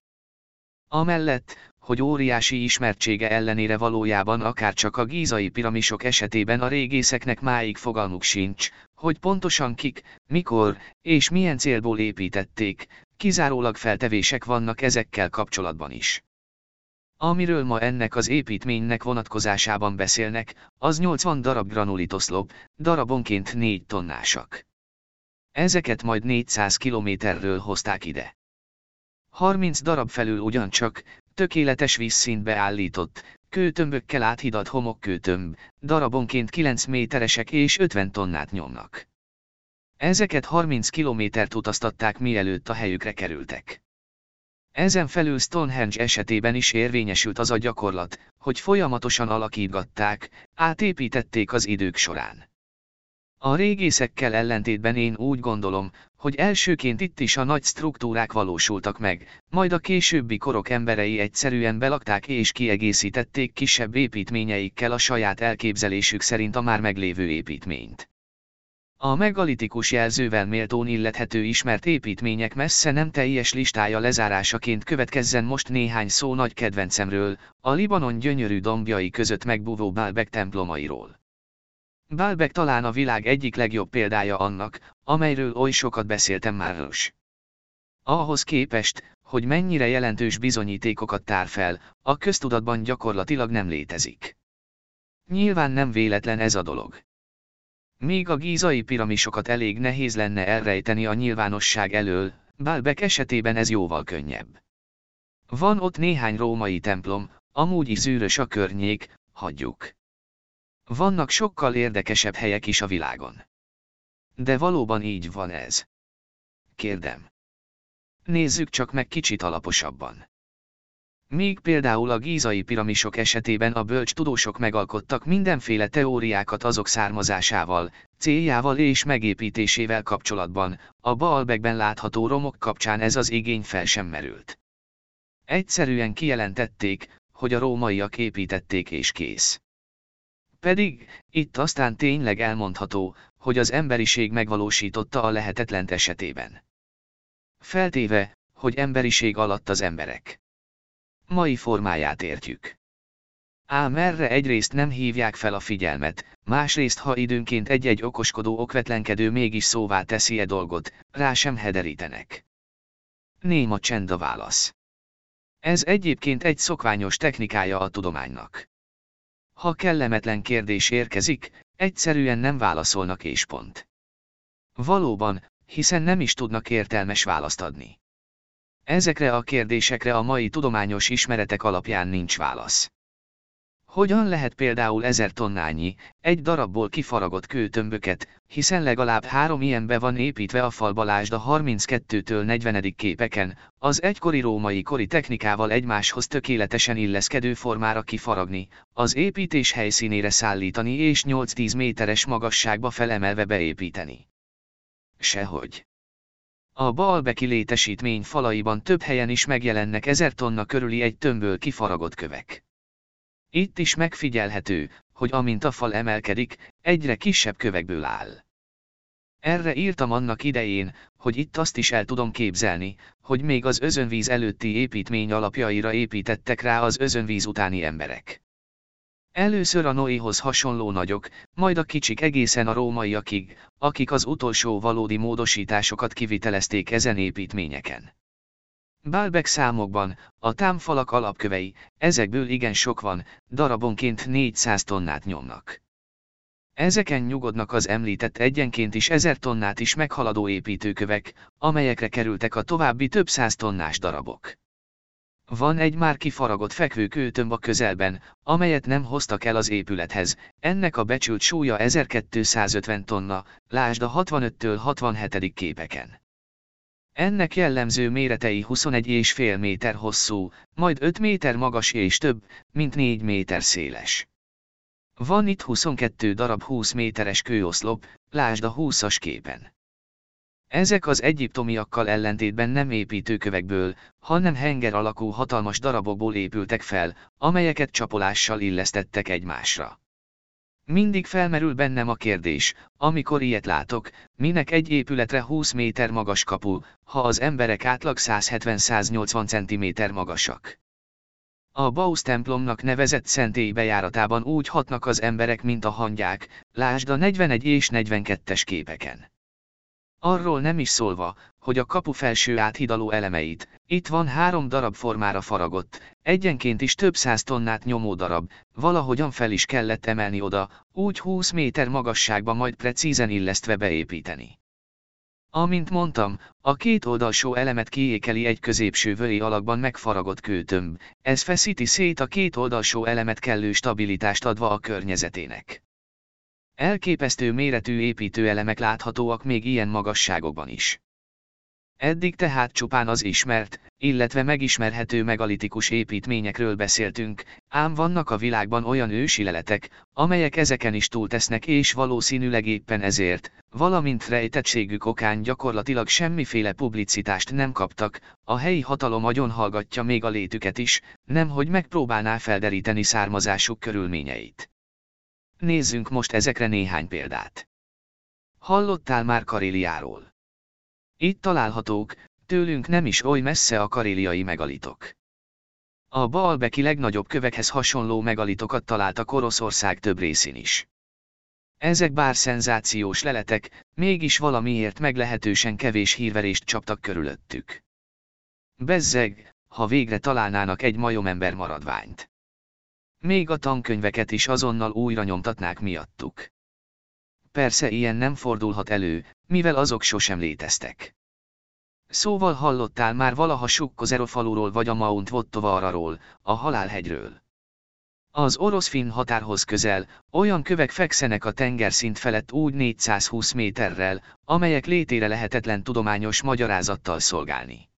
Amellett, hogy óriási ismertsége ellenére valójában akár csak a gízai piramisok esetében a régészeknek máig fogalmuk sincs, hogy pontosan kik, mikor és milyen célból építették, kizárólag feltevések vannak ezekkel kapcsolatban is. Amiről ma ennek az építménynek vonatkozásában beszélnek, az 80 darab granulitoszlop, darabonként 4 tonnásak. Ezeket majd 400 kilométerről hozták ide. 30 darab felül ugyancsak, tökéletes vízszintbe állított, kőtömbökkel áthidat homokkőtömb, darabonként 9 méteresek és 50 tonnát nyomnak. Ezeket 30 kilométert utaztatták mielőtt a helyükre kerültek. Ezen felül Stonehenge esetében is érvényesült az a gyakorlat, hogy folyamatosan alakítgatták, átépítették az idők során. A régészekkel ellentétben én úgy gondolom, hogy elsőként itt is a nagy struktúrák valósultak meg, majd a későbbi korok emberei egyszerűen belakták és kiegészítették kisebb építményeikkel a saját elképzelésük szerint a már meglévő építményt. A megalitikus jelzővel méltón illethető ismert építmények messze nem teljes listája lezárásaként következzen most néhány szó nagy kedvencemről, a Libanon gyönyörű dombjai között megbúvó Baalbek templomairól. Baalbek talán a világ egyik legjobb példája annak, amelyről oly sokat beszéltem már is. Ahhoz képest, hogy mennyire jelentős bizonyítékokat tár fel, a köztudatban gyakorlatilag nem létezik. Nyilván nem véletlen ez a dolog. Még a gízai piramisokat elég nehéz lenne elrejteni a nyilvánosság elől, Baalbek esetében ez jóval könnyebb. Van ott néhány római templom, amúgy is zűrös a környék, hagyjuk. Vannak sokkal érdekesebb helyek is a világon. De valóban így van ez. Kérdem. Nézzük csak meg kicsit alaposabban. Még például a gízai piramisok esetében a bölcs tudósok megalkottak mindenféle teóriákat azok származásával, céljával és megépítésével kapcsolatban, a Baalbekben látható romok kapcsán ez az igény fel sem merült. Egyszerűen kijelentették, hogy a rómaiak építették és kész. Pedig, itt aztán tényleg elmondható, hogy az emberiség megvalósította a lehetetlent esetében. Feltéve, hogy emberiség alatt az emberek. Mai formáját értjük. Ám erre egyrészt nem hívják fel a figyelmet, másrészt ha időnként egy-egy okoskodó okvetlenkedő mégis szóvá teszi e dolgot, rá sem hederítenek. Néma csend a válasz. Ez egyébként egy szokványos technikája a tudománynak. Ha kellemetlen kérdés érkezik, egyszerűen nem válaszolnak és pont. Valóban, hiszen nem is tudnak értelmes választ adni. Ezekre a kérdésekre a mai tudományos ismeretek alapján nincs válasz. Hogyan lehet például ezer tonnányi, egy darabból kifaragott kőtömböket, hiszen legalább három ilyen be van építve a falba lásd a 32-től 40. képeken, az egykori római kori technikával egymáshoz tökéletesen illeszkedő formára kifaragni, az építés helyszínére szállítani és 8-10 méteres magasságba felemelve beépíteni. Sehogy. A Baalbeki létesítmény falaiban több helyen is megjelennek ezer tonna körüli egy tömbből kifaragott kövek. Itt is megfigyelhető, hogy amint a fal emelkedik, egyre kisebb kövekből áll. Erre írtam annak idején, hogy itt azt is el tudom képzelni, hogy még az özönvíz előtti építmény alapjaira építettek rá az özönvíz utáni emberek. Először a Noéhoz hasonló nagyok, majd a kicsik egészen a rómaiakig, akik az utolsó valódi módosításokat kivitelezték ezen építményeken. Bálbek számokban, a támfalak alapkövei, ezekből igen sok van, darabonként 400 tonnát nyomnak. Ezeken nyugodnak az említett egyenként is ezer tonnát is meghaladó építőkövek, amelyekre kerültek a további több száz tonnás darabok. Van egy már kifaragott fekvőkőtömb a közelben, amelyet nem hoztak el az épülethez, ennek a becsült súlya 1250 tonna, lásd a 65-től 67. képeken. Ennek jellemző méretei 21,5 méter hosszú, majd 5 méter magas és több, mint 4 méter széles. Van itt 22 darab 20 méteres kőoszlop, lásd a 20-as képen. Ezek az egyiptomiakkal ellentétben nem építőkövekből, hanem henger alakú hatalmas darabokból épültek fel, amelyeket csapolással illesztettek egymásra. Mindig felmerül bennem a kérdés, amikor ilyet látok, minek egy épületre 20 méter magas kapu, ha az emberek átlag 170-180 cm magasak. A Bausz templomnak nevezett szentély bejáratában úgy hatnak az emberek, mint a hangyák, lásd a 41 és 42-es képeken. Arról nem is szólva, hogy a kapu felső áthidaló elemeit, itt van három darab formára faragott, egyenként is több száz tonnát nyomó darab, valahogyan fel is kellett emelni oda, úgy 20 méter magasságba majd precízen illesztve beépíteni. Amint mondtam, a két oldalsó elemet kiékeli egy középső völi alakban megfaragott kőtömb, ez feszíti szét a két oldalsó elemet kellő stabilitást adva a környezetének. Elképesztő méretű építőelemek láthatóak még ilyen magasságokban is. Eddig tehát csupán az ismert, illetve megismerhető megalitikus építményekről beszéltünk, ám vannak a világban olyan ősi leletek, amelyek ezeken is túltesznek és valószínűleg éppen ezért, valamint rejtettségük okán gyakorlatilag semmiféle publicitást nem kaptak, a helyi hatalom agyon hallgatja még a létüket is, nemhogy megpróbálná felderíteni származásuk körülményeit. Nézzünk most ezekre néhány példát. Hallottál már Karéliáról? Itt találhatók, tőlünk nem is oly messze a karéliai megalitok. A Baalbeki legnagyobb kövekhez hasonló megalitokat találtak Oroszország több részén is. Ezek bár szenzációs leletek, mégis valamiért meglehetősen kevés hírverést csaptak körülöttük. Bezzeg, ha végre találnának egy majomember maradványt. Még a tankönyveket is azonnal újra nyomtatnák miattuk. Persze ilyen nem fordulhat elő, mivel azok sosem léteztek. Szóval hallottál már valaha Sukkozero faluról vagy a Mount Vottovararól, a halálhegyről. Az orosz-finn határhoz közel, olyan kövek fekszenek a tengerszint felett úgy 420 méterrel, amelyek létére lehetetlen tudományos magyarázattal szolgálni.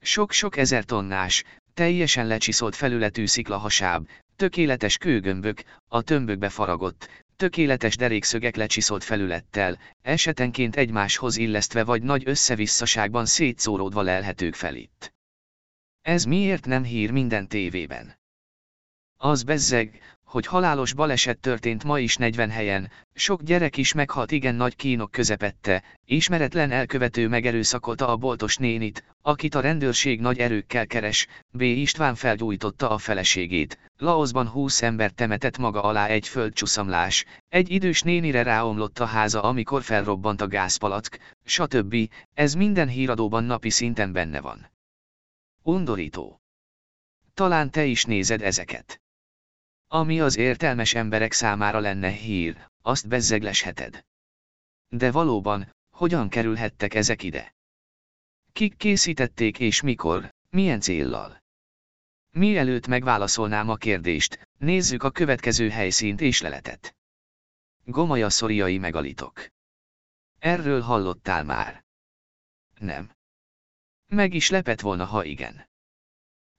Sok-sok ezer tonnás, teljesen lecsiszolt felületű sziklahasáb, tökéletes kőgömbök, a tömbökbe faragott, tökéletes derékszögek lecsiszolt felülettel, esetenként egymáshoz illesztve vagy nagy összevisszaságban szétszóródva lelhetők fel itt. Ez miért nem hír minden tévében? Az bezzeg, hogy halálos baleset történt ma is 40 helyen, sok gyerek is meghalt igen nagy kínok közepette, ismeretlen elkövető megerőszakolta a boltos nénit, akit a rendőrség nagy erőkkel keres, B. István felgyújtotta a feleségét, Laosban 20 ember temetett maga alá egy földcsuszamlás, egy idős nénire ráomlott a háza amikor felrobbant a gázpalack, stb. Ez minden híradóban napi szinten benne van. Undorító. Talán te is nézed ezeket. Ami az értelmes emberek számára lenne hír, azt bezzeglesheted. De valóban, hogyan kerülhettek ezek ide? Kik készítették és mikor, milyen céllal? Mielőtt megválaszolnám a kérdést, nézzük a következő helyszínt és leletet. Gomaja szoriai megalitok. Erről hallottál már? Nem. Meg is lepett volna, ha igen.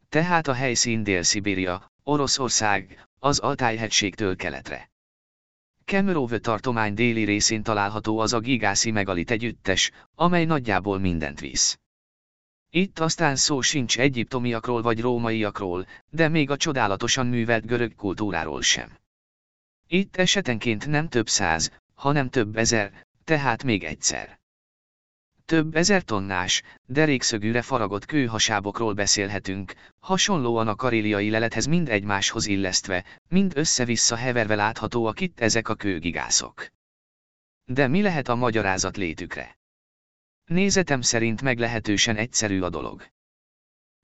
Tehát a helyszín Dél-Szibéria, Oroszország, az Altájhegységtől keletre. Kemerove tartomány déli részén található az a Gigászi megalit együttes, amely nagyjából mindent visz. Itt aztán szó sincs egyiptomiakról vagy rómaiakról, de még a csodálatosan művelt görög kultúráról sem. Itt esetenként nem több száz, hanem több ezer, tehát még egyszer. Több ezer tonnás, derékszögűre faragott kőhasábokról beszélhetünk, hasonlóan a karéliai lelethez mind egymáshoz illesztve, mind össze-vissza heverve láthatóak itt ezek a kőgigászok. De mi lehet a magyarázat létükre? Nézetem szerint meglehetősen egyszerű a dolog.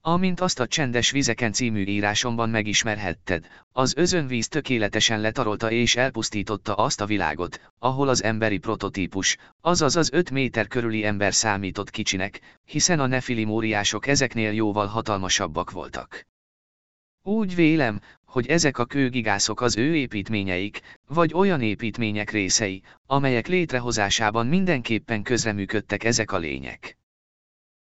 Amint azt a Csendes vizeken című írásomban megismerhetted, az özönvíz tökéletesen letarolta és elpusztította azt a világot, ahol az emberi prototípus, azaz az 5 méter körüli ember számított kicsinek, hiszen a nefilimóriások ezeknél jóval hatalmasabbak voltak. Úgy vélem, hogy ezek a kőgigászok az ő építményeik, vagy olyan építmények részei, amelyek létrehozásában mindenképpen közreműködtek ezek a lények.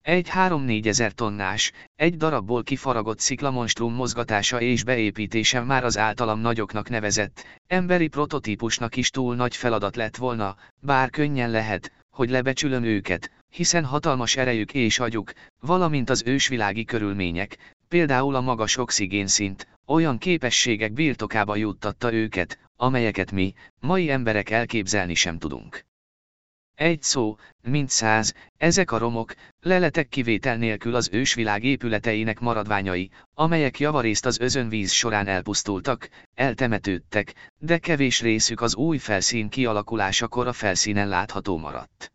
Egy 3-4 ezer tonnás, egy darabból kifaragott sziklamonstrum mozgatása és beépítése már az általam nagyoknak nevezett, emberi prototípusnak is túl nagy feladat lett volna, bár könnyen lehet, hogy lebecsülöm őket, hiszen hatalmas erejük és agyuk, valamint az ősvilági körülmények, például a magas oxigénszint, olyan képességek birtokába juttatta őket, amelyeket mi, mai emberek elképzelni sem tudunk. Egy szó, mint száz, ezek a romok, leletek kivétel nélkül az ősvilág épületeinek maradványai, amelyek javarészt az özönvíz során elpusztultak, eltemetődtek, de kevés részük az új felszín kialakulásakor a felszínen látható maradt.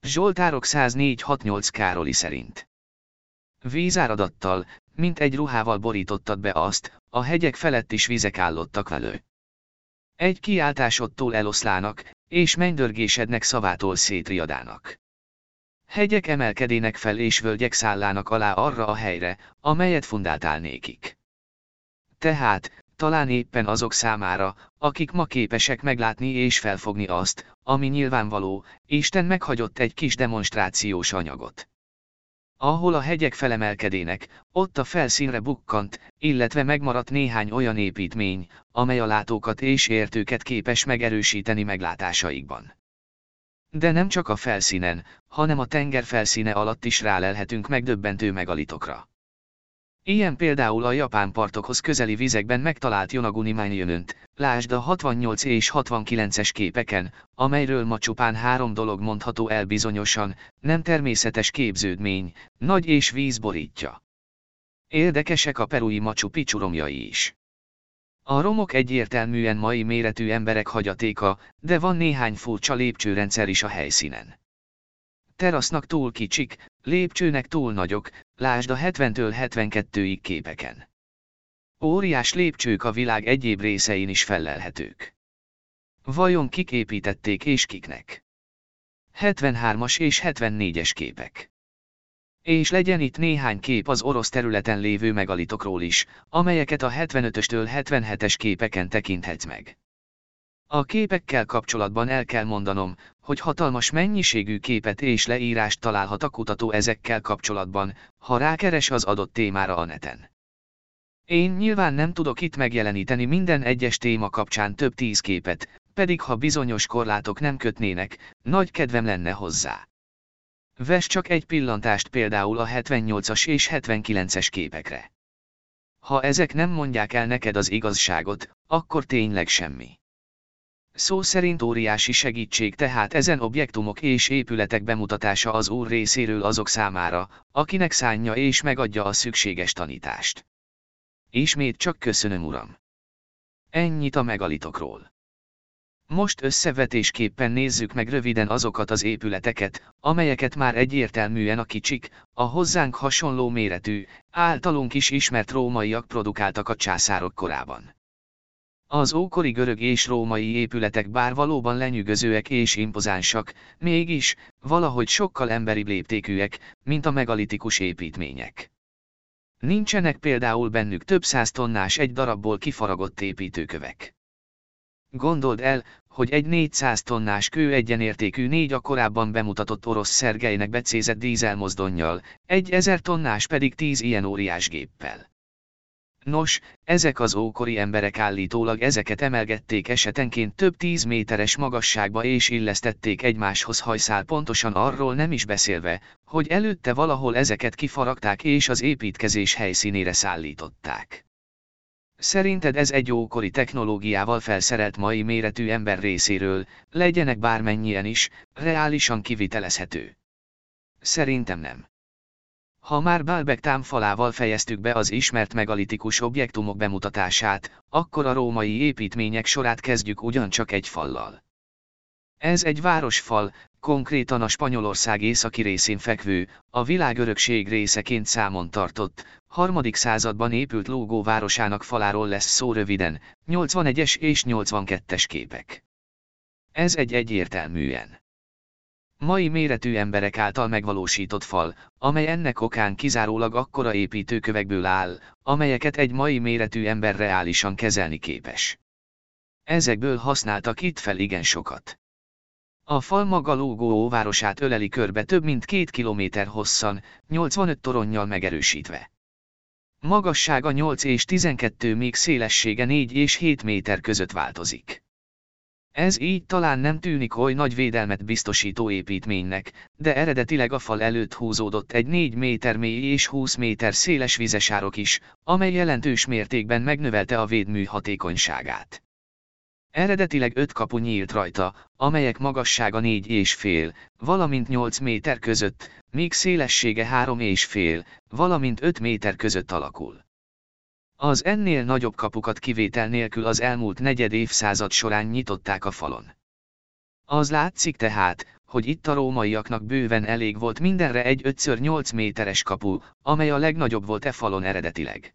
Zsoltárok 104-68 Károli szerint. Vízáradattal, mint egy ruhával borítottad be azt, a hegyek felett is vizek állottak velő. Egy kiáltásodtól eloszlának, és mennydörgésednek szavától szétriadának. Hegyek emelkedének fel és völgyek szállának alá arra a helyre, amelyet fundáltál nékik. Tehát, talán éppen azok számára, akik ma képesek meglátni és felfogni azt, ami nyilvánvaló, Isten meghagyott egy kis demonstrációs anyagot. Ahol a hegyek felemelkedének, ott a felszínre bukkant, illetve megmaradt néhány olyan építmény, amely a látókat és értőket képes megerősíteni meglátásaikban. De nem csak a felszínen, hanem a tenger felszíne alatt is rálelhetünk megdöbbentő megalitokra. Ilyen például a japán partokhoz közeli vizekben megtalált Yonaguni Mányjönönt, lásd a 68 és 69-es képeken, amelyről ma csupán három dolog mondható el bizonyosan, nem természetes képződmény, nagy és víz borítja. Érdekesek a perui Machu Picchu is. A romok egyértelműen mai méretű emberek hagyatéka, de van néhány furcsa lépcsőrendszer is a helyszínen terasznak túl kicsik, lépcsőnek túl nagyok, lásd a 70-től 72-ig képeken. Óriás lépcsők a világ egyéb részein is fellelhetők. Vajon kik építették és kiknek? 73-as és 74-es képek. És legyen itt néhány kép az orosz területen lévő megalitokról is, amelyeket a 75-östől 77-es képeken tekinthetsz meg. A képekkel kapcsolatban el kell mondanom, hogy hatalmas mennyiségű képet és leírást találhat a kutató ezekkel kapcsolatban, ha rákeres az adott témára a neten. Én nyilván nem tudok itt megjeleníteni minden egyes téma kapcsán több tíz képet, pedig ha bizonyos korlátok nem kötnének, nagy kedvem lenne hozzá. Vess csak egy pillantást például a 78-as és 79-es képekre. Ha ezek nem mondják el neked az igazságot, akkor tényleg semmi. Szó szerint óriási segítség tehát ezen objektumok és épületek bemutatása az Úr részéről azok számára, akinek szánja és megadja a szükséges tanítást. Ismét csak köszönöm Uram. Ennyit a megalitokról. Most összevetésképpen nézzük meg röviden azokat az épületeket, amelyeket már egyértelműen a kicsik, a hozzánk hasonló méretű, általunk is ismert rómaiak produkáltak a császárok korában. Az ókori görög és római épületek bár valóban lenyűgözőek és impozánsak, mégis, valahogy sokkal emberibb léptékűek, mint a megalitikus építmények. Nincsenek például bennük több száz tonnás egy darabból kifaragott építőkövek. Gondold el, hogy egy 400 tonnás kő egyenértékű négy a korábban bemutatott orosz Szergejnek becézett dízelmozdonnyal, egy ezer tonnás pedig tíz ilyen óriás géppel. Nos, ezek az ókori emberek állítólag ezeket emelgették esetenként több tíz méteres magasságba és illesztették egymáshoz hajszál pontosan arról nem is beszélve, hogy előtte valahol ezeket kifaragták és az építkezés helyszínére szállították. Szerinted ez egy ókori technológiával felszerelt mai méretű ember részéről, legyenek bármennyien is, reálisan kivitelezhető? Szerintem nem. Ha már Baalbek támfalával fejeztük be az ismert megalitikus objektumok bemutatását, akkor a római építmények sorát kezdjük ugyancsak egy fallal. Ez egy városfal, konkrétan a Spanyolország északi részén fekvő, a világörökség részeként számon tartott, harmadik században épült Lógó városának faláról lesz szó röviden, 81-es és 82-es képek. Ez egy egyértelműen Mai méretű emberek által megvalósított fal, amely ennek okán kizárólag akkora építőkövekből áll, amelyeket egy mai méretű ember reálisan kezelni képes. Ezekből használtak itt fel igen sokat. A fal maga lógó óvárosát öleli körbe több mint két kilométer hosszan, 85 toronnyal megerősítve. Magassága 8 és 12 még szélessége 4 és 7 méter között változik. Ez így talán nem tűnik oly nagy védelmet biztosító építménynek, de eredetileg a fal előtt húzódott egy 4 méter mély és 20 méter széles vizesárok is, amely jelentős mértékben megnövelte a védmű hatékonyságát. Eredetileg öt kapu nyílt rajta, amelyek magassága négy és fél, valamint 8 méter között, míg szélessége három és fél, valamint 5 méter között alakul. Az ennél nagyobb kapukat kivétel nélkül az elmúlt negyed évszázad során nyitották a falon. Az látszik tehát, hogy itt a rómaiaknak bőven elég volt mindenre egy 5x8 méteres kapu, amely a legnagyobb volt e falon eredetileg.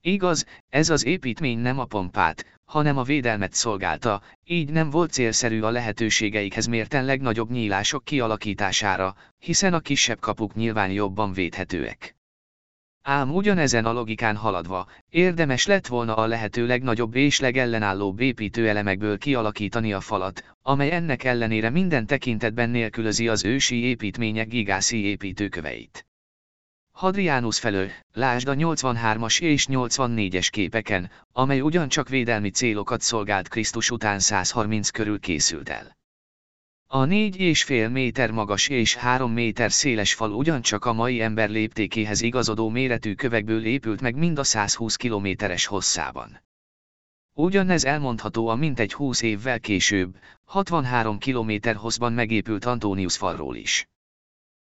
Igaz, ez az építmény nem a pompát, hanem a védelmet szolgálta, így nem volt célszerű a lehetőségeikhez mérten legnagyobb nyílások kialakítására, hiszen a kisebb kapuk nyilván jobban védhetőek. Ám ugyanezen a logikán haladva, érdemes lett volna a lehető legnagyobb és legellenállóbb építőelemekből kialakítani a falat, amely ennek ellenére minden tekintetben nélkülözi az ősi építmények gigászi építőköveit. Hadrianus felől, lásd a 83-as és 84-es képeken, amely ugyancsak védelmi célokat szolgált Krisztus után 130 körül készült el. A négy és fél méter magas és három méter széles fal ugyancsak a mai ember léptékéhez igazodó méretű kövekből épült meg mind a 120 kilométeres hosszában. Ugyanez elmondható a mintegy 20 évvel később, 63 kilométer hosszban megépült Antonius falról is.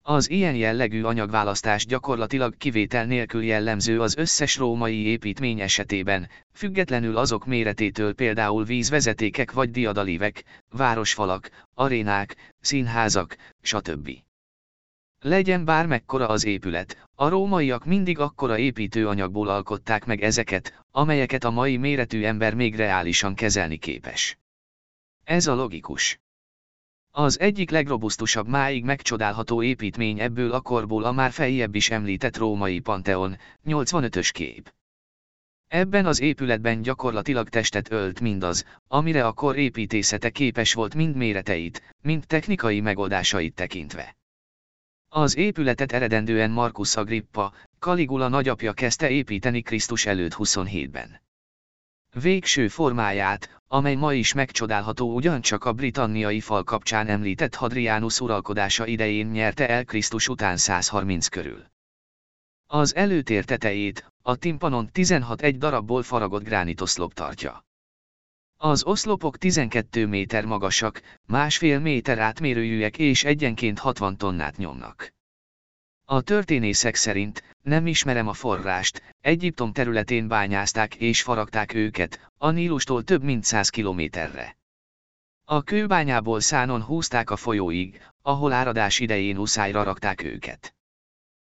Az ilyen jellegű anyagválasztás gyakorlatilag kivétel nélkül jellemző az összes római építmény esetében, függetlenül azok méretétől például vízvezetékek vagy diadalívek, városfalak, arénák, színházak, stb. Legyen bármekkora az épület, a rómaiak mindig akkora építőanyagból alkották meg ezeket, amelyeket a mai méretű ember még reálisan kezelni képes. Ez a logikus. Az egyik legrobusztusabb máig megcsodálható építmény ebből a korból a már feljebb is említett római Panteon, 85-ös kép. Ebben az épületben gyakorlatilag testet ölt mindaz, amire a kor építészete képes volt mind méreteit, mind technikai megoldásait tekintve. Az épületet eredendően Marcus Agrippa, Caligula nagyapja kezdte építeni Krisztus előtt 27-ben. Végső formáját, amely ma is megcsodálható ugyancsak a britanniai fal kapcsán említett Hadrianus uralkodása idején nyerte el Krisztus után 130 körül. Az előtér tetejét, a timpanon 16 egy darabból faragott gránitoszlop tartja. Az oszlopok 12 méter magasak, másfél méter átmérőjűek és egyenként 60 tonnát nyomnak. A történészek szerint, nem ismerem a forrást, Egyiptom területén bányázták és faragták őket, a Nílustól több mint száz kilométerre. A kőbányából szánon húzták a folyóig, ahol áradás idején uszályra rakták őket.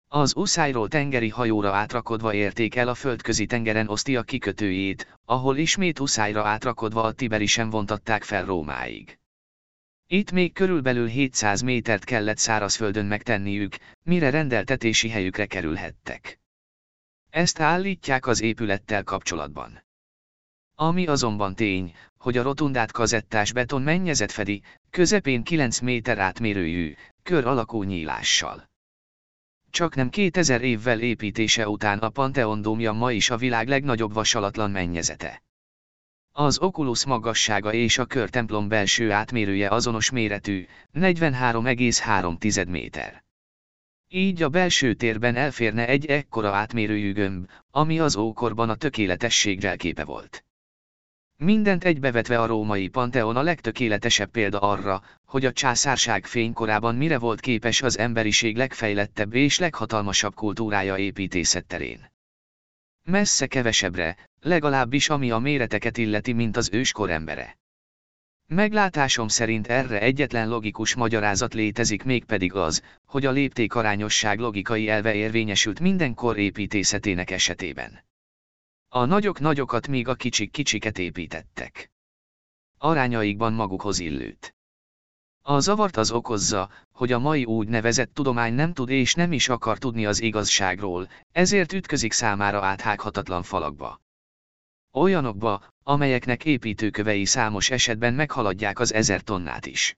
Az uszályról tengeri hajóra átrakodva érték el a földközi tengeren Osztia kikötőjét, ahol ismét uszályra átrakodva a Tiberisen vontatták fel Rómáig. Itt még körülbelül 700 métert kellett szárazföldön megtenniük, mire rendeltetési helyükre kerülhettek. Ezt állítják az épülettel kapcsolatban. Ami azonban tény, hogy a rotundát kazettás beton mennyezet fedi, közepén 9 méter átmérőjű, kör alakú nyílással. Csak nem 2000 évvel építése után a Pantheon dómja ma is a világ legnagyobb vasalatlan mennyezete. Az Oculus magassága és a körtemplom belső átmérője azonos méretű, 43,3 méter. Így a belső térben elférne egy ekkora átmérőjű gömb, ami az ókorban a tökéletesség jelképe volt. Mindent egybevetve a római Panteon a legtökéletesebb példa arra, hogy a császárság fénykorában mire volt képes az emberiség legfejlettebb és leghatalmasabb kultúrája építészet terén. Messze kevesebbre, legalábbis ami a méreteket illeti, mint az őskor embere. Meglátásom szerint erre egyetlen logikus magyarázat létezik mégpedig az, hogy a léptékarányosság logikai elve érvényesült minden kor építészetének esetében. A nagyok nagyokat míg a kicsik kicsiket építettek. Arányaikban magukhoz illőt. A zavart az okozza, hogy a mai úgynevezett tudomány nem tud és nem is akar tudni az igazságról, ezért ütközik számára áthághatatlan falakba. Olyanokba, amelyeknek építőkövei számos esetben meghaladják az ezer tonnát is.